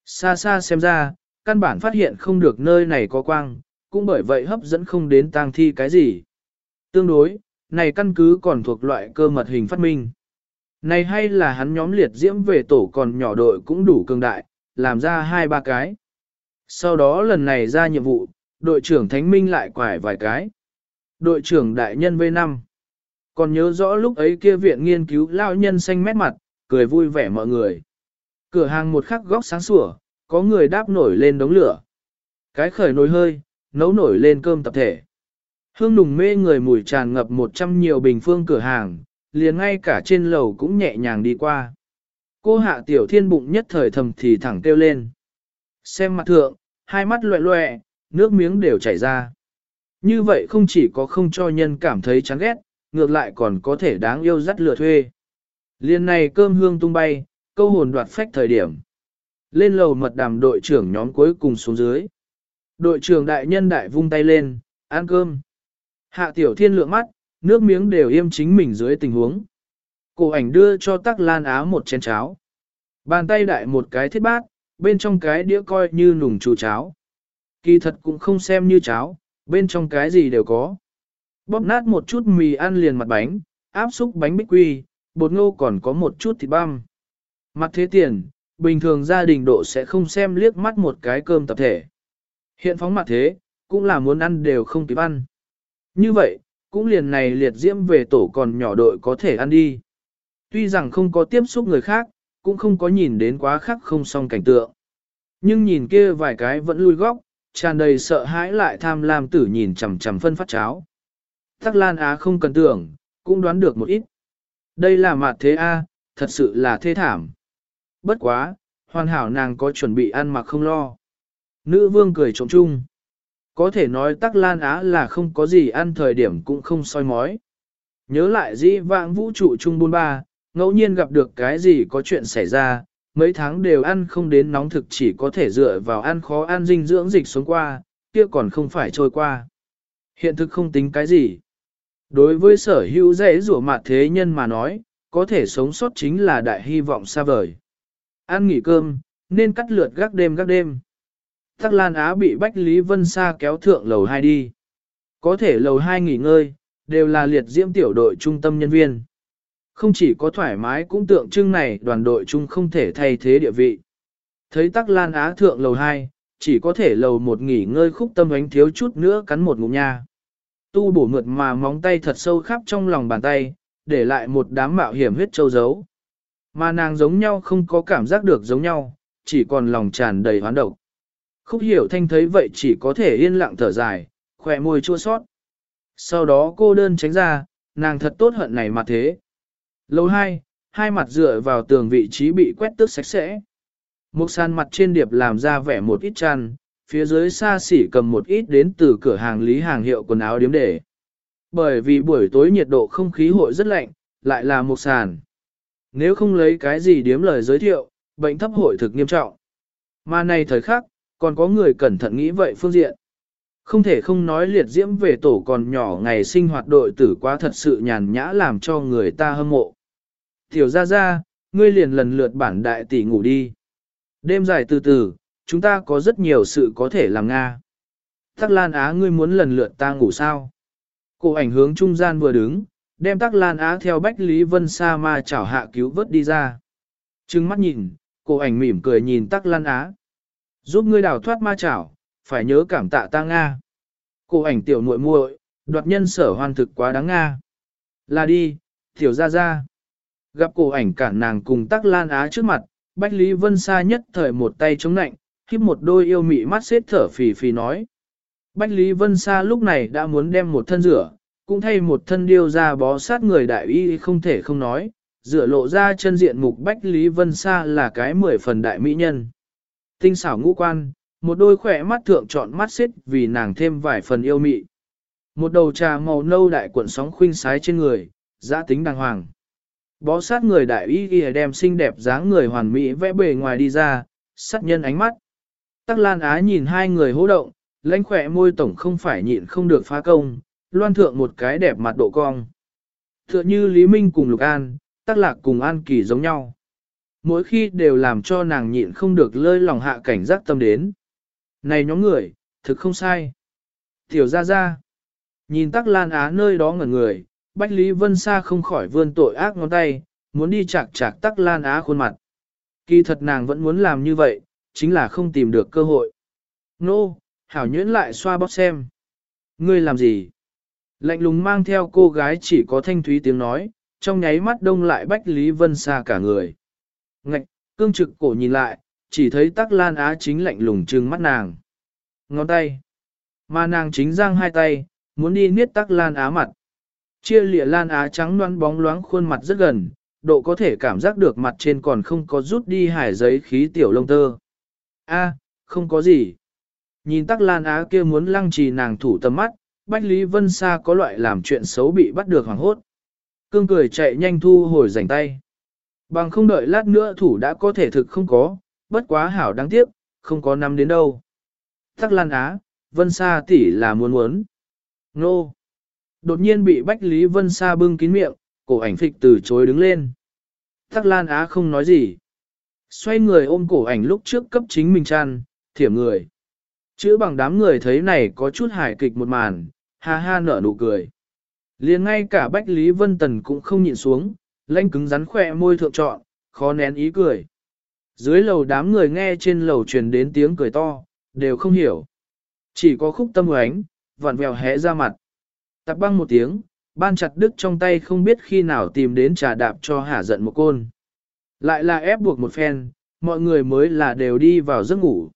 Xa xa xem ra, căn bản phát hiện không được nơi này có quang, cũng bởi vậy hấp dẫn không đến tang thi cái gì. Tương đối, này căn cứ còn thuộc loại cơ mật hình phát minh. Này hay là hắn nhóm liệt diễm về tổ còn nhỏ đội cũng đủ cường đại, làm ra hai ba cái. Sau đó lần này ra nhiệm vụ, đội trưởng Thánh Minh lại quải vài cái. Đội trưởng đại nhân V5. Còn nhớ rõ lúc ấy kia viện nghiên cứu lao nhân xanh mét mặt, cười vui vẻ mọi người. Cửa hàng một khắc góc sáng sủa, có người đáp nổi lên đống lửa. Cái khởi nồi hơi, nấu nổi lên cơm tập thể. Hương nùng mê người mùi tràn ngập một trăm nhiều bình phương cửa hàng, liền ngay cả trên lầu cũng nhẹ nhàng đi qua. Cô hạ tiểu thiên bụng nhất thời thầm thì thẳng kêu lên. Xem mặt thượng, hai mắt loẹ loẹ, nước miếng đều chảy ra. Như vậy không chỉ có không cho nhân cảm thấy chán ghét, ngược lại còn có thể đáng yêu dắt lừa thuê. Liên này cơm hương tung bay, câu hồn đoạt phách thời điểm. Lên lầu mật đàm đội trưởng nhóm cuối cùng xuống dưới. Đội trưởng đại nhân đại vung tay lên, ăn cơm. Hạ tiểu thiên lượng mắt, nước miếng đều im chính mình dưới tình huống. Cổ ảnh đưa cho tắc lan Á một chén cháo. Bàn tay đại một cái thiết bát, bên trong cái đĩa coi như nùng chú cháo. Kỳ thật cũng không xem như cháo, bên trong cái gì đều có. Bóp nát một chút mì ăn liền mặt bánh, áp xúc bánh bích quy, bột ngô còn có một chút thịt băm. Mặt thế tiền, bình thường gia đình độ sẽ không xem liếc mắt một cái cơm tập thể. Hiện phóng mặt thế, cũng là muốn ăn đều không kịp ăn. Như vậy, cũng liền này liệt diễm về tổ còn nhỏ đội có thể ăn đi. Tuy rằng không có tiếp xúc người khác, cũng không có nhìn đến quá khắc không song cảnh tượng. Nhưng nhìn kia vài cái vẫn lui góc, tràn đầy sợ hãi lại tham lam tử nhìn chằm chằm phân phát cháo. Tắc Lan Á không cần tưởng, cũng đoán được một ít. Đây là mặt thế A, thật sự là thế thảm. Bất quá, hoàn hảo nàng có chuẩn bị ăn mặc không lo. Nữ vương cười trộm chung. Có thể nói Tắc Lan Á là không có gì ăn thời điểm cũng không soi mói. Nhớ lại dĩ vãng vũ trụ trung buôn ba, ngẫu nhiên gặp được cái gì có chuyện xảy ra, mấy tháng đều ăn không đến nóng thực chỉ có thể dựa vào ăn khó ăn dinh dưỡng dịch xuống qua, kia còn không phải trôi qua. Hiện thực không tính cái gì. Đối với sở hữu dễ rủa mặt thế nhân mà nói, có thể sống sót chính là đại hy vọng xa vời. Ăn nghỉ cơm, nên cắt lượt gác đêm gác đêm. Tắc Lan Á bị Bách Lý Vân Sa kéo thượng lầu 2 đi. Có thể lầu 2 nghỉ ngơi, đều là liệt diễm tiểu đội trung tâm nhân viên. Không chỉ có thoải mái cũng tượng trưng này đoàn đội chung không thể thay thế địa vị. Thấy Tắc Lan Á thượng lầu 2, chỉ có thể lầu một nghỉ ngơi khúc tâm ánh thiếu chút nữa cắn một ngụm nha. Tu bổ mượt mà móng tay thật sâu khắp trong lòng bàn tay, để lại một đám mạo hiểm huyết châu dấu. Mà nàng giống nhau không có cảm giác được giống nhau, chỉ còn lòng tràn đầy hoán độc. Khúc hiểu thanh thấy vậy chỉ có thể yên lặng thở dài, khỏe môi chua sót. Sau đó cô đơn tránh ra, nàng thật tốt hận này mà thế lầu hai, hai mặt dựa vào tường vị trí bị quét tước sạch sẽ. Một sàn mặt trên điệp làm ra vẻ một ít chăn, phía dưới xa xỉ cầm một ít đến từ cửa hàng lý hàng hiệu quần áo điếm để. Bởi vì buổi tối nhiệt độ không khí hội rất lạnh, lại là một sàn. Nếu không lấy cái gì điếm lời giới thiệu, bệnh thấp hội thực nghiêm trọng. Mà này thời khắc, còn có người cẩn thận nghĩ vậy phương diện. Không thể không nói liệt diễm về tổ còn nhỏ ngày sinh hoạt đội tử quá thật sự nhàn nhã làm cho người ta hâm mộ. Tiểu ra ra, ngươi liền lần lượt bản đại tỷ ngủ đi. Đêm dài từ từ, chúng ta có rất nhiều sự có thể làm Nga. Tắc Lan Á ngươi muốn lần lượt ta ngủ sao? Cô ảnh hướng trung gian vừa đứng, đem Tắc Lan Á theo Bách Lý Vân Sa ma chảo hạ cứu vớt đi ra. Trừng mắt nhìn, cô ảnh mỉm cười nhìn Tắc Lan Á. Giúp ngươi đào thoát ma chảo, phải nhớ cảm tạ ta Nga. Cô ảnh tiểu muội muội, đoạt nhân sở hoàn thực quá đáng Nga. Là đi, tiểu ra ra. Gặp cô ảnh cản nàng cùng Tắc Lan Á trước mặt, Bách Lý Vân Sa nhất thời một tay chống nạnh, khiếp một đôi yêu mị mắt xếp thở phì phì nói. Bách Lý Vân Sa lúc này đã muốn đem một thân rửa, cũng thay một thân điêu ra bó sát người đại y không thể không nói, rửa lộ ra chân diện mục Bách Lý Vân Sa là cái mười phần đại mỹ nhân. Tinh xảo ngũ quan, một đôi khỏe mắt thượng chọn mắt xếp vì nàng thêm vài phần yêu mị. Một đầu trà màu nâu đại cuộn sóng khuynh sái trên người, giã tính đàng hoàng. Bó sát người đại y ghi đem xinh đẹp dáng người hoàn mỹ vẽ bề ngoài đi ra, sát nhân ánh mắt. Tắc Lan Á nhìn hai người hô động, lãnh khỏe môi tổng không phải nhịn không được phá công, loan thượng một cái đẹp mặt độ cong. Tựa như Lý Minh cùng Lục An, Tắc Lạc cùng An Kỳ giống nhau. Mỗi khi đều làm cho nàng nhịn không được lơi lòng hạ cảnh giác tâm đến. Này nhóm người, thực không sai. Tiểu ra ra. Nhìn Tắc Lan Á nơi đó ngẩn người, Bách Lý Vân Sa không khỏi vươn tội ác ngón tay, muốn đi chạc chạc Tắc Lan Á khuôn mặt. Kỳ thật nàng vẫn muốn làm như vậy, chính là không tìm được cơ hội. Nô, no, hảo nhuyễn lại xoa bóp xem. Ngươi làm gì? Lạnh lùng mang theo cô gái chỉ có thanh thúy tiếng nói, trong nháy mắt đông lại Bách Lý Vân Sa cả người. Ngạch, cương trực cổ nhìn lại, chỉ thấy tắc lan á chính lạnh lùng trừng mắt nàng. Ngón tay. Mà nàng chính giang hai tay, muốn đi niết tắc lan á mặt. Chia lịa lan á trắng loan bóng loáng khuôn mặt rất gần, độ có thể cảm giác được mặt trên còn không có rút đi hải giấy khí tiểu lông tơ. A, không có gì. Nhìn tắc lan á kia muốn lăng trì nàng thủ tầm mắt, Bách Lý Vân Sa có loại làm chuyện xấu bị bắt được hoàng hốt. Cương cười chạy nhanh thu hồi rảnh tay. Bằng không đợi lát nữa thủ đã có thể thực không có, bất quá hảo đáng tiếc, không có năm đến đâu. Tắc lan á, Vân Sa tỷ là muốn muốn. Nô! Đột nhiên bị Bách Lý Vân Sa bưng kín miệng, cổ ảnh phịch từ chối đứng lên. Tắc lan á không nói gì. Xoay người ôm cổ ảnh lúc trước cấp chính mình chăn, thiểm người. Chữ bằng đám người thấy này có chút hài kịch một màn, ha ha nở nụ cười. liền ngay cả Bách Lý Vân Tần cũng không nhịn xuống, lanh cứng rắn khỏe môi thượng trọn, khó nén ý cười. Dưới lầu đám người nghe trên lầu truyền đến tiếng cười to, đều không hiểu. Chỉ có khúc tâm ánh, vặn vẹo hé ra mặt. Tạp băng một tiếng, ban chặt đứt trong tay không biết khi nào tìm đến trà đạp cho hả giận một côn. Lại là ép buộc một phen, mọi người mới là đều đi vào giấc ngủ.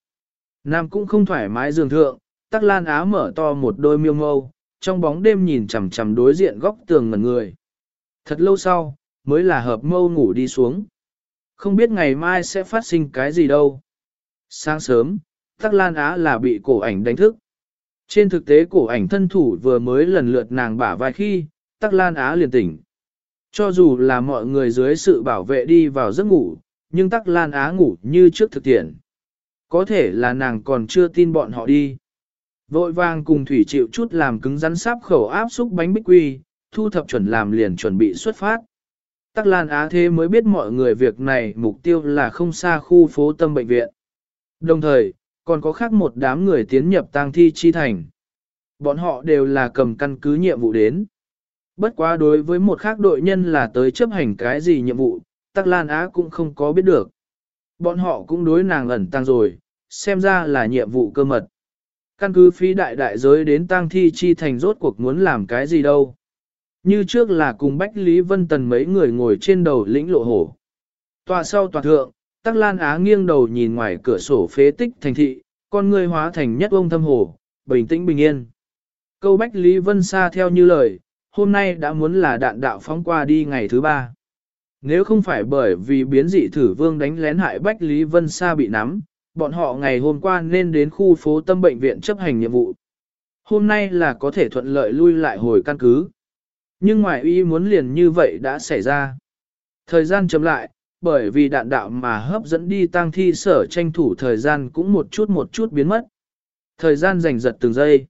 Nam cũng không thoải mái giường thượng, tắc lan á mở to một đôi miêu mâu, trong bóng đêm nhìn chằm chằm đối diện góc tường ngẩn người. Thật lâu sau, mới là hợp mâu ngủ đi xuống. Không biết ngày mai sẽ phát sinh cái gì đâu. Sáng sớm, tắc lan á là bị cổ ảnh đánh thức. Trên thực tế cổ ảnh thân thủ vừa mới lần lượt nàng bả vai khi, Tắc Lan Á liền tỉnh. Cho dù là mọi người dưới sự bảo vệ đi vào giấc ngủ, nhưng Tắc Lan Á ngủ như trước thực tiễn. Có thể là nàng còn chưa tin bọn họ đi. Vội vàng cùng Thủy chịu chút làm cứng rắn sáp khẩu áp xúc bánh bích quy, thu thập chuẩn làm liền chuẩn bị xuất phát. Tắc Lan Á thế mới biết mọi người việc này mục tiêu là không xa khu phố tâm bệnh viện. Đồng thời, còn có khác một đám người tiến nhập tang thi chi thành. Bọn họ đều là cầm căn cứ nhiệm vụ đến. Bất quá đối với một khác đội nhân là tới chấp hành cái gì nhiệm vụ, Tắc Lan Á cũng không có biết được. Bọn họ cũng đối nàng ẩn tăng rồi, xem ra là nhiệm vụ cơ mật. Căn cứ phí đại đại giới đến tang thi chi thành rốt cuộc muốn làm cái gì đâu. Như trước là cùng Bách Lý Vân Tần mấy người ngồi trên đầu lĩnh lộ hổ. Tòa sau tòa thượng, Tắc Lan Á nghiêng đầu nhìn ngoài cửa sổ phế tích thành thị, con người hóa thành nhất ông thâm hồ, bình tĩnh bình yên. Câu Bách Lý Vân Sa theo như lời, hôm nay đã muốn là đạn đạo phóng qua đi ngày thứ ba. Nếu không phải bởi vì biến dị thử vương đánh lén hại Bách Lý Vân Sa bị nắm, bọn họ ngày hôm qua nên đến khu phố tâm bệnh viện chấp hành nhiệm vụ. Hôm nay là có thể thuận lợi lui lại hồi căn cứ. Nhưng ngoài ý muốn liền như vậy đã xảy ra. Thời gian chấm lại, bởi vì đạn đạo mà hấp dẫn đi tang thi sở tranh thủ thời gian cũng một chút một chút biến mất. Thời gian giành giật từng giây.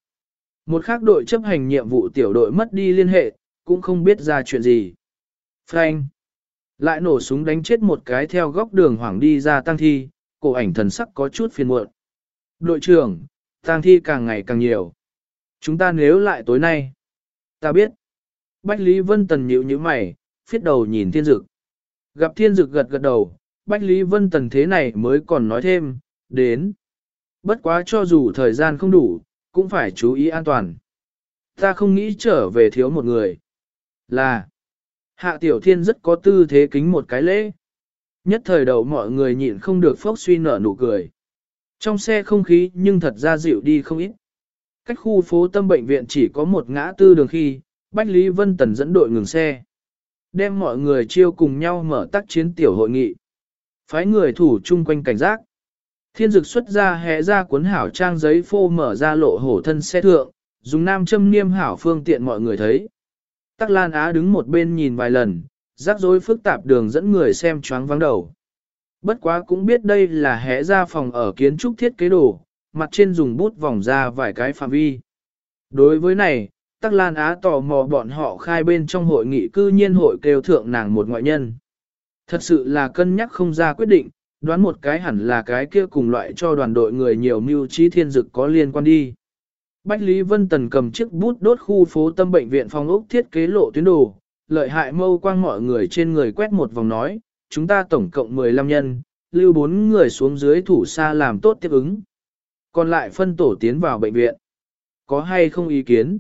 Một khác đội chấp hành nhiệm vụ tiểu đội mất đi liên hệ, cũng không biết ra chuyện gì. Frank lại nổ súng đánh chết một cái theo góc đường hoảng đi ra tang thi, cổ ảnh thần sắc có chút phiền muộn. Đội trưởng, tang thi càng ngày càng nhiều. Chúng ta nếu lại tối nay. Ta biết. Bách Lý Vân Tần nhíu như mày, phiết đầu nhìn thiên dực. Gặp thiên dực gật gật đầu, Bách Lý Vân Tần thế này mới còn nói thêm, đến. Bất quá cho dù thời gian không đủ, cũng phải chú ý an toàn. Ta không nghĩ trở về thiếu một người. Là, hạ tiểu thiên rất có tư thế kính một cái lễ. Nhất thời đầu mọi người nhịn không được phốc suy nở nụ cười. Trong xe không khí nhưng thật ra dịu đi không ít. Cách khu phố tâm bệnh viện chỉ có một ngã tư đường khi, Bách Lý Vân Tần dẫn đội ngừng xe. Đem mọi người chiêu cùng nhau mở tác chiến tiểu hội nghị. Phái người thủ chung quanh cảnh giác. Thiên dực xuất ra hẽ ra cuốn hảo trang giấy phô mở ra lộ hổ thân xe thượng, dùng nam châm niêm hảo phương tiện mọi người thấy. Tắc Lan Á đứng một bên nhìn vài lần, rắc rối phức tạp đường dẫn người xem choáng vắng đầu. Bất quá cũng biết đây là hẽ ra phòng ở kiến trúc thiết kế đồ, mặt trên dùng bút vòng ra vài cái phạm vi. Đối với này, Tắc Lan Á tò mò bọn họ khai bên trong hội nghị cư nhiên hội kêu thượng nàng một ngoại nhân. Thật sự là cân nhắc không ra quyết định, đoán một cái hẳn là cái kia cùng loại cho đoàn đội người nhiều mưu trí thiên dực có liên quan đi. Bách Lý Vân Tần cầm chiếc bút đốt khu phố tâm bệnh viện phòng ốc thiết kế lộ tuyến đồ, lợi hại mâu quang mọi người trên người quét một vòng nói, chúng ta tổng cộng 15 nhân, lưu 4 người xuống dưới thủ xa làm tốt tiếp ứng. Còn lại phân tổ tiến vào bệnh viện. Có hay không ý kiến?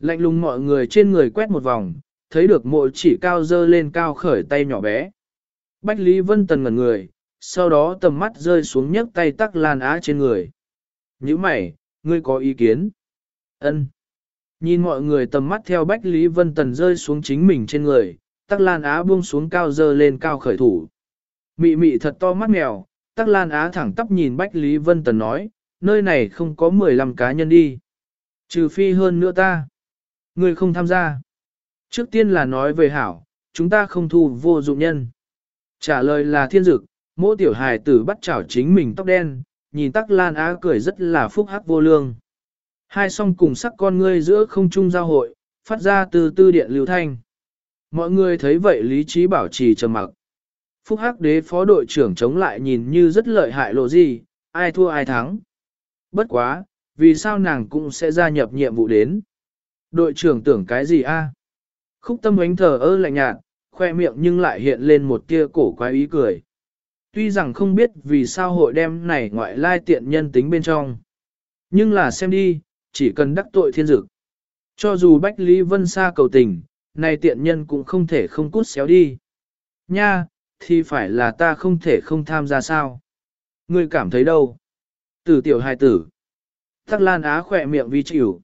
Lạnh lùng mọi người trên người quét một vòng, thấy được mội chỉ cao dơ lên cao khởi tay nhỏ bé. Bách Lý Vân Tần ngẩn người, sau đó tầm mắt rơi xuống nhấc tay tắc lan á trên người. Như mày, ngươi có ý kiến? Ân. Nhìn mọi người tầm mắt theo Bách Lý Vân Tần rơi xuống chính mình trên người, tắc lan á buông xuống cao dơ lên cao khởi thủ. Mị mị thật to mắt mèo, tắc lan á thẳng tắp nhìn Bách Lý Vân Tần nói, nơi này không có 15 cá nhân đi. Trừ phi hơn nữa ta. Ngươi không tham gia. Trước tiên là nói về hảo, chúng ta không thu vô dụng nhân. Trả lời là thiên dực, Mỗ tiểu hài tử bắt chảo chính mình tóc đen, nhìn tắc lan á cười rất là phúc hắc vô lương. Hai song cùng sắc con ngươi giữa không trung giao hội, phát ra từ tư điện lưu thanh. Mọi người thấy vậy lý trí bảo trì trầm mặc. Phúc hắc đế phó đội trưởng chống lại nhìn như rất lợi hại lộ gì, ai thua ai thắng. Bất quá, vì sao nàng cũng sẽ gia nhập nhiệm vụ đến. Đội trưởng tưởng cái gì a? Khúc tâm ánh thờ ơ lạnh nhạt, khoe miệng nhưng lại hiện lên một tia cổ quái ý cười. Tuy rằng không biết vì sao hội đem này ngoại lai tiện nhân tính bên trong. Nhưng là xem đi, chỉ cần đắc tội thiên dực. Cho dù Bách Lý Vân xa cầu tình, này tiện nhân cũng không thể không cút xéo đi. Nha, thì phải là ta không thể không tham gia sao. Ngươi cảm thấy đâu? Tử tiểu hài tử. Tắc Lan Á khỏe miệng vi chịu.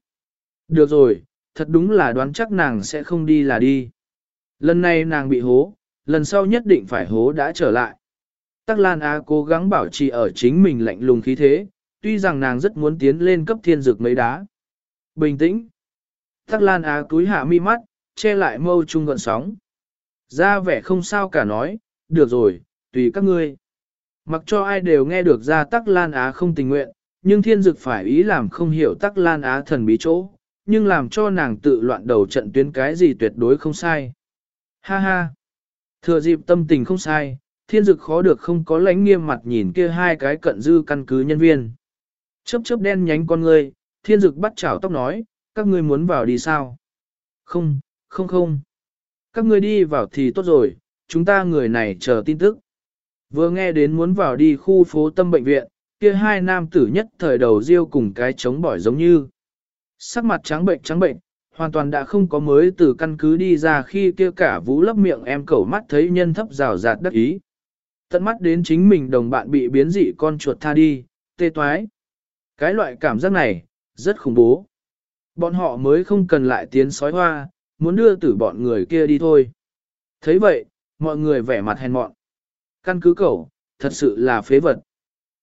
Được rồi, thật đúng là đoán chắc nàng sẽ không đi là đi. Lần này nàng bị hố, lần sau nhất định phải hố đã trở lại. Tắc Lan Á cố gắng bảo trì ở chính mình lạnh lùng khí thế, tuy rằng nàng rất muốn tiến lên cấp thiên dược mấy đá. Bình tĩnh. Tắc Lan Á túi hạ mi mắt, che lại mâu trung gọn sóng. Ra vẻ không sao cả nói, được rồi, tùy các ngươi. Mặc cho ai đều nghe được ra Tắc Lan Á không tình nguyện, nhưng thiên dực phải ý làm không hiểu Tắc Lan Á thần bí chỗ, nhưng làm cho nàng tự loạn đầu trận tuyến cái gì tuyệt đối không sai. Ha ha! Thừa dịp tâm tình không sai, thiên dực khó được không có lãnh nghiêm mặt nhìn kia hai cái cận dư căn cứ nhân viên. Chớp chớp đen nhánh con ngươi, thiên dực bắt chảo tóc nói, các ngươi muốn vào đi sao? Không, không không. Các ngươi đi vào thì tốt rồi, chúng ta người này chờ tin tức. Vừa nghe đến muốn vào đi khu phố tâm bệnh viện, kia hai nam tử nhất thời đầu riêu cùng cái chống bỏi giống như. Sắc mặt trắng bệnh trắng bệnh, hoàn toàn đã không có mới từ căn cứ đi ra khi kia cả vũ lấp miệng em cẩu mắt thấy nhân thấp rào rạt đắc ý. Tận mắt đến chính mình đồng bạn bị biến dị con chuột tha đi, tê toái. Cái loại cảm giác này, rất khủng bố. Bọn họ mới không cần lại tiến sói hoa, muốn đưa tử bọn người kia đi thôi. thấy vậy, mọi người vẻ mặt hèn mọn. Căn cứ cẩu, thật sự là phế vật.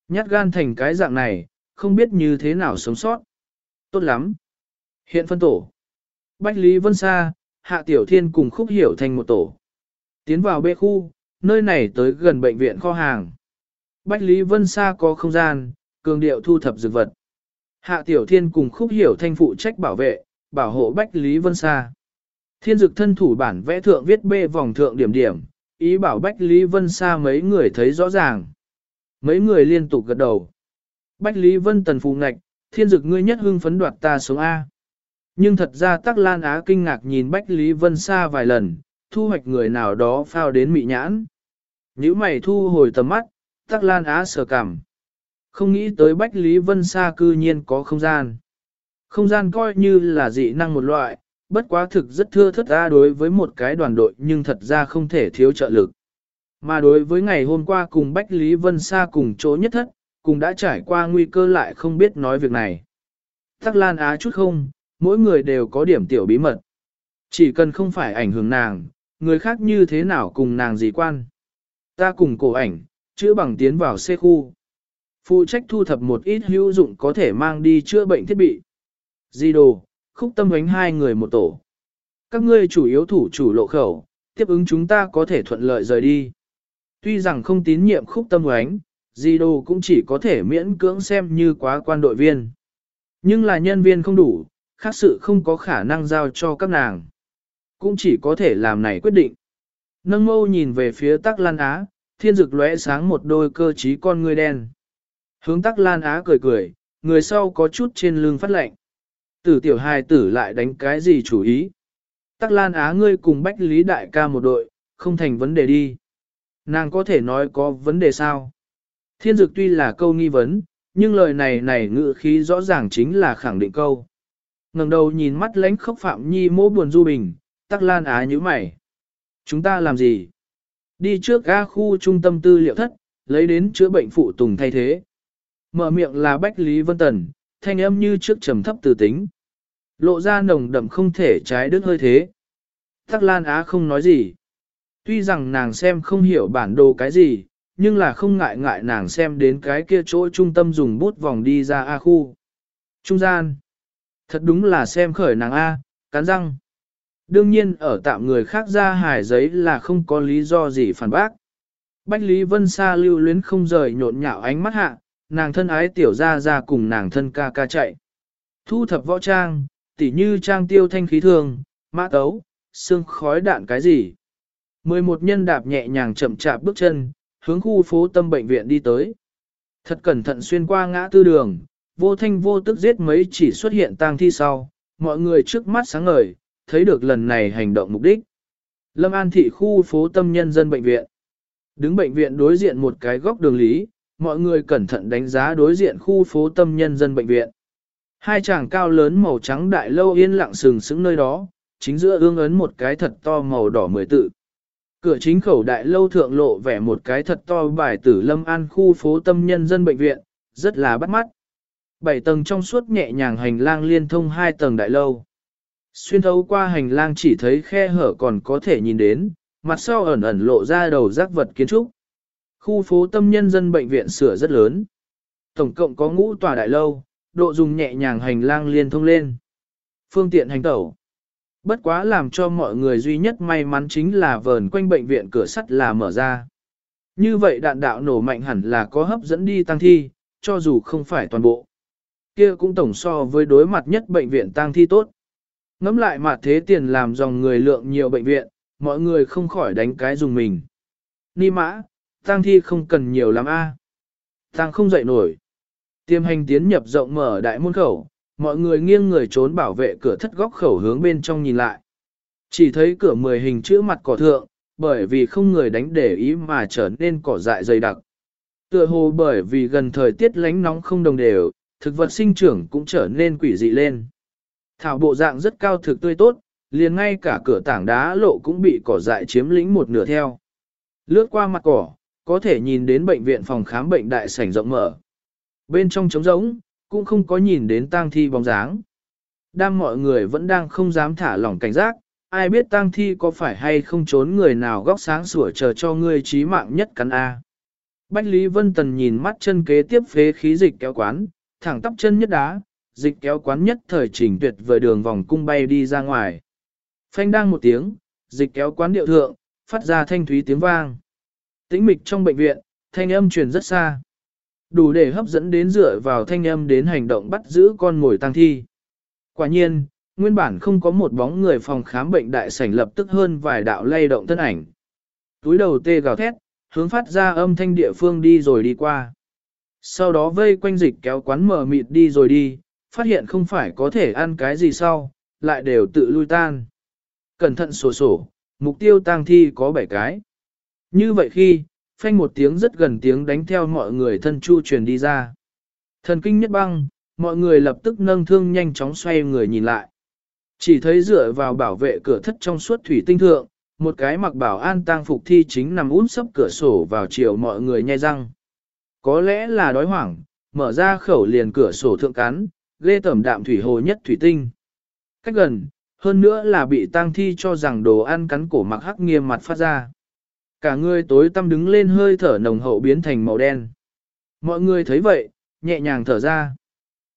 Nhát gan thành cái dạng này, không biết như thế nào sống sót. Tốt lắm. Hiện phân tổ. Bách Lý Vân Sa, Hạ Tiểu Thiên cùng khúc hiểu thành một tổ. Tiến vào bê khu, nơi này tới gần bệnh viện kho hàng. Bách Lý Vân Sa có không gian, cường điệu thu thập dược vật. Hạ Tiểu Thiên cùng khúc hiểu thanh phụ trách bảo vệ, bảo hộ Bách Lý Vân Sa. Thiên dực thân thủ bản vẽ thượng viết bê vòng thượng điểm điểm, ý bảo Bách Lý Vân Sa mấy người thấy rõ ràng. Mấy người liên tục gật đầu. Bách Lý Vân tần phù ngạch, thiên dực ngươi nhất hưng phấn đoạt ta sống A. Nhưng thật ra Tắc Lan Á kinh ngạc nhìn Bách Lý Vân Sa vài lần, thu hoạch người nào đó phao đến mị nhãn. Nếu mày thu hồi tầm mắt, Tắc Lan Á sờ cảm. Không nghĩ tới Bách Lý Vân Sa cư nhiên có không gian. Không gian coi như là dị năng một loại, bất quá thực rất thưa thất ra đối với một cái đoàn đội nhưng thật ra không thể thiếu trợ lực. Mà đối với ngày hôm qua cùng Bách Lý Vân Sa cùng chỗ nhất thất, cùng đã trải qua nguy cơ lại không biết nói việc này. Tắc Lan Á chút không, mỗi người đều có điểm tiểu bí mật. Chỉ cần không phải ảnh hưởng nàng, người khác như thế nào cùng nàng gì quan. Ta cùng cổ ảnh, chữa bằng tiến vào xe khu. Phụ trách thu thập một ít hữu dụng có thể mang đi chữa bệnh thiết bị. Di đồ, khúc tâm ánh hai người một tổ. Các ngươi chủ yếu thủ chủ lộ khẩu, tiếp ứng chúng ta có thể thuận lợi rời đi. Tuy rằng không tín nhiệm khúc tâm ánh, Di đồ cũng chỉ có thể miễn cưỡng xem như quá quan đội viên. Nhưng là nhân viên không đủ, khác sự không có khả năng giao cho các nàng. Cũng chỉ có thể làm này quyết định. Nâng mâu nhìn về phía tắc lan á, thiên dực lóe sáng một đôi cơ trí con người đen. Hướng tắc lan á cười cười, người sau có chút trên lưng phát lệnh. Tử tiểu hài tử lại đánh cái gì chủ ý. Tắc lan á ngươi cùng bách lý đại ca một đội, không thành vấn đề đi. Nàng có thể nói có vấn đề sao? Thiên dực tuy là câu nghi vấn, nhưng lời này này ngữ khí rõ ràng chính là khẳng định câu ngẩng đầu nhìn mắt lánh khốc Phạm Nhi mỗ buồn du bình, tắc lan á như mày. Chúng ta làm gì? Đi trước ga khu trung tâm tư liệu thất, lấy đến chữa bệnh phụ tùng thay thế. Mở miệng là Bách Lý Vân Tần, thanh âm như trước trầm thấp từ tính. Lộ ra nồng đậm không thể trái đứt hơi thế. Tắc Lan Á không nói gì. Tuy rằng nàng xem không hiểu bản đồ cái gì, nhưng là không ngại ngại nàng xem đến cái kia chỗ trung tâm dùng bút vòng đi ra A khu. Trung gian. Thật đúng là xem khởi nàng A, cắn răng. Đương nhiên ở tạm người khác ra hài giấy là không có lý do gì phản bác. Bách Lý Vân Sa lưu luyến không rời nhộn nhạo ánh mắt hạ, nàng thân ái tiểu ra ra cùng nàng thân ca ca chạy. Thu thập võ trang, tỉ như trang tiêu thanh khí thường, mã tấu, xương khói đạn cái gì. Mười một nhân đạp nhẹ nhàng chậm chạp bước chân, hướng khu phố tâm bệnh viện đi tới. Thật cẩn thận xuyên qua ngã tư đường, vô thanh vô tức giết mấy chỉ xuất hiện tang thi sau, mọi người trước mắt sáng ngời, thấy được lần này hành động mục đích. Lâm An thị khu phố tâm nhân dân bệnh viện. Đứng bệnh viện đối diện một cái góc đường lý, mọi người cẩn thận đánh giá đối diện khu phố tâm nhân dân bệnh viện. Hai chàng cao lớn màu trắng đại lâu yên lặng sừng sững nơi đó, chính giữa ương ấn một cái thật to màu đỏ mười tự. Cửa chính khẩu đại lâu thượng lộ vẻ một cái thật to bài tử Lâm An khu phố tâm nhân dân bệnh viện, rất là bắt mắt bảy tầng trong suốt nhẹ nhàng hành lang liên thông hai tầng đại lâu. Xuyên thấu qua hành lang chỉ thấy khe hở còn có thể nhìn đến, mặt sau ẩn ẩn lộ ra đầu rác vật kiến trúc. Khu phố tâm nhân dân bệnh viện sửa rất lớn. Tổng cộng có ngũ tòa đại lâu, độ dùng nhẹ nhàng hành lang liên thông lên. phương tiện hành tẩu. Bất quá làm cho mọi người duy nhất may mắn chính là vờn quanh bệnh viện cửa sắt là mở ra. Như vậy đạn đạo nổ mạnh hẳn là có hấp dẫn đi tăng thi, cho dù không phải toàn bộ. Kia cũng tổng so với đối mặt nhất bệnh viện tang thi tốt. Ngắm lại mặt thế tiền làm dòng người lượng nhiều bệnh viện, mọi người không khỏi đánh cái dùng mình. Ni mã, tang thi không cần nhiều lắm a. tang không dậy nổi. Tiêm hành tiến nhập rộng mở đại môn khẩu, mọi người nghiêng người trốn bảo vệ cửa thất góc khẩu hướng bên trong nhìn lại. Chỉ thấy cửa mười hình chữ mặt cỏ thượng, bởi vì không người đánh để ý mà trở nên cỏ dại dày đặc. Tựa hồ bởi vì gần thời tiết lánh nóng không đồng đều, thực vật sinh trưởng cũng trở nên quỷ dị lên. Thảo bộ dạng rất cao thực tươi tốt, liền ngay cả cửa tảng đá lộ cũng bị cỏ dại chiếm lĩnh một nửa theo. Lướt qua mặt cỏ, có thể nhìn đến bệnh viện phòng khám bệnh đại sảnh rộng mở. Bên trong trống rỗng, cũng không có nhìn đến tang thi bóng dáng. Đam mọi người vẫn đang không dám thả lỏng cảnh giác, ai biết tang thi có phải hay không trốn người nào góc sáng sủa chờ cho ngươi trí mạng nhất cắn A. Bách Lý Vân Tần nhìn mắt chân kế tiếp phế khí dịch kéo quán, thẳng tắp chân nhất đá, dịch kéo quán nhất thời chỉnh tuyệt vời đường vòng cung bay đi ra ngoài. Phanh đang một tiếng, dịch kéo quán điệu thượng, phát ra thanh thúy tiếng vang. Tĩnh mịch trong bệnh viện, thanh âm truyền rất xa. Đủ để hấp dẫn đến dựa vào thanh âm đến hành động bắt giữ con ngồi tăng thi. Quả nhiên, nguyên bản không có một bóng người phòng khám bệnh đại sảnh lập tức hơn vài đạo lay động thân ảnh. Túi đầu tê gào thét, hướng phát ra âm thanh địa phương đi rồi đi qua. Sau đó vây quanh dịch kéo quán mở mịt đi rồi đi, phát hiện không phải có thể ăn cái gì sau, lại đều tự lui tan. Cẩn thận sổ sổ, mục tiêu tang thi có 7 cái. Như vậy khi, phanh một tiếng rất gần tiếng đánh theo mọi người thân chu truyền đi ra. Thần kinh nhất băng, mọi người lập tức nâng thương nhanh chóng xoay người nhìn lại. Chỉ thấy dựa vào bảo vệ cửa thất trong suốt thủy tinh thượng, một cái mặc bảo an tang phục thi chính nằm út sấp cửa sổ vào chiều mọi người nhai răng. Có lẽ là đói hoảng, mở ra khẩu liền cửa sổ thượng cắn, ghê tẩm đạm thủy hồ nhất thủy tinh. Cách gần, hơn nữa là bị tang thi cho rằng đồ ăn cắn cổ mặc hắc nghiêm mặt phát ra. Cả người tối tăm đứng lên hơi thở nồng hậu biến thành màu đen. Mọi người thấy vậy, nhẹ nhàng thở ra.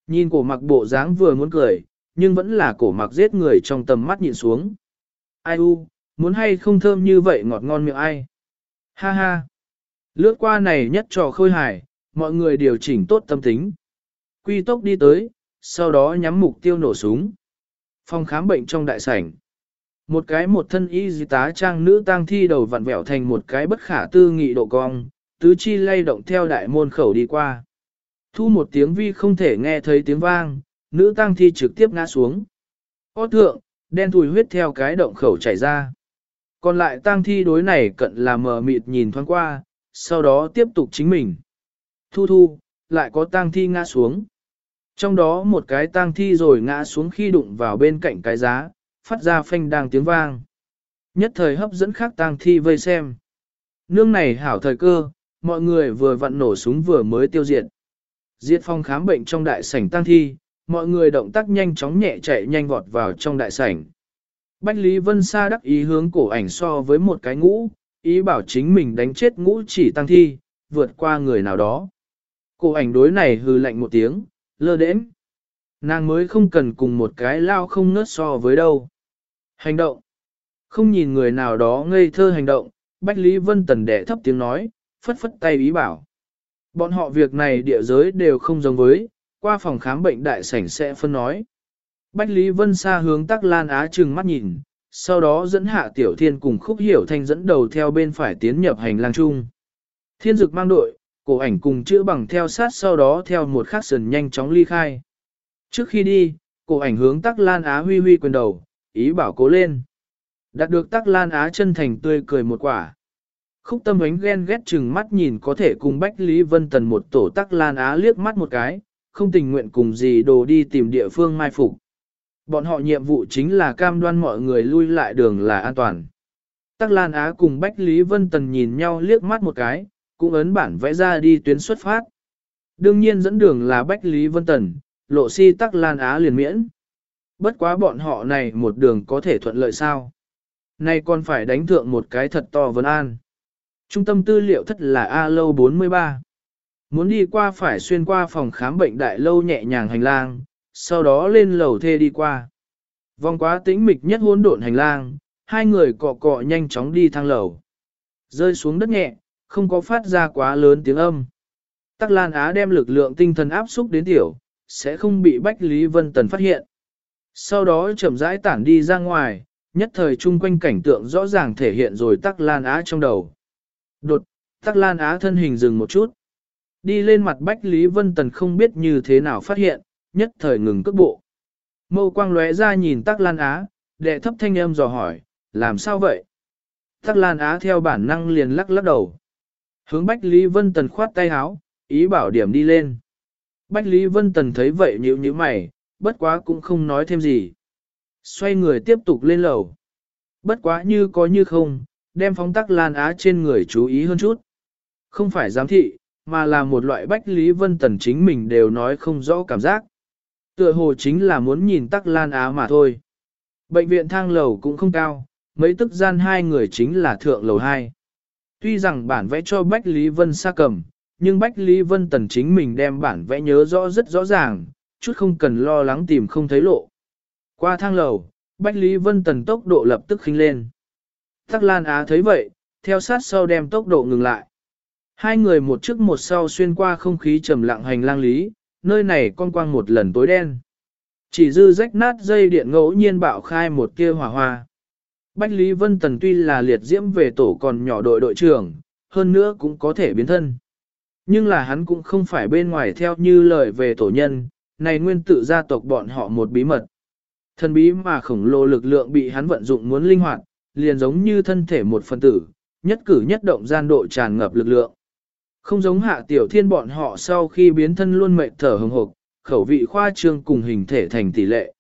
Nhìn cổ mặc bộ dáng vừa muốn cười, nhưng vẫn là cổ mặc giết người trong tầm mắt nhìn xuống. Ai u, muốn hay không thơm như vậy ngọt ngon miệng ai. Ha ha. Lướt qua này nhất trò khôi hài, mọi người điều chỉnh tốt tâm tính. Quy tốc đi tới, sau đó nhắm mục tiêu nổ súng. Phòng khám bệnh trong đại sảnh. Một cái một thân y di tá trang nữ tang thi đầu vặn vẹo thành một cái bất khả tư nghị độ cong, tứ chi lay động theo đại môn khẩu đi qua. Thu một tiếng vi không thể nghe thấy tiếng vang, nữ tang thi trực tiếp ngã xuống. Có thượng, đen thùi huyết theo cái động khẩu chảy ra. Còn lại tang thi đối này cận là mờ mịt nhìn thoáng qua, sau đó tiếp tục chính mình. Thu thu, lại có tang thi ngã xuống. Trong đó một cái tang thi rồi ngã xuống khi đụng vào bên cạnh cái giá, phát ra phanh đang tiếng vang. Nhất thời hấp dẫn khác tang thi vây xem. Nương này hảo thời cơ, mọi người vừa vặn nổ súng vừa mới tiêu diệt. Diệt phong khám bệnh trong đại sảnh tang thi, mọi người động tác nhanh chóng nhẹ chạy nhanh vọt vào trong đại sảnh. Bách Lý Vân Sa đắc ý hướng cổ ảnh so với một cái ngũ, ý bảo chính mình đánh chết ngũ chỉ tăng thi, vượt qua người nào đó. Cô ảnh đối này hư lạnh một tiếng, lơ đễnh. Nàng mới không cần cùng một cái lao không ngớt so với đâu. Hành động. Không nhìn người nào đó ngây thơ hành động, Bách Lý Vân Tần đẻ thấp tiếng nói, phất phất tay ý bảo. Bọn họ việc này địa giới đều không giống với, qua phòng khám bệnh đại sảnh sẽ phân nói. Bách Lý Vân xa hướng tắc lan á trừng mắt nhìn, sau đó dẫn hạ tiểu thiên cùng khúc hiểu thanh dẫn đầu theo bên phải tiến nhập hành lang chung. Thiên dực mang đội, cổ ảnh cùng chữa bằng theo sát sau đó theo một khắc sần nhanh chóng ly khai. Trước khi đi, cổ ảnh hướng tắc lan á huy huy quyền đầu, ý bảo cố lên. Đạt được tắc lan á chân thành tươi cười một quả. Khúc tâm ánh ghen ghét chừng mắt nhìn có thể cùng Bách Lý Vân Tần một tổ tắc lan á liếc mắt một cái, không tình nguyện cùng gì đồ đi tìm địa phương mai phục. Bọn họ nhiệm vụ chính là cam đoan mọi người lui lại đường là an toàn. Tắc Lan Á cùng Bách Lý Vân Tần nhìn nhau liếc mắt một cái, cũng ấn bản vẽ ra đi tuyến xuất phát. Đương nhiên dẫn đường là Bách Lý Vân Tần, lộ si Tắc Lan Á liền miễn. Bất quá bọn họ này một đường có thể thuận lợi sao? Nay còn phải đánh thượng một cái thật to vấn an. Trung tâm tư liệu thất là A lâu 43. Muốn đi qua phải xuyên qua phòng khám bệnh đại lâu nhẹ nhàng hành lang, sau đó lên lầu thê đi qua. Vòng quá tĩnh mịch nhất hỗn độn hành lang, hai người cọ cọ nhanh chóng đi thang lầu. Rơi xuống đất nhẹ, không có phát ra quá lớn tiếng âm. Tắc Lan Á đem lực lượng tinh thần áp xúc đến tiểu, sẽ không bị Bách Lý Vân Tần phát hiện. Sau đó chậm rãi tản đi ra ngoài, nhất thời chung quanh cảnh tượng rõ ràng thể hiện rồi Tắc Lan Á trong đầu. Đột, Tắc Lan Á thân hình dừng một chút. Đi lên mặt Bách Lý Vân Tần không biết như thế nào phát hiện, nhất thời ngừng cước bộ. Mâu quang lóe ra nhìn Tắc Lan Á, đệ thấp thanh âm dò hỏi, làm sao vậy? Tắc Lan Á theo bản năng liền lắc lắc đầu. Hướng Bách Lý Vân Tần khoát tay háo, ý bảo điểm đi lên. Bách Lý Vân Tần thấy vậy nhíu nhíu mày, bất quá cũng không nói thêm gì. Xoay người tiếp tục lên lầu. Bất quá như có như không, đem phóng tắc Lan Á trên người chú ý hơn chút. Không phải giám thị, mà là một loại Bách Lý Vân Tần chính mình đều nói không rõ cảm giác. Tựa hồ chính là muốn nhìn tắc Lan Á mà thôi. Bệnh viện thang lầu cũng không cao, mấy tức gian hai người chính là thượng lầu hai. Tuy rằng bản vẽ cho Bách Lý Vân xa cầm, nhưng Bách Lý Vân Tần chính mình đem bản vẽ nhớ rõ rất rõ ràng, chút không cần lo lắng tìm không thấy lộ. Qua thang lầu, Bách Lý Vân Tần tốc độ lập tức khinh lên. Tắc Lan Á thấy vậy, theo sát sau đem tốc độ ngừng lại. Hai người một trước một sau xuyên qua không khí trầm lặng hành lang lý, nơi này con quang một lần tối đen. Chỉ dư rách nát dây điện ngẫu nhiên bạo khai một kia hỏa hoa. Bách Lý Vân Tần tuy là liệt diễm về tổ còn nhỏ đội đội trưởng, hơn nữa cũng có thể biến thân. Nhưng là hắn cũng không phải bên ngoài theo như lời về tổ nhân, này nguyên tự gia tộc bọn họ một bí mật. Thần bí mà khổng lồ lực lượng bị hắn vận dụng muốn linh hoạt, liền giống như thân thể một phân tử, nhất cử nhất động gian độ tràn ngập lực lượng. Không giống hạ tiểu thiên bọn họ sau khi biến thân luôn mệt thở hừng hộc, khẩu vị khoa trương cùng hình thể thành tỷ lệ.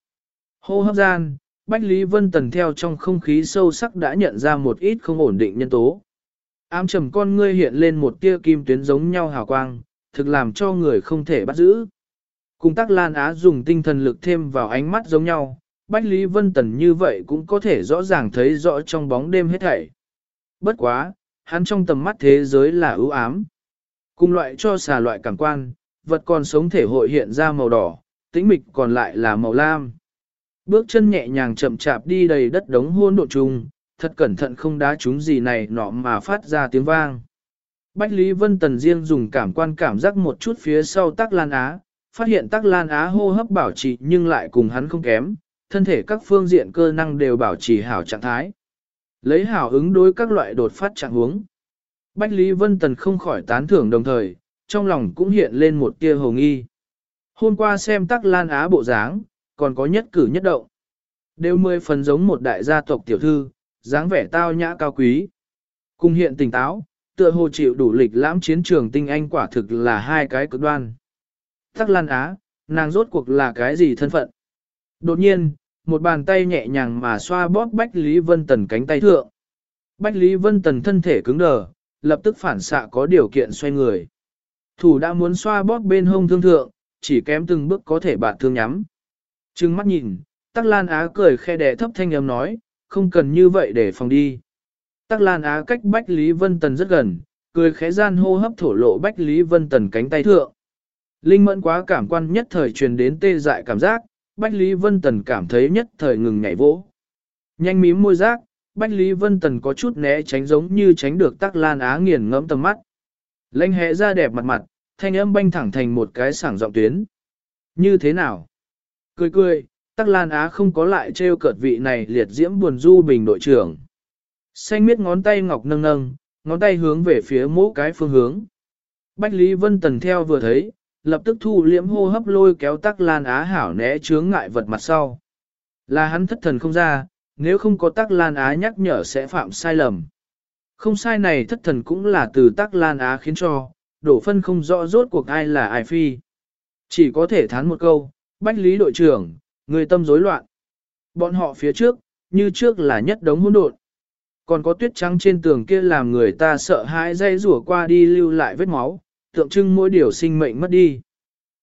Hô hấp gian, Bách Lý Vân Tần theo trong không khí sâu sắc đã nhận ra một ít không ổn định nhân tố. Ám trầm con ngươi hiện lên một tia kim tuyến giống nhau hào quang, thực làm cho người không thể bắt giữ. Cùng tắc Lan Á dùng tinh thần lực thêm vào ánh mắt giống nhau, Bách Lý Vân Tần như vậy cũng có thể rõ ràng thấy rõ trong bóng đêm hết thảy. Bất quá, hắn trong tầm mắt thế giới là ưu ám. Cùng loại cho xà loại cảm quan, vật còn sống thể hội hiện ra màu đỏ, tĩnh mịch còn lại là màu lam. Bước chân nhẹ nhàng chậm chạp đi đầy đất đống hôn độ trùng, thật cẩn thận không đá chúng gì này nọ mà phát ra tiếng vang. Bách Lý Vân Tần riêng dùng cảm quan cảm giác một chút phía sau Tắc Lan Á, phát hiện Tắc Lan Á hô hấp bảo trì nhưng lại cùng hắn không kém, thân thể các phương diện cơ năng đều bảo trì hảo trạng thái. Lấy hảo ứng đối các loại đột phát trạng huống. Bách Lý Vân Tần không khỏi tán thưởng đồng thời, trong lòng cũng hiện lên một tia hồ nghi. Hôm qua xem Tắc Lan Á bộ dáng, còn có nhất cử nhất động. Đều mười phần giống một đại gia tộc tiểu thư, dáng vẻ tao nhã cao quý. Cùng hiện tỉnh táo, tựa hồ chịu đủ lịch lãm chiến trường tinh anh quả thực là hai cái cực đoan. Tắc Lan Á, nàng rốt cuộc là cái gì thân phận? Đột nhiên, một bàn tay nhẹ nhàng mà xoa bóp Bách Lý Vân Tần cánh tay thượng. Bách Lý Vân Tần thân thể cứng đờ, lập tức phản xạ có điều kiện xoay người. Thủ đã muốn xoa bóp bên hông thương thượng, chỉ kém từng bước có thể bạt thương nhắm. Trừng mắt nhìn, Tắc Lan Á cười khe đẻ thấp thanh âm nói, không cần như vậy để phòng đi. Tắc Lan Á cách Bách Lý Vân Tần rất gần, cười khẽ gian hô hấp thổ lộ Bách Lý Vân Tần cánh tay thượng. Linh mẫn quá cảm quan nhất thời truyền đến tê dại cảm giác, Bách Lý Vân Tần cảm thấy nhất thời ngừng nhảy vỗ. Nhanh mím môi giác, Bách Lý Vân Tần có chút né tránh giống như tránh được Tắc Lan Á nghiền ngẫm tầm mắt. Lênh hẹ ra đẹp mặt mặt, thanh âm banh thẳng thành một cái sảng giọng tuyến. Như thế nào? Cười cười, Tắc Lan Á không có lại trêu cợt vị này liệt diễm buồn du bình đội trưởng. Xanh miết ngón tay ngọc nâng nâng, ngón tay hướng về phía mỗi cái phương hướng. Bách Lý Vân Tần theo vừa thấy, lập tức thu liễm hô hấp lôi kéo Tắc Lan Á hảo né chướng ngại vật mặt sau. Là hắn thất thần không ra, nếu không có Tắc Lan Á nhắc nhở sẽ phạm sai lầm. Không sai này thất thần cũng là từ Tắc Lan Á khiến cho, đổ phân không rõ rốt cuộc ai là ai phi. Chỉ có thể thán một câu, Bách Lý đội trưởng, người tâm rối loạn. Bọn họ phía trước, như trước là nhất đống hỗn độn. Còn có tuyết trắng trên tường kia làm người ta sợ hãi dây rủa qua đi lưu lại vết máu, tượng trưng mỗi điều sinh mệnh mất đi.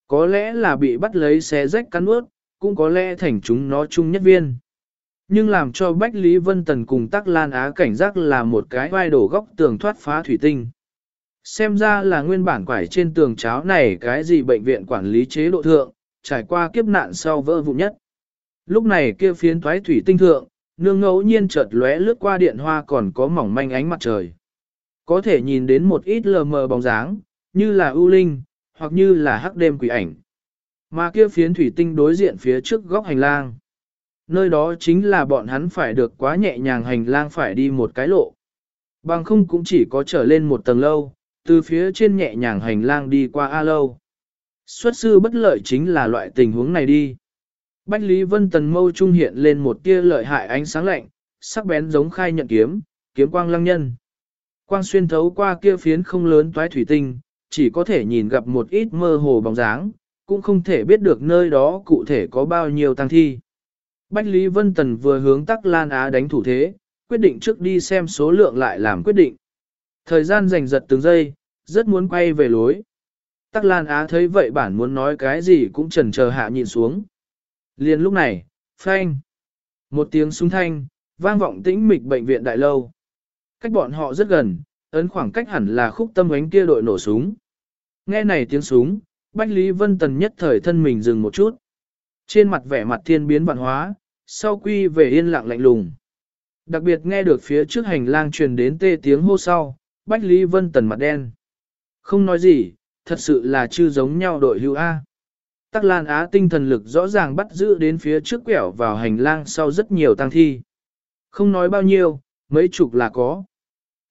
Có lẽ là bị bắt lấy xé rách cắn ướt, cũng có lẽ thành chúng nó chung nhất viên. Nhưng làm cho Bách Lý Vân Tần cùng Tắc Lan Á cảnh giác là một cái vai đổ góc tường thoát phá thủy tinh. Xem ra là nguyên bản quải trên tường cháo này cái gì bệnh viện quản lý chế độ thượng, trải qua kiếp nạn sau vỡ vụ nhất. Lúc này kia phiến thoái thủy tinh thượng, nương ngẫu nhiên chợt lóe lướt qua điện hoa còn có mỏng manh ánh mặt trời. Có thể nhìn đến một ít lờ mờ bóng dáng, như là ưu linh, hoặc như là hắc đêm quỷ ảnh. Mà kia phiến thủy tinh đối diện phía trước góc hành lang. Nơi đó chính là bọn hắn phải được quá nhẹ nhàng hành lang phải đi một cái lộ. Bằng không cũng chỉ có trở lên một tầng lâu, từ phía trên nhẹ nhàng hành lang đi qua A lâu. Xuất sư bất lợi chính là loại tình huống này đi. Bách Lý Vân Tần mâu trung hiện lên một tia lợi hại ánh sáng lạnh, sắc bén giống khai nhận kiếm, kiếm quang lăng nhân. Quang xuyên thấu qua kia phiến không lớn toái thủy tinh, chỉ có thể nhìn gặp một ít mơ hồ bóng dáng, cũng không thể biết được nơi đó cụ thể có bao nhiêu tăng thi. Bách Lý Vân Tần vừa hướng Tắc Lan Á đánh thủ thế, quyết định trước đi xem số lượng lại làm quyết định. Thời gian giành giật từng giây, rất muốn quay về lối. Tắc Lan Á thấy vậy bản muốn nói cái gì cũng chần chờ hạ nhìn xuống. Liền lúc này, phanh. Một tiếng súng thanh, vang vọng tĩnh mịch bệnh viện đại lâu. Cách bọn họ rất gần, ấn khoảng cách hẳn là khúc tâm ánh kia đội nổ súng. Nghe này tiếng súng, Bách Lý Vân Tần nhất thời thân mình dừng một chút. Trên mặt vẻ mặt thiên biến vạn hóa, sau quy về yên lặng lạnh lùng. Đặc biệt nghe được phía trước hành lang truyền đến tê tiếng hô sau, Bách Lý Vân Tần mặt đen. Không nói gì, thật sự là chưa giống nhau đội hưu A. Tắc Lan Á tinh thần lực rõ ràng bắt giữ đến phía trước quẻo vào hành lang sau rất nhiều tăng thi. Không nói bao nhiêu, mấy chục là có.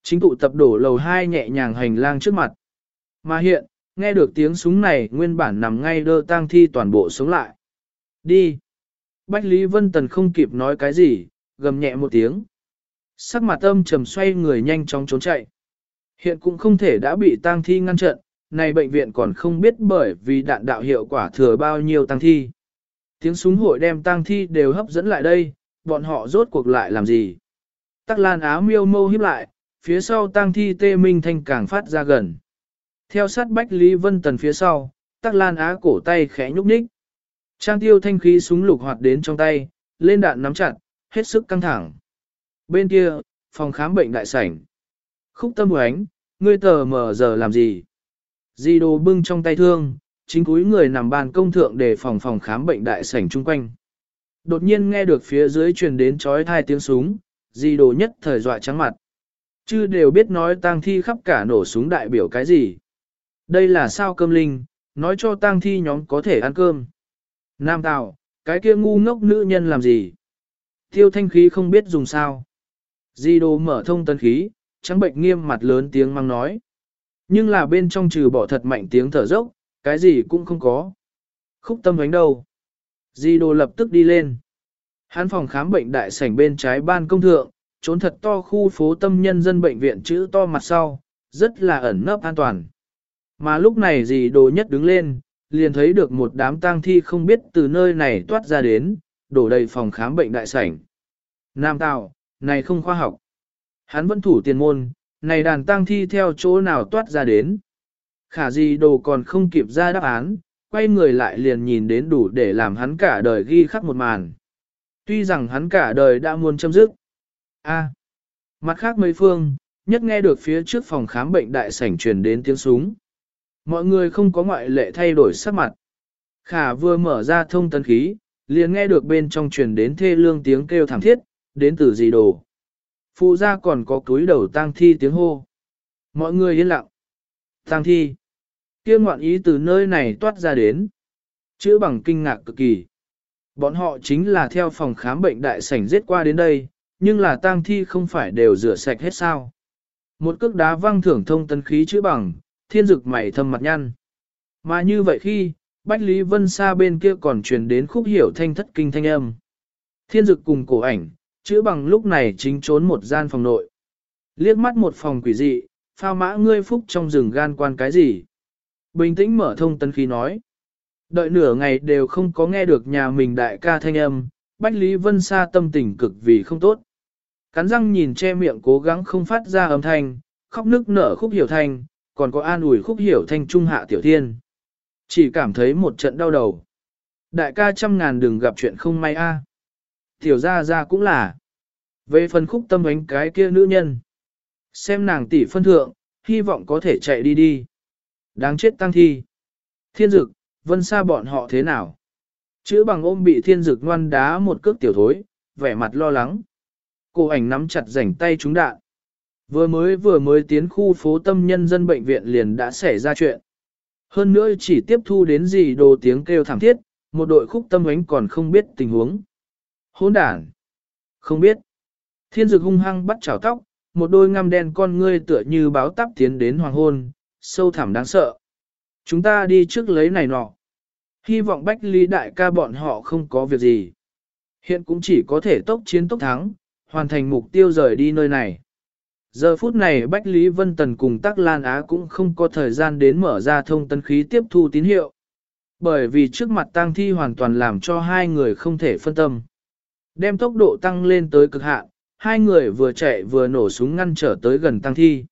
Chính tụ tập đổ lầu hai nhẹ nhàng hành lang trước mặt. Mà hiện, nghe được tiếng súng này nguyên bản nằm ngay đơ tang thi toàn bộ sống lại. Đi. Bách Lý Vân Tần không kịp nói cái gì, gầm nhẹ một tiếng. Sắc mặt âm trầm xoay người nhanh chóng trốn chạy. Hiện cũng không thể đã bị tang thi ngăn trận, này bệnh viện còn không biết bởi vì đạn đạo hiệu quả thừa bao nhiêu tang thi. Tiếng súng hội đem tang thi đều hấp dẫn lại đây, bọn họ rốt cuộc lại làm gì? Tắc Lan áo miêu mâu híp lại, phía sau tang thi tê minh thanh càng phát ra gần. Theo sát Bách Lý Vân Tần phía sau, Tắc Lan Á cổ tay khẽ nhúc nhích. Trang tiêu thanh khí súng lục hoạt đến trong tay, lên đạn nắm chặt, hết sức căng thẳng. Bên kia, phòng khám bệnh đại sảnh. Khúc tâm ánh, ngươi tờ mở giờ làm gì? Di đồ bưng trong tay thương, chính cúi người nằm bàn công thượng để phòng phòng khám bệnh đại sảnh chung quanh. Đột nhiên nghe được phía dưới truyền đến chói thai tiếng súng, di đồ nhất thời dọa trắng mặt. Chứ đều biết nói tang thi khắp cả nổ súng đại biểu cái gì. Đây là sao cơm linh, nói cho tang thi nhóm có thể ăn cơm. Nam Tào, cái kia ngu ngốc nữ nhân làm gì? Tiêu thanh khí không biết dùng sao. Di đồ mở thông tân khí, trắng bệnh nghiêm mặt lớn tiếng mang nói. Nhưng là bên trong trừ bỏ thật mạnh tiếng thở dốc, cái gì cũng không có. Khúc tâm đánh đâu? Di đồ lập tức đi lên. Hán phòng khám bệnh đại sảnh bên trái ban công thượng, trốn thật to khu phố tâm nhân dân bệnh viện chữ to mặt sau, rất là ẩn nấp an toàn. Mà lúc này dì đồ nhất đứng lên, liền thấy được một đám tang thi không biết từ nơi này toát ra đến, đổ đầy phòng khám bệnh đại sảnh. Nam Tào, này không khoa học. Hắn vẫn thủ tiền môn, này đàn tang thi theo chỗ nào toát ra đến. Khả gì đồ còn không kịp ra đáp án, quay người lại liền nhìn đến đủ để làm hắn cả đời ghi khắc một màn. Tuy rằng hắn cả đời đã muốn chấm dứt. A. mặt khác mấy phương, nhất nghe được phía trước phòng khám bệnh đại sảnh truyền đến tiếng súng. Mọi người không có ngoại lệ thay đổi sắc mặt. Khả vừa mở ra thông tấn khí, liền nghe được bên trong truyền đến thê lương tiếng kêu thảm thiết, đến từ gì đồ. Phụ ra còn có túi đầu tang thi tiếng hô. Mọi người yên lặng. Tang thi. kia ngoạn ý từ nơi này toát ra đến. Chữ bằng kinh ngạc cực kỳ. Bọn họ chính là theo phòng khám bệnh đại sảnh giết qua đến đây, nhưng là tang thi không phải đều rửa sạch hết sao. Một cước đá văng thưởng thông tấn khí chữ bằng, thiên dực mày thâm mặt nhăn. Mà như vậy khi, Bách Lý Vân Sa bên kia còn truyền đến khúc hiểu thanh thất kinh thanh âm. Thiên dực cùng cổ ảnh, chữa bằng lúc này chính trốn một gian phòng nội. Liếc mắt một phòng quỷ dị, phao mã ngươi phúc trong rừng gan quan cái gì. Bình tĩnh mở thông tấn khí nói. Đợi nửa ngày đều không có nghe được nhà mình đại ca thanh âm, Bách Lý Vân Sa tâm tình cực vì không tốt. Cắn răng nhìn che miệng cố gắng không phát ra âm thanh, khóc nức nở khúc hiểu thanh, còn có an ủi khúc hiểu thanh trung hạ tiểu thiên. Chỉ cảm thấy một trận đau đầu. Đại ca trăm ngàn đừng gặp chuyện không may a. Tiểu ra ra cũng là. Về phần khúc tâm ánh cái kia nữ nhân. Xem nàng tỷ phân thượng, hy vọng có thể chạy đi đi. Đáng chết tăng thi. Thiên dực, vân xa bọn họ thế nào? Chữ bằng ôm bị thiên dực ngoan đá một cước tiểu thối, vẻ mặt lo lắng. Cô ảnh nắm chặt rảnh tay trúng đạn. Vừa mới vừa mới tiến khu phố tâm nhân dân bệnh viện liền đã xảy ra chuyện. Hơn nữa chỉ tiếp thu đến gì đồ tiếng kêu thảm thiết, một đội khúc tâm ánh còn không biết tình huống. Hỗn đản. Không biết. Thiên dực hung hăng bắt chảo tóc, một đôi ngăm đen con ngươi tựa như báo tắp tiến đến hoàng hôn, sâu thẳm đáng sợ. Chúng ta đi trước lấy này nọ. Hy vọng Bách Lý đại ca bọn họ không có việc gì. Hiện cũng chỉ có thể tốc chiến tốc thắng, hoàn thành mục tiêu rời đi nơi này. Giờ phút này Bách Lý Vân Tần cùng Tắc Lan Á cũng không có thời gian đến mở ra thông tân khí tiếp thu tín hiệu. Bởi vì trước mặt tang thi hoàn toàn làm cho hai người không thể phân tâm. Đem tốc độ tăng lên tới cực hạn, hai người vừa chạy vừa nổ súng ngăn trở tới gần tang thi.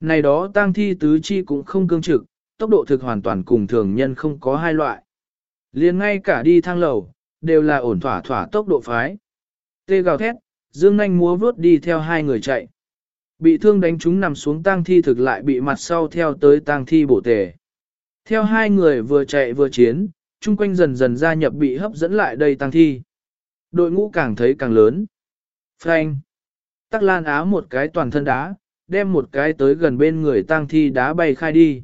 Này đó tang thi tứ chi cũng không cương trực, tốc độ thực hoàn toàn cùng thường nhân không có hai loại. liền ngay cả đi thang lầu, đều là ổn thỏa thỏa tốc độ phái. Tê gào thét, dương nanh múa vướt đi theo hai người chạy. Bị thương đánh chúng nằm xuống tang thi thực lại bị mặt sau theo tới tang thi bổ tề. Theo hai người vừa chạy vừa chiến, chung quanh dần dần gia nhập bị hấp dẫn lại đây tang thi. Đội ngũ càng thấy càng lớn. Frank. Tắc lan áo một cái toàn thân đá, đem một cái tới gần bên người tang thi đá bay khai đi.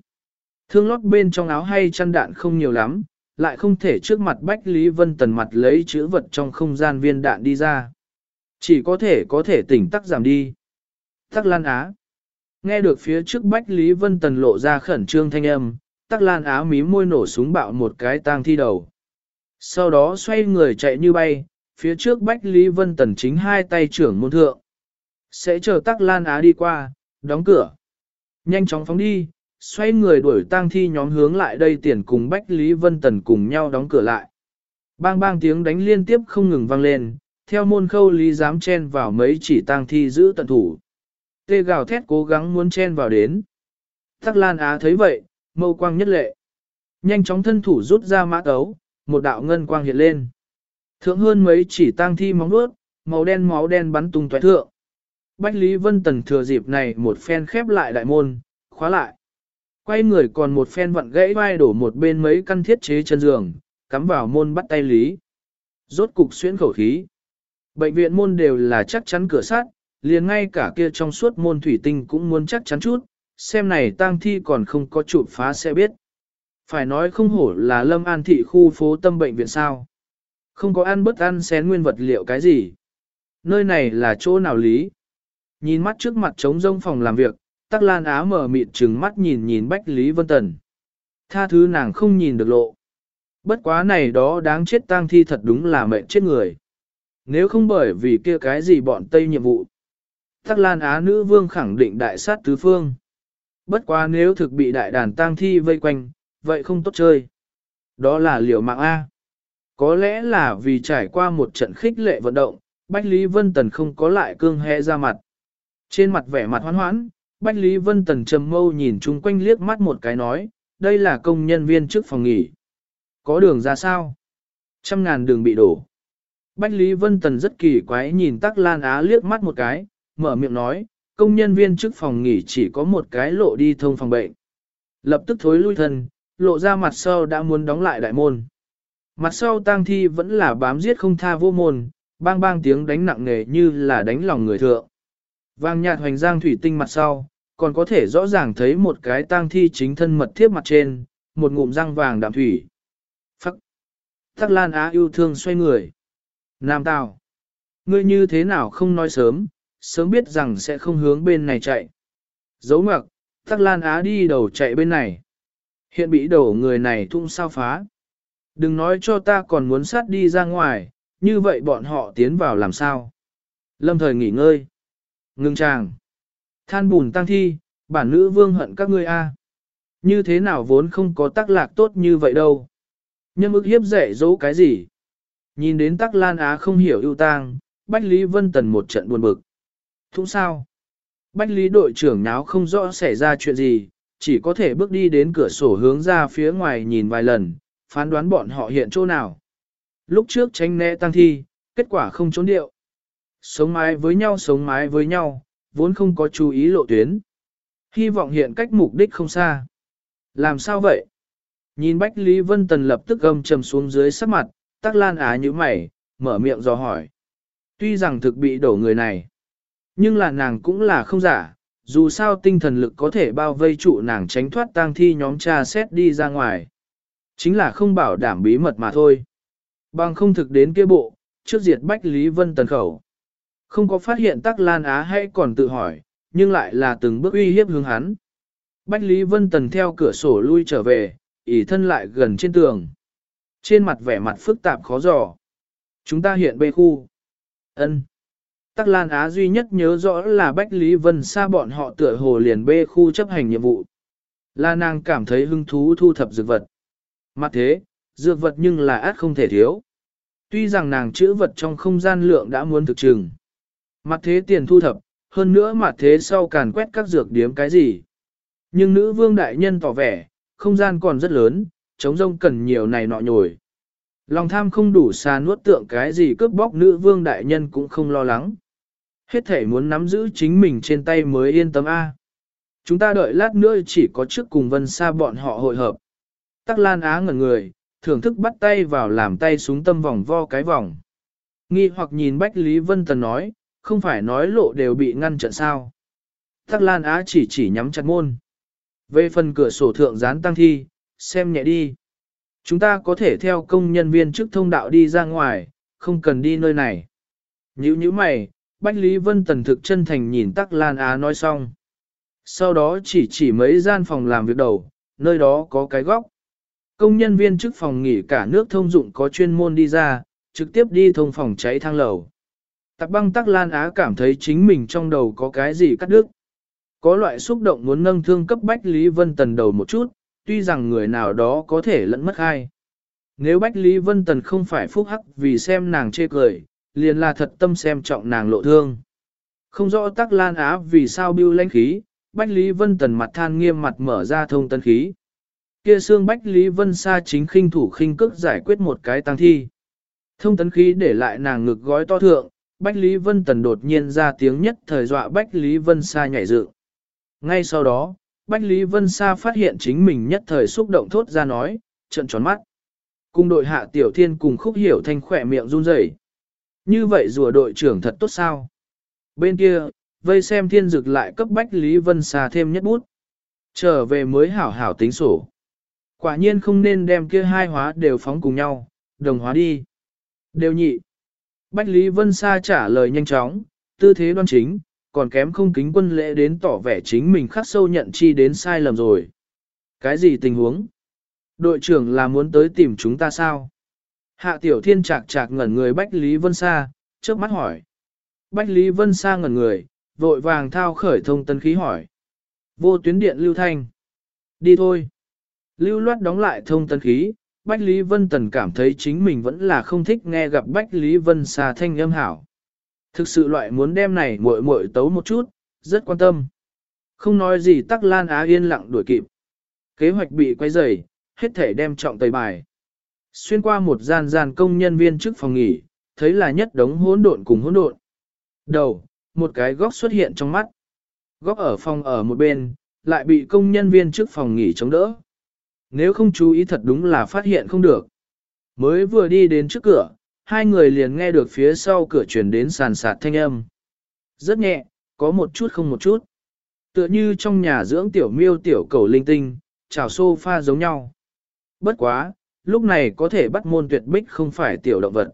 Thương lót bên trong áo hay chăn đạn không nhiều lắm, lại không thể trước mặt Bách Lý Vân Tần mặt lấy chữ vật trong không gian viên đạn đi ra. Chỉ có thể có thể tỉnh tắc giảm đi. Tắc Lan Á. Nghe được phía trước Bách Lý Vân Tần lộ ra khẩn trương thanh âm, Tắc Lan Á mí môi nổ súng bạo một cái tang thi đầu. Sau đó xoay người chạy như bay, phía trước Bách Lý Vân Tần chính hai tay trưởng môn thượng. Sẽ chờ Tắc Lan Á đi qua, đóng cửa. Nhanh chóng phóng đi, xoay người đuổi tang thi nhóm hướng lại đây tiền cùng Bách Lý Vân Tần cùng nhau đóng cửa lại. Bang bang tiếng đánh liên tiếp không ngừng vang lên, theo môn khâu lý dám chen vào mấy chỉ tang thi giữ tận thủ. Tê gào thét cố gắng muốn chen vào đến. Tắc Lan Á thấy vậy, mâu quang nhất lệ. Nhanh chóng thân thủ rút ra mã ấu, một đạo ngân quang hiện lên. Thượng hơn mấy chỉ tang thi móng nuốt, màu đen máu đen bắn tung tóe thượng. Bách Lý Vân Tần thừa dịp này một phen khép lại đại môn, khóa lại. Quay người còn một phen vặn gãy vai đổ một bên mấy căn thiết chế chân giường, cắm vào môn bắt tay Lý. Rốt cục xuyên khẩu khí. Bệnh viện môn đều là chắc chắn cửa sát, liền ngay cả kia trong suốt môn thủy tinh cũng muốn chắc chắn chút, xem này tang thi còn không có chụp phá sẽ biết. Phải nói không hổ là lâm an thị khu phố tâm bệnh viện sao. Không có ăn bất ăn xén nguyên vật liệu cái gì. Nơi này là chỗ nào lý? Nhìn mắt trước mặt trống rông phòng làm việc, tắc lan á mở mịt trừng mắt nhìn nhìn Bách Lý Vân Tần. Tha thứ nàng không nhìn được lộ. Bất quá này đó đáng chết tang thi thật đúng là mệnh chết người. Nếu không bởi vì kia cái gì bọn Tây nhiệm vụ. Tắc Lan Á nữ vương khẳng định đại sát tứ phương. Bất quá nếu thực bị đại đàn tang thi vây quanh, vậy không tốt chơi. Đó là liều mạng A. Có lẽ là vì trải qua một trận khích lệ vận động, Bách Lý Vân Tần không có lại cương hẹ ra mặt. Trên mặt vẻ mặt hoán hoãn, Bách Lý Vân Tần trầm mâu nhìn chung quanh liếc mắt một cái nói, đây là công nhân viên trước phòng nghỉ. Có đường ra sao? Trăm ngàn đường bị đổ. Bách Lý Vân Tần rất kỳ quái nhìn Tắc Lan Á liếc mắt một cái, mở miệng nói, công nhân viên trước phòng nghỉ chỉ có một cái lộ đi thông phòng bệnh. Lập tức thối lui thân, lộ ra mặt sau đã muốn đóng lại đại môn. Mặt sau tang thi vẫn là bám giết không tha vô môn, bang bang tiếng đánh nặng nề như là đánh lòng người thượng. Vàng nhạt hoành giang thủy tinh mặt sau, còn có thể rõ ràng thấy một cái tang thi chính thân mật thiếp mặt trên, một ngụm răng vàng đạm thủy. Phắc! Tắc Lan Á yêu thương xoay người. Nam Tào! Ngươi như thế nào không nói sớm, sớm biết rằng sẽ không hướng bên này chạy. Dấu ngoặc, Tắc Lan Á đi đầu chạy bên này. Hiện bị đổ người này thung sao phá. Đừng nói cho ta còn muốn sát đi ra ngoài, như vậy bọn họ tiến vào làm sao. Lâm thời nghỉ ngơi. Ngưng chàng. Than bùn tăng thi, bản nữ vương hận các ngươi a. Như thế nào vốn không có tác lạc tốt như vậy đâu. Nhân ức hiếp dạy dỗ cái gì. Nhìn đến tắc lan á không hiểu ưu tang, Bách Lý Vân Tần một trận buồn bực. Thúng sao? Bách Lý đội trưởng nháo không rõ xảy ra chuyện gì, chỉ có thể bước đi đến cửa sổ hướng ra phía ngoài nhìn vài lần, phán đoán bọn họ hiện chỗ nào. Lúc trước tránh né tăng thi, kết quả không trốn điệu. Sống mái với nhau sống mái với nhau, vốn không có chú ý lộ tuyến. Hy vọng hiện cách mục đích không xa. Làm sao vậy? Nhìn Bách Lý Vân Tần lập tức gầm trầm xuống dưới sắc mặt, Tắc Lan Á như mày, mở miệng dò hỏi. Tuy rằng thực bị đổ người này, nhưng là nàng cũng là không giả, dù sao tinh thần lực có thể bao vây trụ nàng tránh thoát tang thi nhóm cha xét đi ra ngoài. Chính là không bảo đảm bí mật mà thôi. Bằng không thực đến kia bộ, trước diệt Bách Lý Vân Tần khẩu. Không có phát hiện Tắc Lan Á hay còn tự hỏi, nhưng lại là từng bước uy hiếp hướng hắn. Bách Lý Vân Tần theo cửa sổ lui trở về, ỉ thân lại gần trên tường. Trên mặt vẻ mặt phức tạp khó dò. Chúng ta hiện bê khu. ân Tắc Lan Á duy nhất nhớ rõ là Bách Lý Vân xa bọn họ tựa hồ liền bê khu chấp hành nhiệm vụ. Là nàng cảm thấy hứng thú thu thập dược vật. Mặt thế, dược vật nhưng là át không thể thiếu. Tuy rằng nàng chữ vật trong không gian lượng đã muốn thực trừng. Mặt thế tiền thu thập, hơn nữa mặt thế sau càn quét các dược điếm cái gì. Nhưng nữ vương đại nhân tỏ vẻ, không gian còn rất lớn, chống rông cần nhiều này nọ nhồi. Lòng tham không đủ xa nuốt tượng cái gì cướp bóc nữ vương đại nhân cũng không lo lắng. Hết thể muốn nắm giữ chính mình trên tay mới yên tâm A. Chúng ta đợi lát nữa chỉ có trước cùng vân xa bọn họ hội hợp. Tắc Lan Á ngẩn người, thưởng thức bắt tay vào làm tay súng tâm vòng vo cái vòng. Nghi hoặc nhìn Bách Lý Vân Tần nói, không phải nói lộ đều bị ngăn trận sao. Tắc Lan Á chỉ chỉ nhắm chặt môn. Về phần cửa sổ thượng dán tăng thi, xem nhẹ đi. Chúng ta có thể theo công nhân viên chức thông đạo đi ra ngoài, không cần đi nơi này. Nhữ như mày, Bách Lý Vân Tần thực chân thành nhìn Tắc Lan Á nói xong. Sau đó chỉ chỉ mấy gian phòng làm việc đầu, nơi đó có cái góc. Công nhân viên chức phòng nghỉ cả nước thông dụng có chuyên môn đi ra, trực tiếp đi thông phòng cháy thang lầu. Tạc băng Tắc Lan Á cảm thấy chính mình trong đầu có cái gì cắt đứt. Có loại xúc động muốn nâng thương cấp Bách Lý Vân Tần đầu một chút, tuy rằng người nào đó có thể lẫn mất hai. Nếu Bách Lý Vân Tần không phải phúc hắc vì xem nàng chê cười, liền là thật tâm xem trọng nàng lộ thương. Không rõ tắc lan á vì sao bưu lãnh khí, Bách Lý Vân Tần mặt than nghiêm mặt mở ra thông tân khí. Kia xương Bách Lý Vân xa chính khinh thủ khinh cước giải quyết một cái tăng thi. Thông tấn khí để lại nàng ngực gói to thượng, Bách Lý Vân Tần đột nhiên ra tiếng nhất thời dọa Bách Lý Vân xa nhảy dựng. Ngay sau đó, Bách Lý Vân Sa phát hiện chính mình nhất thời xúc động thốt ra nói, trận tròn mắt. Cùng đội hạ tiểu thiên cùng khúc hiểu thanh khỏe miệng run rẩy. Như vậy rùa đội trưởng thật tốt sao? Bên kia, vây xem thiên dực lại cấp Bách Lý Vân Sa thêm nhất bút. Trở về mới hảo hảo tính sổ. Quả nhiên không nên đem kia hai hóa đều phóng cùng nhau, đồng hóa đi. Đều nhị. Bách Lý Vân Sa trả lời nhanh chóng, tư thế đoan chính, còn kém không kính quân lễ đến tỏ vẻ chính mình khắc sâu nhận chi đến sai lầm rồi. Cái gì tình huống? Đội trưởng là muốn tới tìm chúng ta sao? Hạ Tiểu Thiên chạc chạc ngẩn người Bách Lý Vân Sa, trước mắt hỏi. Bách Lý Vân Sa ngẩn người, vội vàng thao khởi thông tân khí hỏi. Vô tuyến điện lưu thanh. Đi thôi. Lưu loát đóng lại thông tân khí, Bách Lý Vân Tần cảm thấy chính mình vẫn là không thích nghe gặp Bách Lý Vân Sa thanh âm hảo. Thực sự loại muốn đem này muội muội tấu một chút, rất quan tâm. Không nói gì tắc lan á yên lặng đuổi kịp. Kế hoạch bị quay rầy, hết thể đem trọng tẩy bài. Xuyên qua một gian gian công nhân viên trước phòng nghỉ, thấy là nhất đống hỗn độn cùng hỗn độn. Đầu, một cái góc xuất hiện trong mắt. Góc ở phòng ở một bên, lại bị công nhân viên trước phòng nghỉ chống đỡ. Nếu không chú ý thật đúng là phát hiện không được. Mới vừa đi đến trước cửa, hai người liền nghe được phía sau cửa chuyển đến sàn sạt thanh âm. Rất nhẹ, có một chút không một chút. Tựa như trong nhà dưỡng tiểu miêu tiểu cầu linh tinh, chào sofa giống nhau. Bất quá, lúc này có thể bắt môn tuyệt bích không phải tiểu động vật.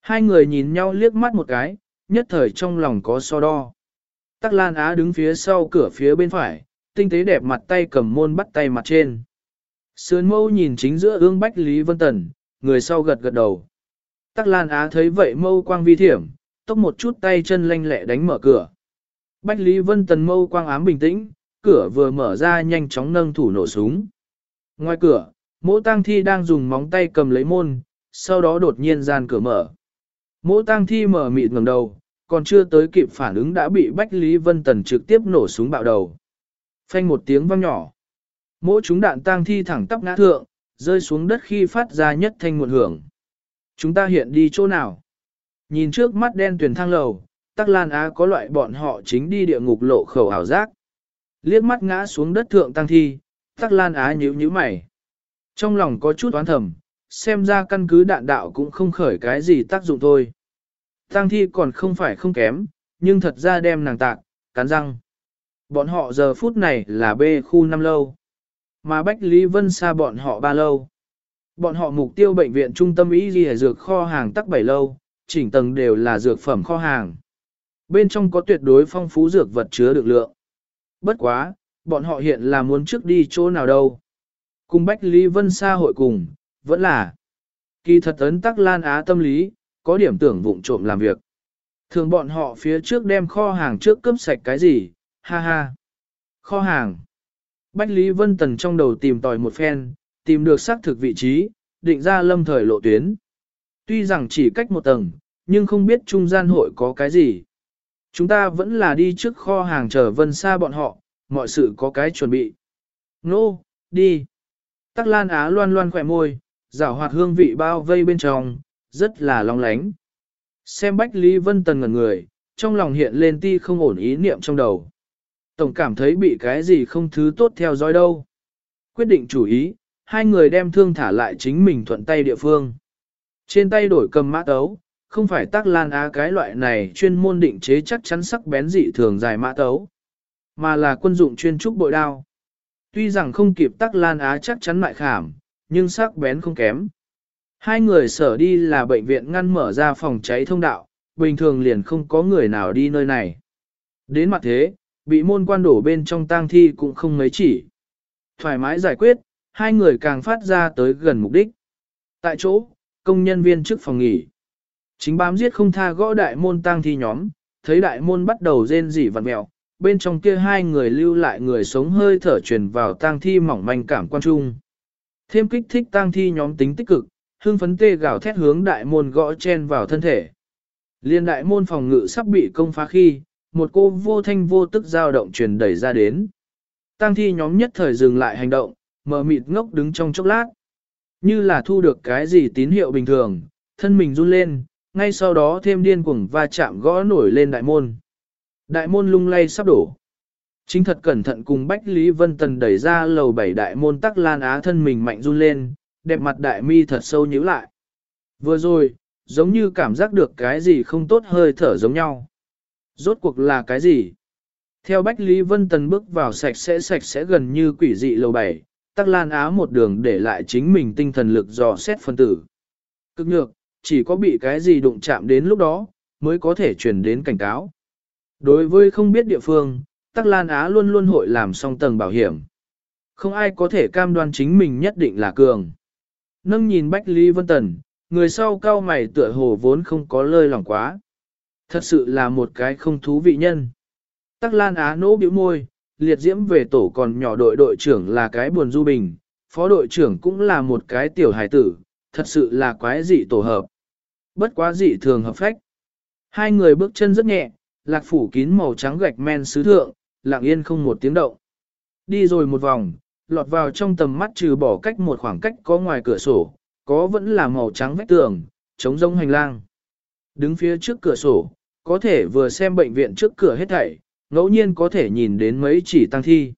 Hai người nhìn nhau liếc mắt một cái, nhất thời trong lòng có so đo. Tắc Lan Á đứng phía sau cửa phía bên phải, tinh tế đẹp mặt tay cầm môn bắt tay mặt trên. Sườn mâu nhìn chính giữa ương bách Lý Vân Tần, người sau gật gật đầu. Tắc Lan Á thấy vậy mâu quang vi thiểm, tốc một chút tay chân lanh lẹ đánh mở cửa. Bách Lý Vân Tần mâu quang ám bình tĩnh, cửa vừa mở ra nhanh chóng nâng thủ nổ súng. Ngoài cửa, Mỗ tang thi đang dùng móng tay cầm lấy môn, sau đó đột nhiên gian cửa mở. Mỗ tang thi mở mịt ngẩng đầu, còn chưa tới kịp phản ứng đã bị Bách Lý Vân Tần trực tiếp nổ súng bạo đầu. Phanh một tiếng vang nhỏ. Mỗi chúng đạn tang thi thẳng tắp ngã thượng, rơi xuống đất khi phát ra nhất thanh nguồn hưởng. Chúng ta hiện đi chỗ nào? Nhìn trước mắt đen tuyển thang lầu, Tắc Lan Á có loại bọn họ chính đi địa ngục lộ khẩu ảo giác. Liếc mắt ngã xuống đất thượng tang thi, Tắc Lan Á nhíu nhíu mày. Trong lòng có chút oán thầm, xem ra căn cứ đạn đạo cũng không khởi cái gì tác dụng thôi. Tăng thi còn không phải không kém, nhưng thật ra đem nàng tạc, cắn răng. Bọn họ giờ phút này là B khu năm lâu, mà Bách Lý Vân xa bọn họ ba lâu. Bọn họ mục tiêu bệnh viện trung tâm y ghi dược kho hàng tắc bảy lâu, chỉnh tầng đều là dược phẩm kho hàng. Bên trong có tuyệt đối phong phú dược vật chứa được lượng. Bất quá, bọn họ hiện là muốn trước đi chỗ nào đâu. Cùng Bách Lý Vân Sa hội cùng, vẫn là kỳ thật ấn tắc lan á tâm lý, có điểm tưởng vụng trộm làm việc. Thường bọn họ phía trước đem kho hàng trước cướp sạch cái gì, ha ha. Kho hàng. Bách Lý Vân Tần trong đầu tìm tòi một phen, tìm được xác thực vị trí, định ra lâm thời lộ tuyến. Tuy rằng chỉ cách một tầng, nhưng không biết trung gian hội có cái gì. Chúng ta vẫn là đi trước kho hàng chờ vân xa bọn họ, mọi sự có cái chuẩn bị. Nô, no, đi. Tắc Lan Á loan loan khỏe môi, rảo hoạt hương vị bao vây bên trong, rất là long lánh. Xem Bách Lý Vân Tần ngẩn người, trong lòng hiện lên ti không ổn ý niệm trong đầu. Tổng cảm thấy bị cái gì không thứ tốt theo dõi đâu. Quyết định chủ ý, hai người đem thương thả lại chính mình thuận tay địa phương. Trên tay đổi cầm mã tấu, không phải tác lan á cái loại này chuyên môn định chế chắc chắn sắc bén dị thường dài mã tấu, mà là quân dụng chuyên trúc bội đao. Tuy rằng không kịp tắc lan á chắc chắn lại khảm, nhưng sắc bén không kém. Hai người sở đi là bệnh viện ngăn mở ra phòng cháy thông đạo, bình thường liền không có người nào đi nơi này. Đến mặt thế, bị môn quan đổ bên trong tang thi cũng không mấy chỉ. Thoải mái giải quyết, hai người càng phát ra tới gần mục đích. Tại chỗ, công nhân viên trước phòng nghỉ. Chính bám giết không tha gõ đại môn tang thi nhóm, thấy đại môn bắt đầu rên rỉ vặn mẹo, bên trong kia hai người lưu lại người sống hơi thở truyền vào tang thi mỏng manh cảm quan trung. Thêm kích thích tang thi nhóm tính tích cực, hương phấn tê gào thét hướng đại môn gõ chen vào thân thể. Liên đại môn phòng ngự sắp bị công phá khi, một cô vô thanh vô tức dao động truyền đẩy ra đến. Tang thi nhóm nhất thời dừng lại hành động, mở mịt ngốc đứng trong chốc lát. Như là thu được cái gì tín hiệu bình thường, thân mình run lên, ngay sau đó thêm điên cuồng va chạm gõ nổi lên đại môn. Đại môn lung lay sắp đổ. Chính thật cẩn thận cùng Bách Lý Vân Tần đẩy ra lầu bảy đại môn tắc lan á thân mình mạnh run lên, đẹp mặt đại mi thật sâu nhíu lại. Vừa rồi, giống như cảm giác được cái gì không tốt hơi thở giống nhau. Rốt cuộc là cái gì? Theo Bách Lý Vân Tần bước vào sạch sẽ sạch sẽ gần như quỷ dị lầu bảy, tắc lan á một đường để lại chính mình tinh thần lực dò xét phân tử. Cực nhược, chỉ có bị cái gì đụng chạm đến lúc đó, mới có thể truyền đến cảnh cáo. Đối với không biết địa phương, Tắc Lan Á luôn luôn hội làm song tầng bảo hiểm. Không ai có thể cam đoan chính mình nhất định là cường. Nâng nhìn Bách Lý Vân Tần, người sau cao mày tựa hồ vốn không có lơi lòng quá. Thật sự là một cái không thú vị nhân. Tắc Lan Á nỗ biểu môi, liệt diễm về tổ còn nhỏ đội đội trưởng là cái buồn du bình, phó đội trưởng cũng là một cái tiểu hài tử, thật sự là quái dị tổ hợp. Bất quá dị thường hợp phách. Hai người bước chân rất nhẹ, lạc phủ kín màu trắng gạch men sứ thượng, lặng yên không một tiếng động. Đi rồi một vòng, lọt vào trong tầm mắt trừ bỏ cách một khoảng cách có ngoài cửa sổ, có vẫn là màu trắng vách tường, chống rông hành lang. Đứng phía trước cửa sổ, có thể vừa xem bệnh viện trước cửa hết thảy, ngẫu nhiên có thể nhìn đến mấy chỉ tăng thi.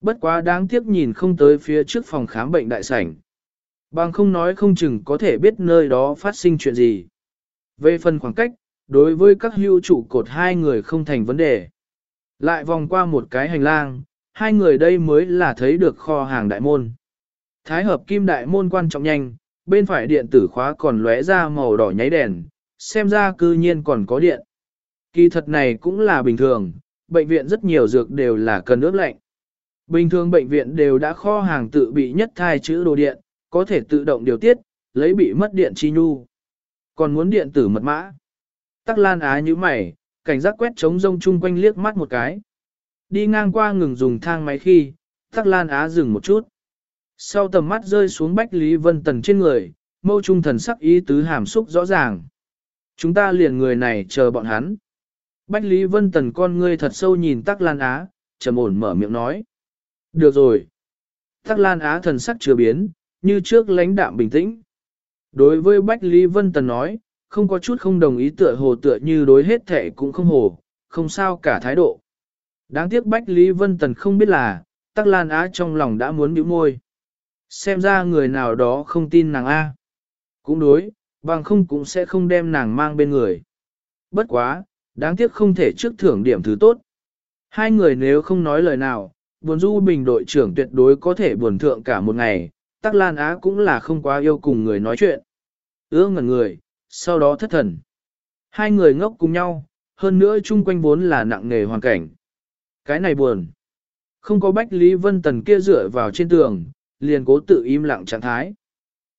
Bất quá đáng tiếc nhìn không tới phía trước phòng khám bệnh đại sảnh. Bằng không nói không chừng có thể biết nơi đó phát sinh chuyện gì. Về phần khoảng cách, đối với các hưu trụ cột hai người không thành vấn đề. Lại vòng qua một cái hành lang, hai người đây mới là thấy được kho hàng đại môn. Thái hợp kim đại môn quan trọng nhanh, bên phải điện tử khóa còn lóe ra màu đỏ nháy đèn, xem ra cư nhiên còn có điện. Kỳ thật này cũng là bình thường, bệnh viện rất nhiều dược đều là cần ướp lạnh. Bình thường bệnh viện đều đã kho hàng tự bị nhất thai chữ đồ điện, có thể tự động điều tiết, lấy bị mất điện chi nhu. Còn muốn điện tử mật mã. Tắc Lan Á như mày, cảnh giác quét trống rông chung quanh liếc mắt một cái. Đi ngang qua ngừng dùng thang máy khi, Tắc Lan Á dừng một chút. Sau tầm mắt rơi xuống Bách Lý Vân Tần trên người, mâu trung thần sắc ý tứ hàm xúc rõ ràng. Chúng ta liền người này chờ bọn hắn. Bách Lý Vân Tần con ngươi thật sâu nhìn Tắc Lan Á, trầm ổn mở miệng nói. Được rồi. Tắc Lan Á thần sắc chưa biến, như trước lãnh đạm bình tĩnh. Đối với Bách Lý Vân Tần nói, không có chút không đồng ý tựa hồ tựa như đối hết thể cũng không hồ, không sao cả thái độ. Đáng tiếc Bách Lý Vân Tần không biết là, Tắc Lan Á trong lòng đã muốn bĩu môi. Xem ra người nào đó không tin nàng A. Cũng đối, bằng không cũng sẽ không đem nàng mang bên người. Bất quá, đáng tiếc không thể trước thưởng điểm thứ tốt. Hai người nếu không nói lời nào, buồn du bình đội trưởng tuyệt đối có thể buồn thượng cả một ngày, Tắc Lan Á cũng là không quá yêu cùng người nói chuyện. Ưa ngẩn người, sau đó thất thần. Hai người ngốc cùng nhau, hơn nữa chung quanh vốn là nặng nề hoàn cảnh. Cái này buồn. Không có Bách Lý Vân Tần kia dựa vào trên tường, liền cố tự im lặng trạng thái.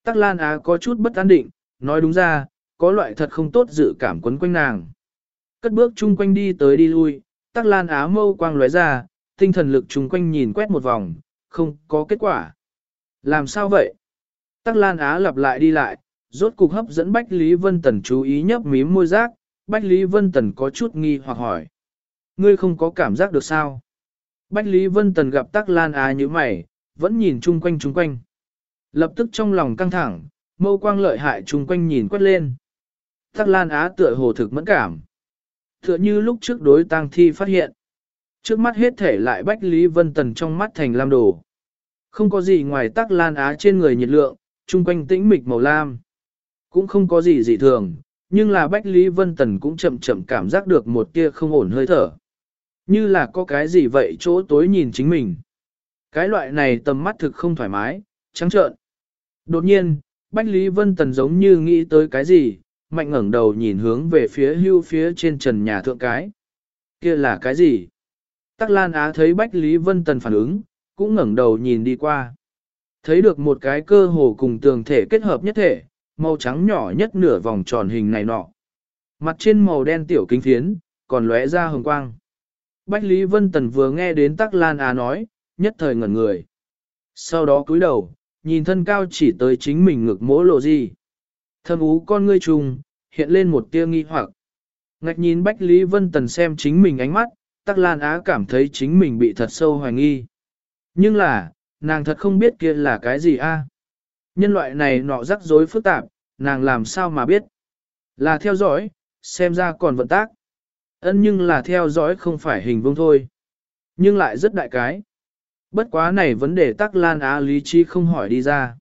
Tắc Lan Á có chút bất an định, nói đúng ra, có loại thật không tốt dự cảm quấn quanh nàng. Cất bước chung quanh đi tới đi lui, Tắc Lan Á mâu quang lóe ra, tinh thần lực chung quanh nhìn quét một vòng, không có kết quả. Làm sao vậy? Tắc Lan Á lặp lại đi lại, rốt cục hấp dẫn Bách Lý Vân Tần chú ý nhấp mím môi giác, Bách Lý Vân Tần có chút nghi hoặc hỏi. Ngươi không có cảm giác được sao? Bách Lý Vân Tần gặp Tắc Lan Á như mày, vẫn nhìn chung quanh chung quanh. Lập tức trong lòng căng thẳng, mâu quang lợi hại chung quanh nhìn quét lên. Tắc Lan Á tựa hồ thực mẫn cảm. Tựa như lúc trước đối tang thi phát hiện. Trước mắt hết thể lại Bách Lý Vân Tần trong mắt thành lam đồ. Không có gì ngoài Tắc Lan Á trên người nhiệt lượng, chung quanh tĩnh mịch màu lam. Cũng không có gì dị thường, nhưng là Bách Lý Vân Tần cũng chậm chậm cảm giác được một tia không ổn hơi thở. Như là có cái gì vậy chỗ tối nhìn chính mình. Cái loại này tầm mắt thực không thoải mái, trắng trợn. Đột nhiên, Bách Lý Vân Tần giống như nghĩ tới cái gì, mạnh ngẩng đầu nhìn hướng về phía hưu phía trên trần nhà thượng cái. kia là cái gì? Tắc Lan Á thấy Bách Lý Vân Tần phản ứng, cũng ngẩng đầu nhìn đi qua. Thấy được một cái cơ hồ cùng tường thể kết hợp nhất thể, màu trắng nhỏ nhất nửa vòng tròn hình này nọ. Mặt trên màu đen tiểu kính phiến, còn lóe ra hồng quang. Bách Lý Vân Tần vừa nghe đến Tắc Lan Á nói, nhất thời ngẩn người. Sau đó cúi đầu, nhìn thân cao chỉ tới chính mình ngực mỗ lộ gì. Thâm ú con ngươi trùng, hiện lên một tia nghi hoặc. Ngạch nhìn Bách Lý Vân Tần xem chính mình ánh mắt, Tắc Lan Á cảm thấy chính mình bị thật sâu hoài nghi. Nhưng là, nàng thật không biết kia là cái gì a? Nhân loại này nọ rắc rối phức tạp, nàng làm sao mà biết? Là theo dõi, xem ra còn vận tác. Ân nhưng là theo dõi không phải hình vuông thôi. Nhưng lại rất đại cái. Bất quá này vấn đề tắc lan á lý trí không hỏi đi ra.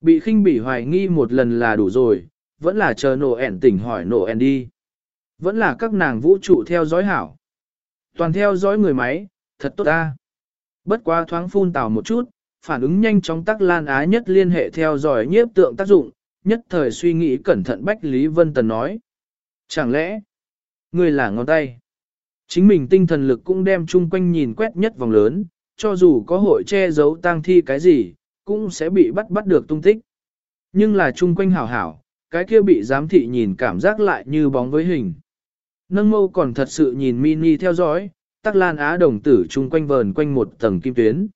Bị khinh bỉ hoài nghi một lần là đủ rồi, vẫn là chờ nổ ẻn tỉnh hỏi nổ ẻn đi. Vẫn là các nàng vũ trụ theo dõi hảo. Toàn theo dõi người máy, thật tốt ta. Bất quá thoáng phun tào một chút, phản ứng nhanh chóng tắc lan á nhất liên hệ theo dõi nhiếp tượng tác dụng, nhất thời suy nghĩ cẩn thận Bách Lý Vân Tần nói. Chẳng lẽ, người là ngón tay? Chính mình tinh thần lực cũng đem chung quanh nhìn quét nhất vòng lớn, cho dù có hội che giấu tang thi cái gì, cũng sẽ bị bắt bắt được tung tích. Nhưng là chung quanh hảo hảo, cái kia bị giám thị nhìn cảm giác lại như bóng với hình. Nâng mâu còn thật sự nhìn mini theo dõi, tắc lan á đồng tử chung quanh vờn quanh một tầng kim tuyến.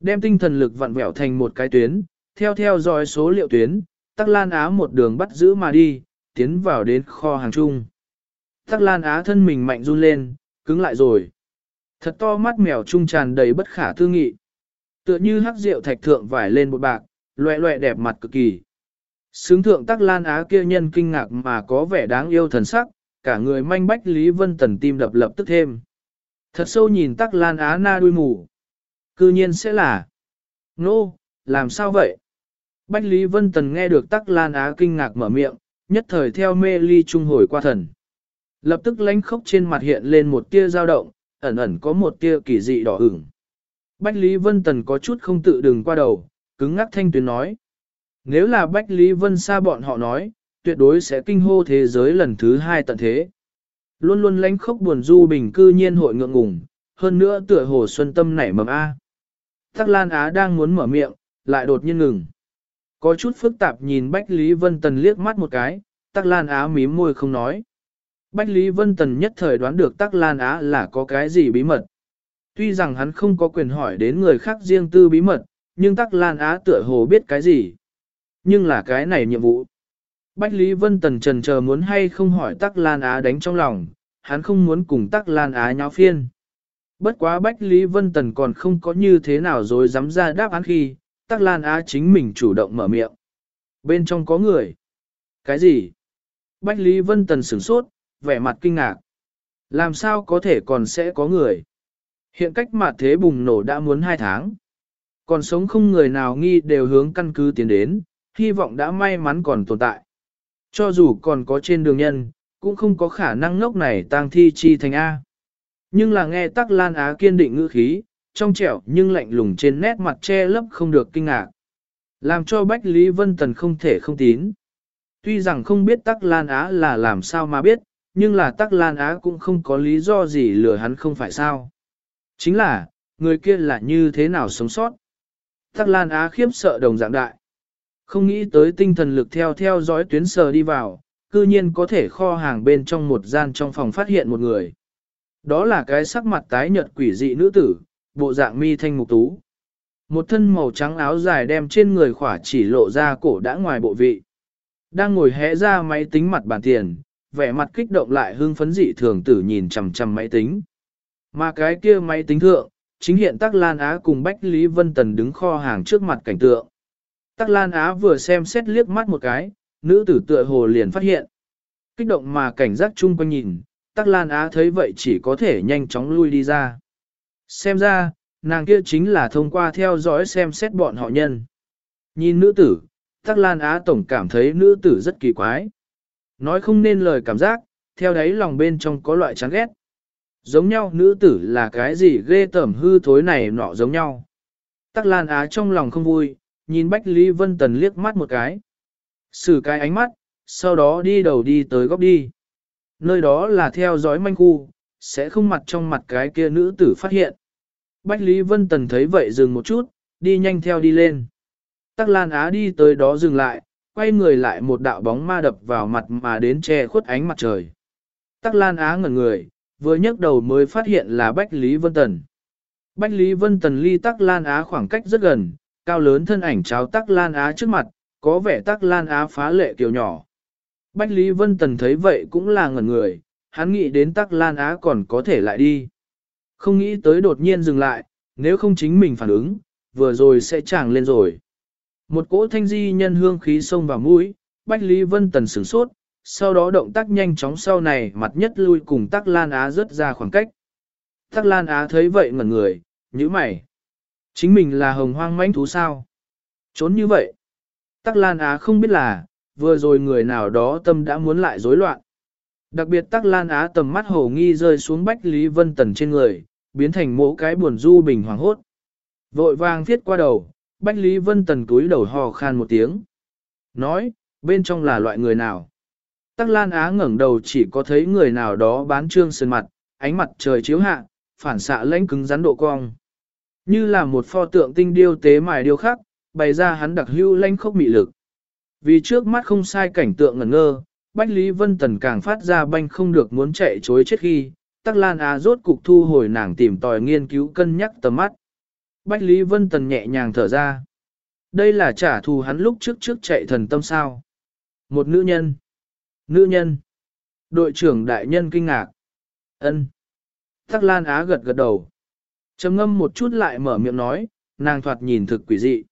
Đem tinh thần lực vặn vẹo thành một cái tuyến, theo theo dõi số liệu tuyến, tắc lan á một đường bắt giữ mà đi, tiến vào đến kho hàng chung. Tắc lan á thân mình mạnh run lên, cứng lại rồi. Thật to mắt mèo trung tràn đầy bất khả tư nghị. Tựa như hắc rượu thạch thượng vải lên một bạc, loẹ loẹ đẹp mặt cực kỳ. Sướng thượng tắc lan á kia nhân kinh ngạc mà có vẻ đáng yêu thần sắc, cả người manh bách Lý Vân Tần tim đập lập tức thêm. Thật sâu nhìn tắc lan á na đuôi mù. Cư nhiên sẽ là. Nô, no, làm sao vậy? Bách Lý Vân Tần nghe được tắc lan á kinh ngạc mở miệng, nhất thời theo mê ly trung hồi qua thần. Lập tức lánh khốc trên mặt hiện lên một tia dao động, ẩn ẩn có một tia kỳ dị đỏ ửng. Bách Lý Vân Tần có chút không tự đừng qua đầu, cứng ngắc thanh tuyến nói. Nếu là Bách Lý Vân xa bọn họ nói, tuyệt đối sẽ kinh hô thế giới lần thứ hai tận thế. Luôn luôn lánh khốc buồn du bình cư nhiên hội ngượng ngùng, hơn nữa tựa hồ xuân tâm nảy mầm A. Tắc Lan Á đang muốn mở miệng, lại đột nhiên ngừng. Có chút phức tạp nhìn Bách Lý Vân Tần liếc mắt một cái, Tắc Lan Á mím môi không nói. Bách Lý Vân Tần nhất thời đoán được Tắc Lan Á là có cái gì bí mật. Tuy rằng hắn không có quyền hỏi đến người khác riêng tư bí mật, nhưng Tắc Lan Á tựa hồ biết cái gì. Nhưng là cái này nhiệm vụ. Bách Lý Vân Tần trần chờ muốn hay không hỏi Tắc Lan Á đánh trong lòng, hắn không muốn cùng Tắc Lan Á nháo phiên. Bất quá Bách Lý Vân Tần còn không có như thế nào rồi dám ra đáp án khi, Tắc Lan Á chính mình chủ động mở miệng. Bên trong có người. Cái gì? Bách Lý Vân Tần sửng sốt, vẻ mặt kinh ngạc. Làm sao có thể còn sẽ có người? Hiện cách mặt thế bùng nổ đã muốn hai tháng. Còn sống không người nào nghi đều hướng căn cứ tiến đến, hy vọng đã may mắn còn tồn tại. Cho dù còn có trên đường nhân, cũng không có khả năng ngốc này tang thi chi thành A. Nhưng là nghe tắc lan á kiên định ngữ khí, trong trẻo nhưng lạnh lùng trên nét mặt che lấp không được kinh ngạc. Làm cho Bách Lý Vân Tần không thể không tín. Tuy rằng không biết tắc lan á là làm sao mà biết, nhưng là tắc lan á cũng không có lý do gì lừa hắn không phải sao. Chính là, người kia là như thế nào sống sót. Tắc lan á khiếp sợ đồng dạng đại. Không nghĩ tới tinh thần lực theo theo dõi tuyến sờ đi vào, cư nhiên có thể kho hàng bên trong một gian trong phòng phát hiện một người. Đó là cái sắc mặt tái nhợt quỷ dị nữ tử, bộ dạng mi thanh mục tú. Một thân màu trắng áo dài đem trên người khỏa chỉ lộ ra cổ đã ngoài bộ vị. Đang ngồi hẽ ra máy tính mặt bàn tiền, vẻ mặt kích động lại hưng phấn dị thường tử nhìn chằm chằm máy tính. Mà cái kia máy tính thượng, chính hiện Tắc Lan Á cùng Bách Lý Vân Tần đứng kho hàng trước mặt cảnh tượng. Tắc Lan Á vừa xem xét liếc mắt một cái, nữ tử tựa hồ liền phát hiện. Kích động mà cảnh giác chung quanh nhìn, Tắc Lan Á thấy vậy chỉ có thể nhanh chóng lui đi ra. Xem ra, nàng kia chính là thông qua theo dõi xem xét bọn họ nhân. Nhìn nữ tử, Tắc Lan Á tổng cảm thấy nữ tử rất kỳ quái. Nói không nên lời cảm giác, theo đấy lòng bên trong có loại chán ghét. Giống nhau nữ tử là cái gì ghê tởm hư thối này nọ giống nhau. Tắc Lan Á trong lòng không vui, nhìn Bách Lý Vân Tần liếc mắt một cái. Sử cái ánh mắt, sau đó đi đầu đi tới góc đi. Nơi đó là theo dõi manh khu, sẽ không mặt trong mặt cái kia nữ tử phát hiện. Bách Lý Vân Tần thấy vậy dừng một chút, đi nhanh theo đi lên. Tắc Lan Á đi tới đó dừng lại, quay người lại một đạo bóng ma đập vào mặt mà đến che khuất ánh mặt trời. Tắc Lan Á ngẩn người, vừa nhấc đầu mới phát hiện là Bách Lý Vân Tần. Bách Lý Vân Tần ly Tắc Lan Á khoảng cách rất gần, cao lớn thân ảnh cháo Tắc Lan Á trước mặt, có vẻ Tắc Lan Á phá lệ kiều nhỏ. Bách Lý Vân Tần thấy vậy cũng là ngẩn người, hắn nghĩ đến Tắc Lan Á còn có thể lại đi. Không nghĩ tới đột nhiên dừng lại, nếu không chính mình phản ứng, vừa rồi sẽ chẳng lên rồi. Một cỗ thanh di nhân hương khí xông vào mũi, Bách Lý Vân Tần sửng sốt, sau đó động tác nhanh chóng sau này mặt nhất lui cùng Tắc Lan Á rớt ra khoảng cách. Tắc Lan Á thấy vậy ngẩn người, như mày. Chính mình là hồng hoang mãnh thú sao? Trốn như vậy. Tắc Lan Á không biết là, vừa rồi người nào đó tâm đã muốn lại rối loạn. Đặc biệt Tắc Lan Á tầm mắt hồ nghi rơi xuống Bách Lý Vân Tần trên người, biến thành mỗ cái buồn du bình hoàng hốt. Vội vàng viết qua đầu, Bách Lý Vân Tần cúi đầu hò khan một tiếng. Nói, bên trong là loại người nào? Tắc Lan Á ngẩng đầu chỉ có thấy người nào đó bán trương sơn mặt, ánh mặt trời chiếu hạ, phản xạ lãnh cứng rắn độ cong. Như là một pho tượng tinh điêu tế mài điêu khắc, bày ra hắn đặc hưu lãnh khốc mị lực. Vì trước mắt không sai cảnh tượng ngẩn ngơ, Bách Lý Vân Tần càng phát ra banh không được muốn chạy chối chết khi, Tắc Lan Á rốt cục thu hồi nàng tìm tòi nghiên cứu cân nhắc tầm mắt. Bách Lý Vân Tần nhẹ nhàng thở ra. Đây là trả thù hắn lúc trước trước chạy thần tâm sao. Một nữ nhân. Nữ nhân. Đội trưởng đại nhân kinh ngạc. ân Tắc Lan Á gật gật đầu. trầm ngâm một chút lại mở miệng nói, nàng thoạt nhìn thực quỷ dị.